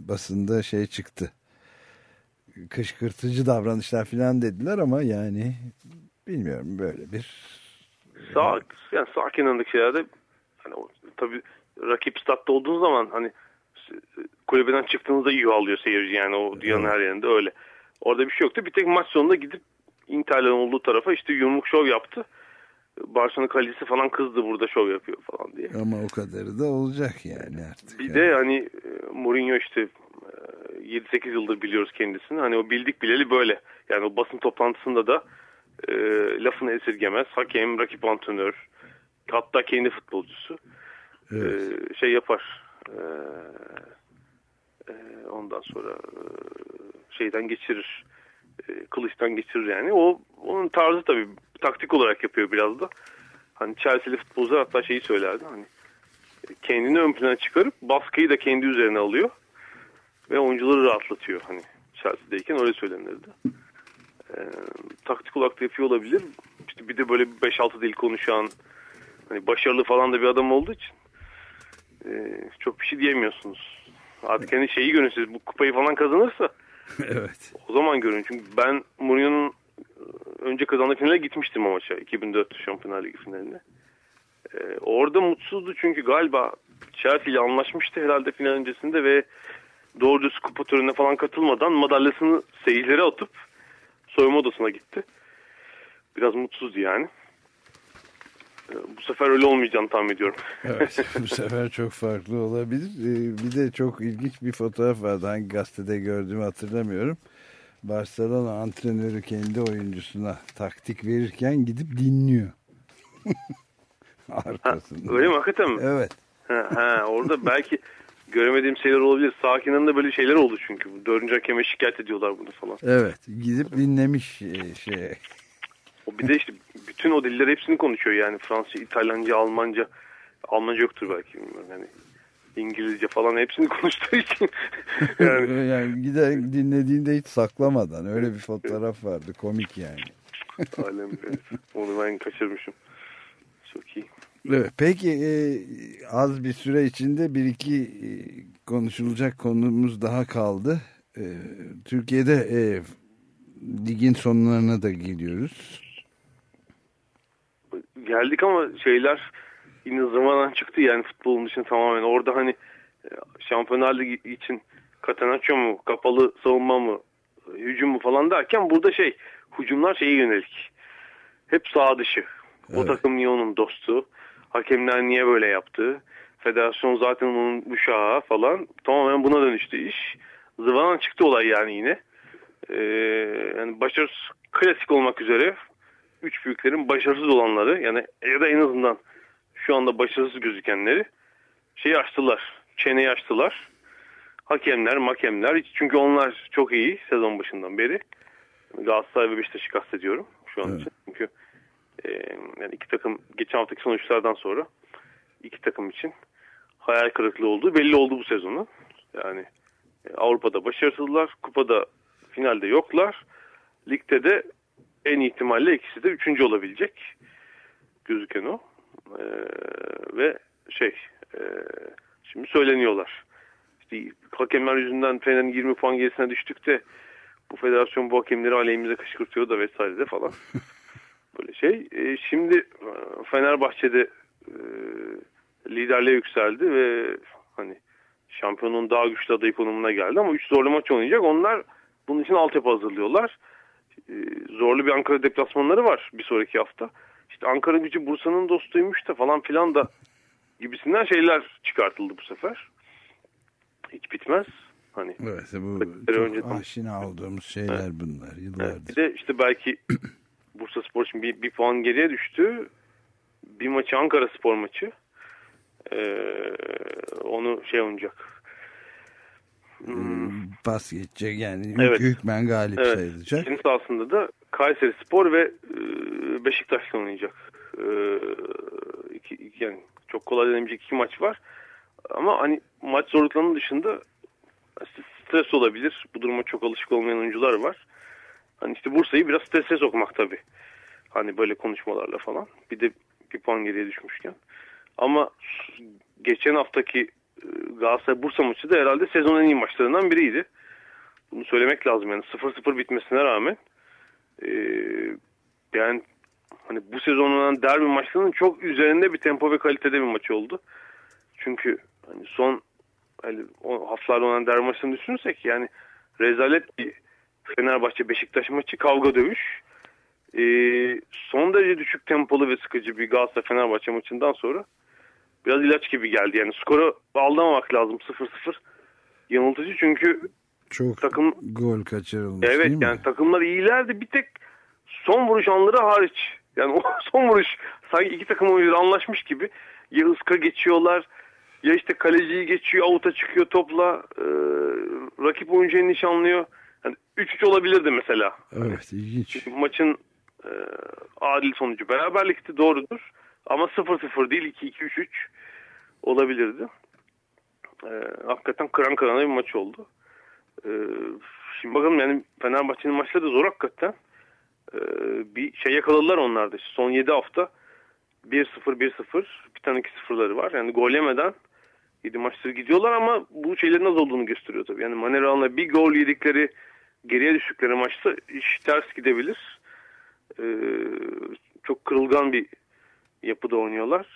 basında şey çıktı. Kışkırtıcı davranışlar falan dediler ama yani bilmiyorum böyle bir sağ yani sağ kenarındaki şeylerde hani tabii rakip statta olduğunuz zaman hani kulübeden çıktığınızda iyi alıyor seyirci yani o dünyanın her yerinde öyle. Orada bir şey yoktu. Bir tek maç sonunda gidip Inter'lerin olduğu tarafa işte yumruk şov yaptı. Barcelona kalecisi falan kızdı burada şov yapıyor falan diye. ama o kadarı da olacak yani artık. Bir de hani e, Mourinho işte e, 7-8 yıldır biliyoruz kendisini. Hani o bildik bileli böyle. Yani o basın toplantısında da e, lafını esirgemez. Hakem, rakip antrenör, hatta kendi futbolcusu Evet. e, şey yapar. E, e, ondan sonra e, şeyden geçirir. E, kılıçtan geçirir yani. O onun tarzı tabii taktik olarak yapıyor biraz da. Hani Chelsea'li futbolcular hatta şeyi söylerdi hani kendini ön plana çıkarıp baskıyı da kendi üzerine alıyor ve oyuncuları rahatlatıyor hani Chelsea'deyken öyle söylenirdi. Ee, taktik olarak da yapıyor olabilir. İşte bir de böyle 5-6 dil konuşan hani başarılı falan da bir adam olduğu için e, çok bir şey diyemiyorsunuz. Artık hani şeyi görün siz bu kupayı falan kazanırsa evet. o zaman görün. Çünkü ben Mourinho'nun e, önce kazandığı finale gitmiştim o maça. 2004 Şampiyonlar Ligi finaline. Ee, orada mutsuzdu çünkü galiba Chelsea ile anlaşmıştı herhalde final öncesinde ve doğru düz kupa törenine falan katılmadan madalyasını seyircilere atıp soyunma odasına gitti. Biraz mutsuzdu yani. Bu sefer öyle olmayacağını tahmin ediyorum. Evet, bu sefer çok farklı olabilir. Ee, Bir de çok ilginç bir fotoğraf vardı. Hangi gazetede gördüğümü hatırlamıyorum. Barcelona antrenörü kendi oyuncusuna taktik verirken gidip dinliyor. Arkasında. Öyle mi hakikaten mi? Evet. Ha, ha, orada belki göremediğim şeyler olabilir. Sakin'in böyle şeyler oldu çünkü. Dördüncü hakeme şikayet ediyorlar bunu falan. Evet. Gidip dinlemiş şeye. O bir de işte bütün o diller hepsini konuşuyor yani Fransızca, İtalyanca, Almanca. Almanca yoktur belki bilmiyorum yani. İngilizce falan hepsini konuştuğu için. yani yani gider dinlediğinde hiç saklamadan öyle bir fotoğraf vardı. Komik yani. alem evet. Onu ben kaçırmışım. Çok iyi. Evet, peki e, az bir süre içinde bir iki e, konuşulacak konumuz daha kaldı. E, Türkiye'de e, ligin sonlarına da geliyoruz. Geldik ama şeyler yine zamandan çıktı yani futbolun dışında tamamen. Orada hani e, Şampiyonlar Ligi için Catenaccio mu, kapalı savunma mı, hücum mu falan derken burada şey hücumlar şeye yönelik. Hep sağ dışı. O Evet. takım niye onun dostu? Hakemler niye böyle yaptı? Federasyon zaten onun uşağı falan. Tamamen buna dönüştü iş. Zıvanan çıktı olay yani yine. Ee, yani başarısız klasik olmak üzere üç büyüklerin başarısız olanları yani ya da en azından şu anda başarısız gözükenleri şeyi açtılar. Çeneyi açtılar. Hakemler, makemler. Çünkü onlar çok iyi sezon başından beri. Galatasaray ve Beşiktaş'ı kastediyorum şu an için. Çünkü e, yani iki takım geçen haftaki sonuçlardan sonra iki takım için hayal kırıklığı olduğu belli oldu bu sezonu. Yani e, Avrupa'da başarısızlar, kupada finalde yoklar. Ligde de en ihtimalle ikisi de üçüncü olabilecek gözüken o. Ee, ve şey e, şimdi söyleniyorlar. İşte hakemler yüzünden Fener'in 20 puan gerisine düştük de bu federasyon bu hakemleri aleyhimize kışkırtıyor da vesaire de falan. Böyle şey. Ee, şimdi e, Fenerbahçe'de e, liderliğe yükseldi ve hani şampiyonun daha güçlü adayı konumuna geldi ama 3 zorlu maç oynayacak. Onlar bunun için altyapı hazırlıyorlar. Ee, zorlu bir Ankara deplasmanları var bir sonraki hafta. İşte Ankara gücü Bursa'nın dostuymuş da falan filan da gibisinden şeyler çıkartıldı bu sefer. Hiç bitmez. Hani Evet bu çok önceden- aşina olduğumuz şeyler bunlar Evet, yıllardır. bir de işte belki Bursa Spor için bir, bir puan geriye düştü. Bir maçı Ankara Spor maçı. Ee, onu şey oynayacak. Hmm, Pas geçecek yani Evet. hükmen galip Evet. sayılacak. Kendi sahasında da Kayseri Spor ve e, Beşiktaş'la oynayacak. E, iki, yani çok kolay denemeyecek iki maç var. Ama hani maç zorluklarının dışında stres olabilir. Bu duruma çok alışık olmayan oyuncular var. Hani işte Bursa'yı biraz strese sokmak tabii. Hani böyle konuşmalarla falan. Bir de bir puan geriye düşmüşken. Ama geçen haftaki Galatasaray Bursa maçı da herhalde sezonun en iyi maçlarından biriydi. Bunu söylemek lazım yani 0-0 bitmesine rağmen e, yani hani bu sezon olan derbi maçlarının çok üzerinde bir tempo ve kalitede bir maç oldu. Çünkü hani son hani o haftalarda olan derbi maçlarını düşünürsek yani rezalet bir Fenerbahçe Beşiktaş maçı kavga dövüş. E, son derece düşük tempolu ve sıkıcı bir Galatasaray Fenerbahçe maçından sonra biraz ilaç gibi geldi. Yani skoru aldamamak lazım 0-0. Yanıltıcı çünkü Çok takım gol kaçırılmış Evet değil mi? yani takımlar iyilerdi. Bir tek son vuruş anları hariç. Yani o son vuruş sanki iki takım oyuncuları anlaşmış gibi ya ıska geçiyorlar ya işte kaleciyi geçiyor avuta çıkıyor topla e, rakip oyuncuyu nişanlıyor. Yani 3-3 olabilirdi mesela. Evet ilginç. Çünkü maçın e, adil sonucu beraberlikti doğrudur. Ama 0-0 değil 2-2-3-3 olabilirdi. E, hakikaten kıran kırana bir maç oldu. E, şimdi bakalım yani Fenerbahçe'nin maçları da zor hakikaten. E, bir şey yakaladılar onlar da. Son 7 hafta 1-0 1-0 bir tane 2-0'ları var. Yani gol yemeden 7 maçları gidiyorlar ama bu şeylerin az olduğunu gösteriyor tabii. Yani Maneral'la bir gol yedikleri geriye düştükleri maçta iş ters gidebilir. Ee, çok kırılgan bir yapıda oynuyorlar.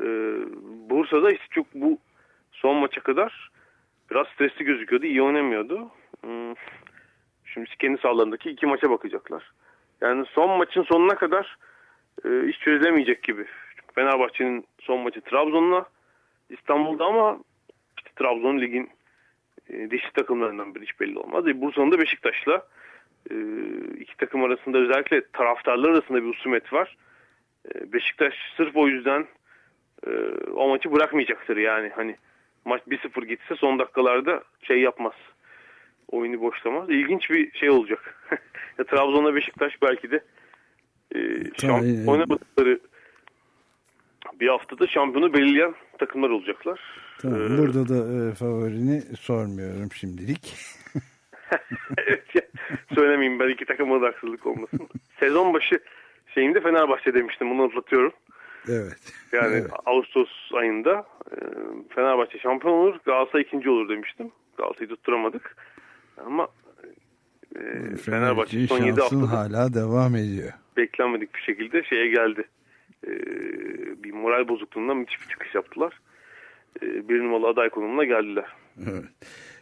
Ee, Bursa'da işte çok bu son maça kadar biraz stresli gözüküyordu. iyi oynamıyordu. Hmm. Şimdi kendi sahalarındaki iki maça bakacaklar. Yani son maçın sonuna kadar e, iş çözülemeyecek gibi. Fenerbahçe'nin son maçı Trabzon'la İstanbul'da ama işte Trabzon ligin e, dişli takımlarından biri hiç belli olmaz. E, Bursa'nın da Beşiktaş'la e, iki takım arasında özellikle taraftarlar arasında bir husumet var. E, Beşiktaş sırf o yüzden e, o maçı bırakmayacaktır yani. Hani maç 1-0 gitse son dakikalarda şey yapmaz. Oyunu boşlamaz. İlginç bir şey olacak. ya, Trabzon'la Beşiktaş belki de e, şamp- oynamadıkları bir haftada şampiyonu belirleyen takımlar olacaklar. Tamam, Ee, burada da e, favorini sormuyorum şimdilik. evet söylemeyeyim ben iki takıma da haksızlık olmasın. Sezon başı şeyimde Fenerbahçe demiştim bunu hatırlatıyorum. Evet. Yani Evet. Ağustos ayında e, Fenerbahçe şampiyon olur Galatasaray ikinci olur demiştim. Galatasaray'ı tutturamadık. Ama e, Fenerbahçe Fenerbahçe'nin son 7 şansın haftada hala devam ediyor. beklenmedik bir şekilde şeye geldi. E, bir moral bozukluğundan müthiş bir çıkış yaptılar. E, bir numaralı aday konumuna geldiler. Evet.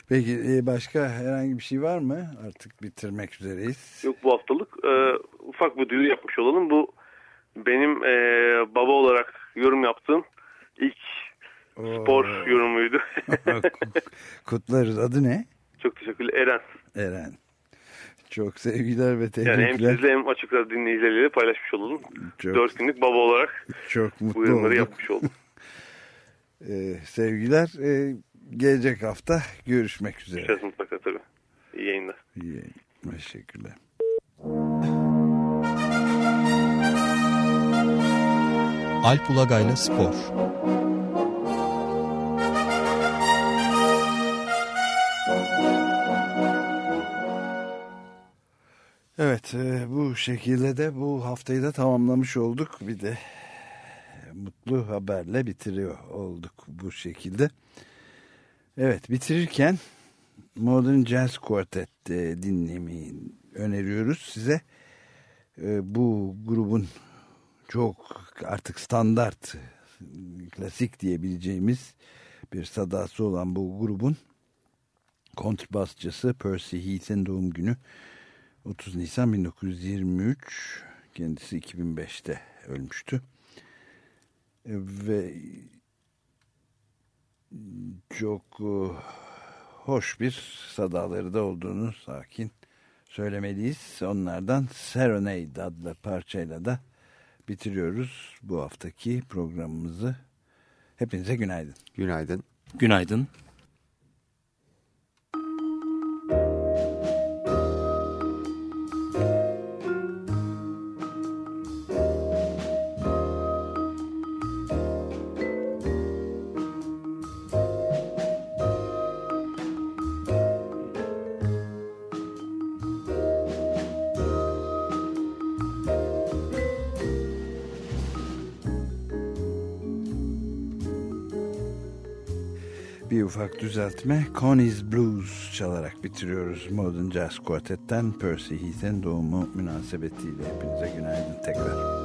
Peki e, başka herhangi bir şey var mı? Artık bitirmek üzereyiz. Yok bu haftalık. Ee, ufak bir duyuru yapmış olalım. Bu benim e, baba olarak yorum yaptığım ilk spor Oo. yorumuydu. Kutlarız. Adı ne? Çok teşekkürler. Eren. Eren. Çok sevgiler ve Yani hem tebrikler. sizle hem açık radyo dinleyicileriyle paylaşmış olalım. Çok- Dört günlük baba olarak Çok bu mutlu yorumları olduk. yapmış oldum. Ee, sevgiler. Ee, gelecek hafta görüşmek üzere. Görüşeceğiz mutlaka tabii. İyi yayınlar. İyi, teşekkürler. Alp Ulagay'la Spor. Evet e, bu şekilde de bu haftayı da tamamlamış olduk. Bir de mutlu haberle bitiriyor olduk bu şekilde. Evet bitirirken Modern Jazz Quartet dinlemeyi öneriyoruz size. E, bu grubun çok artık standart klasik diyebileceğimiz bir sadası olan bu grubun kontrbasçısı Percy Heath'in doğum günü 30 Nisan 1923 kendisi 2005'te ölmüştü E, ve çok e, hoş bir sadaları da olduğunu sakin söylemeliyiz. Onlardan Serenade adlı parçayla da bitiriyoruz bu haftaki programımızı. Hepinize günaydın. Günaydın. Günaydın. Düzeltme. Connie's Blues çalarak bitiriyoruz Modern Jazz Quartet'ten Percy Heath'in doğumu münasebetiyle. Hepinize günaydın tekrar.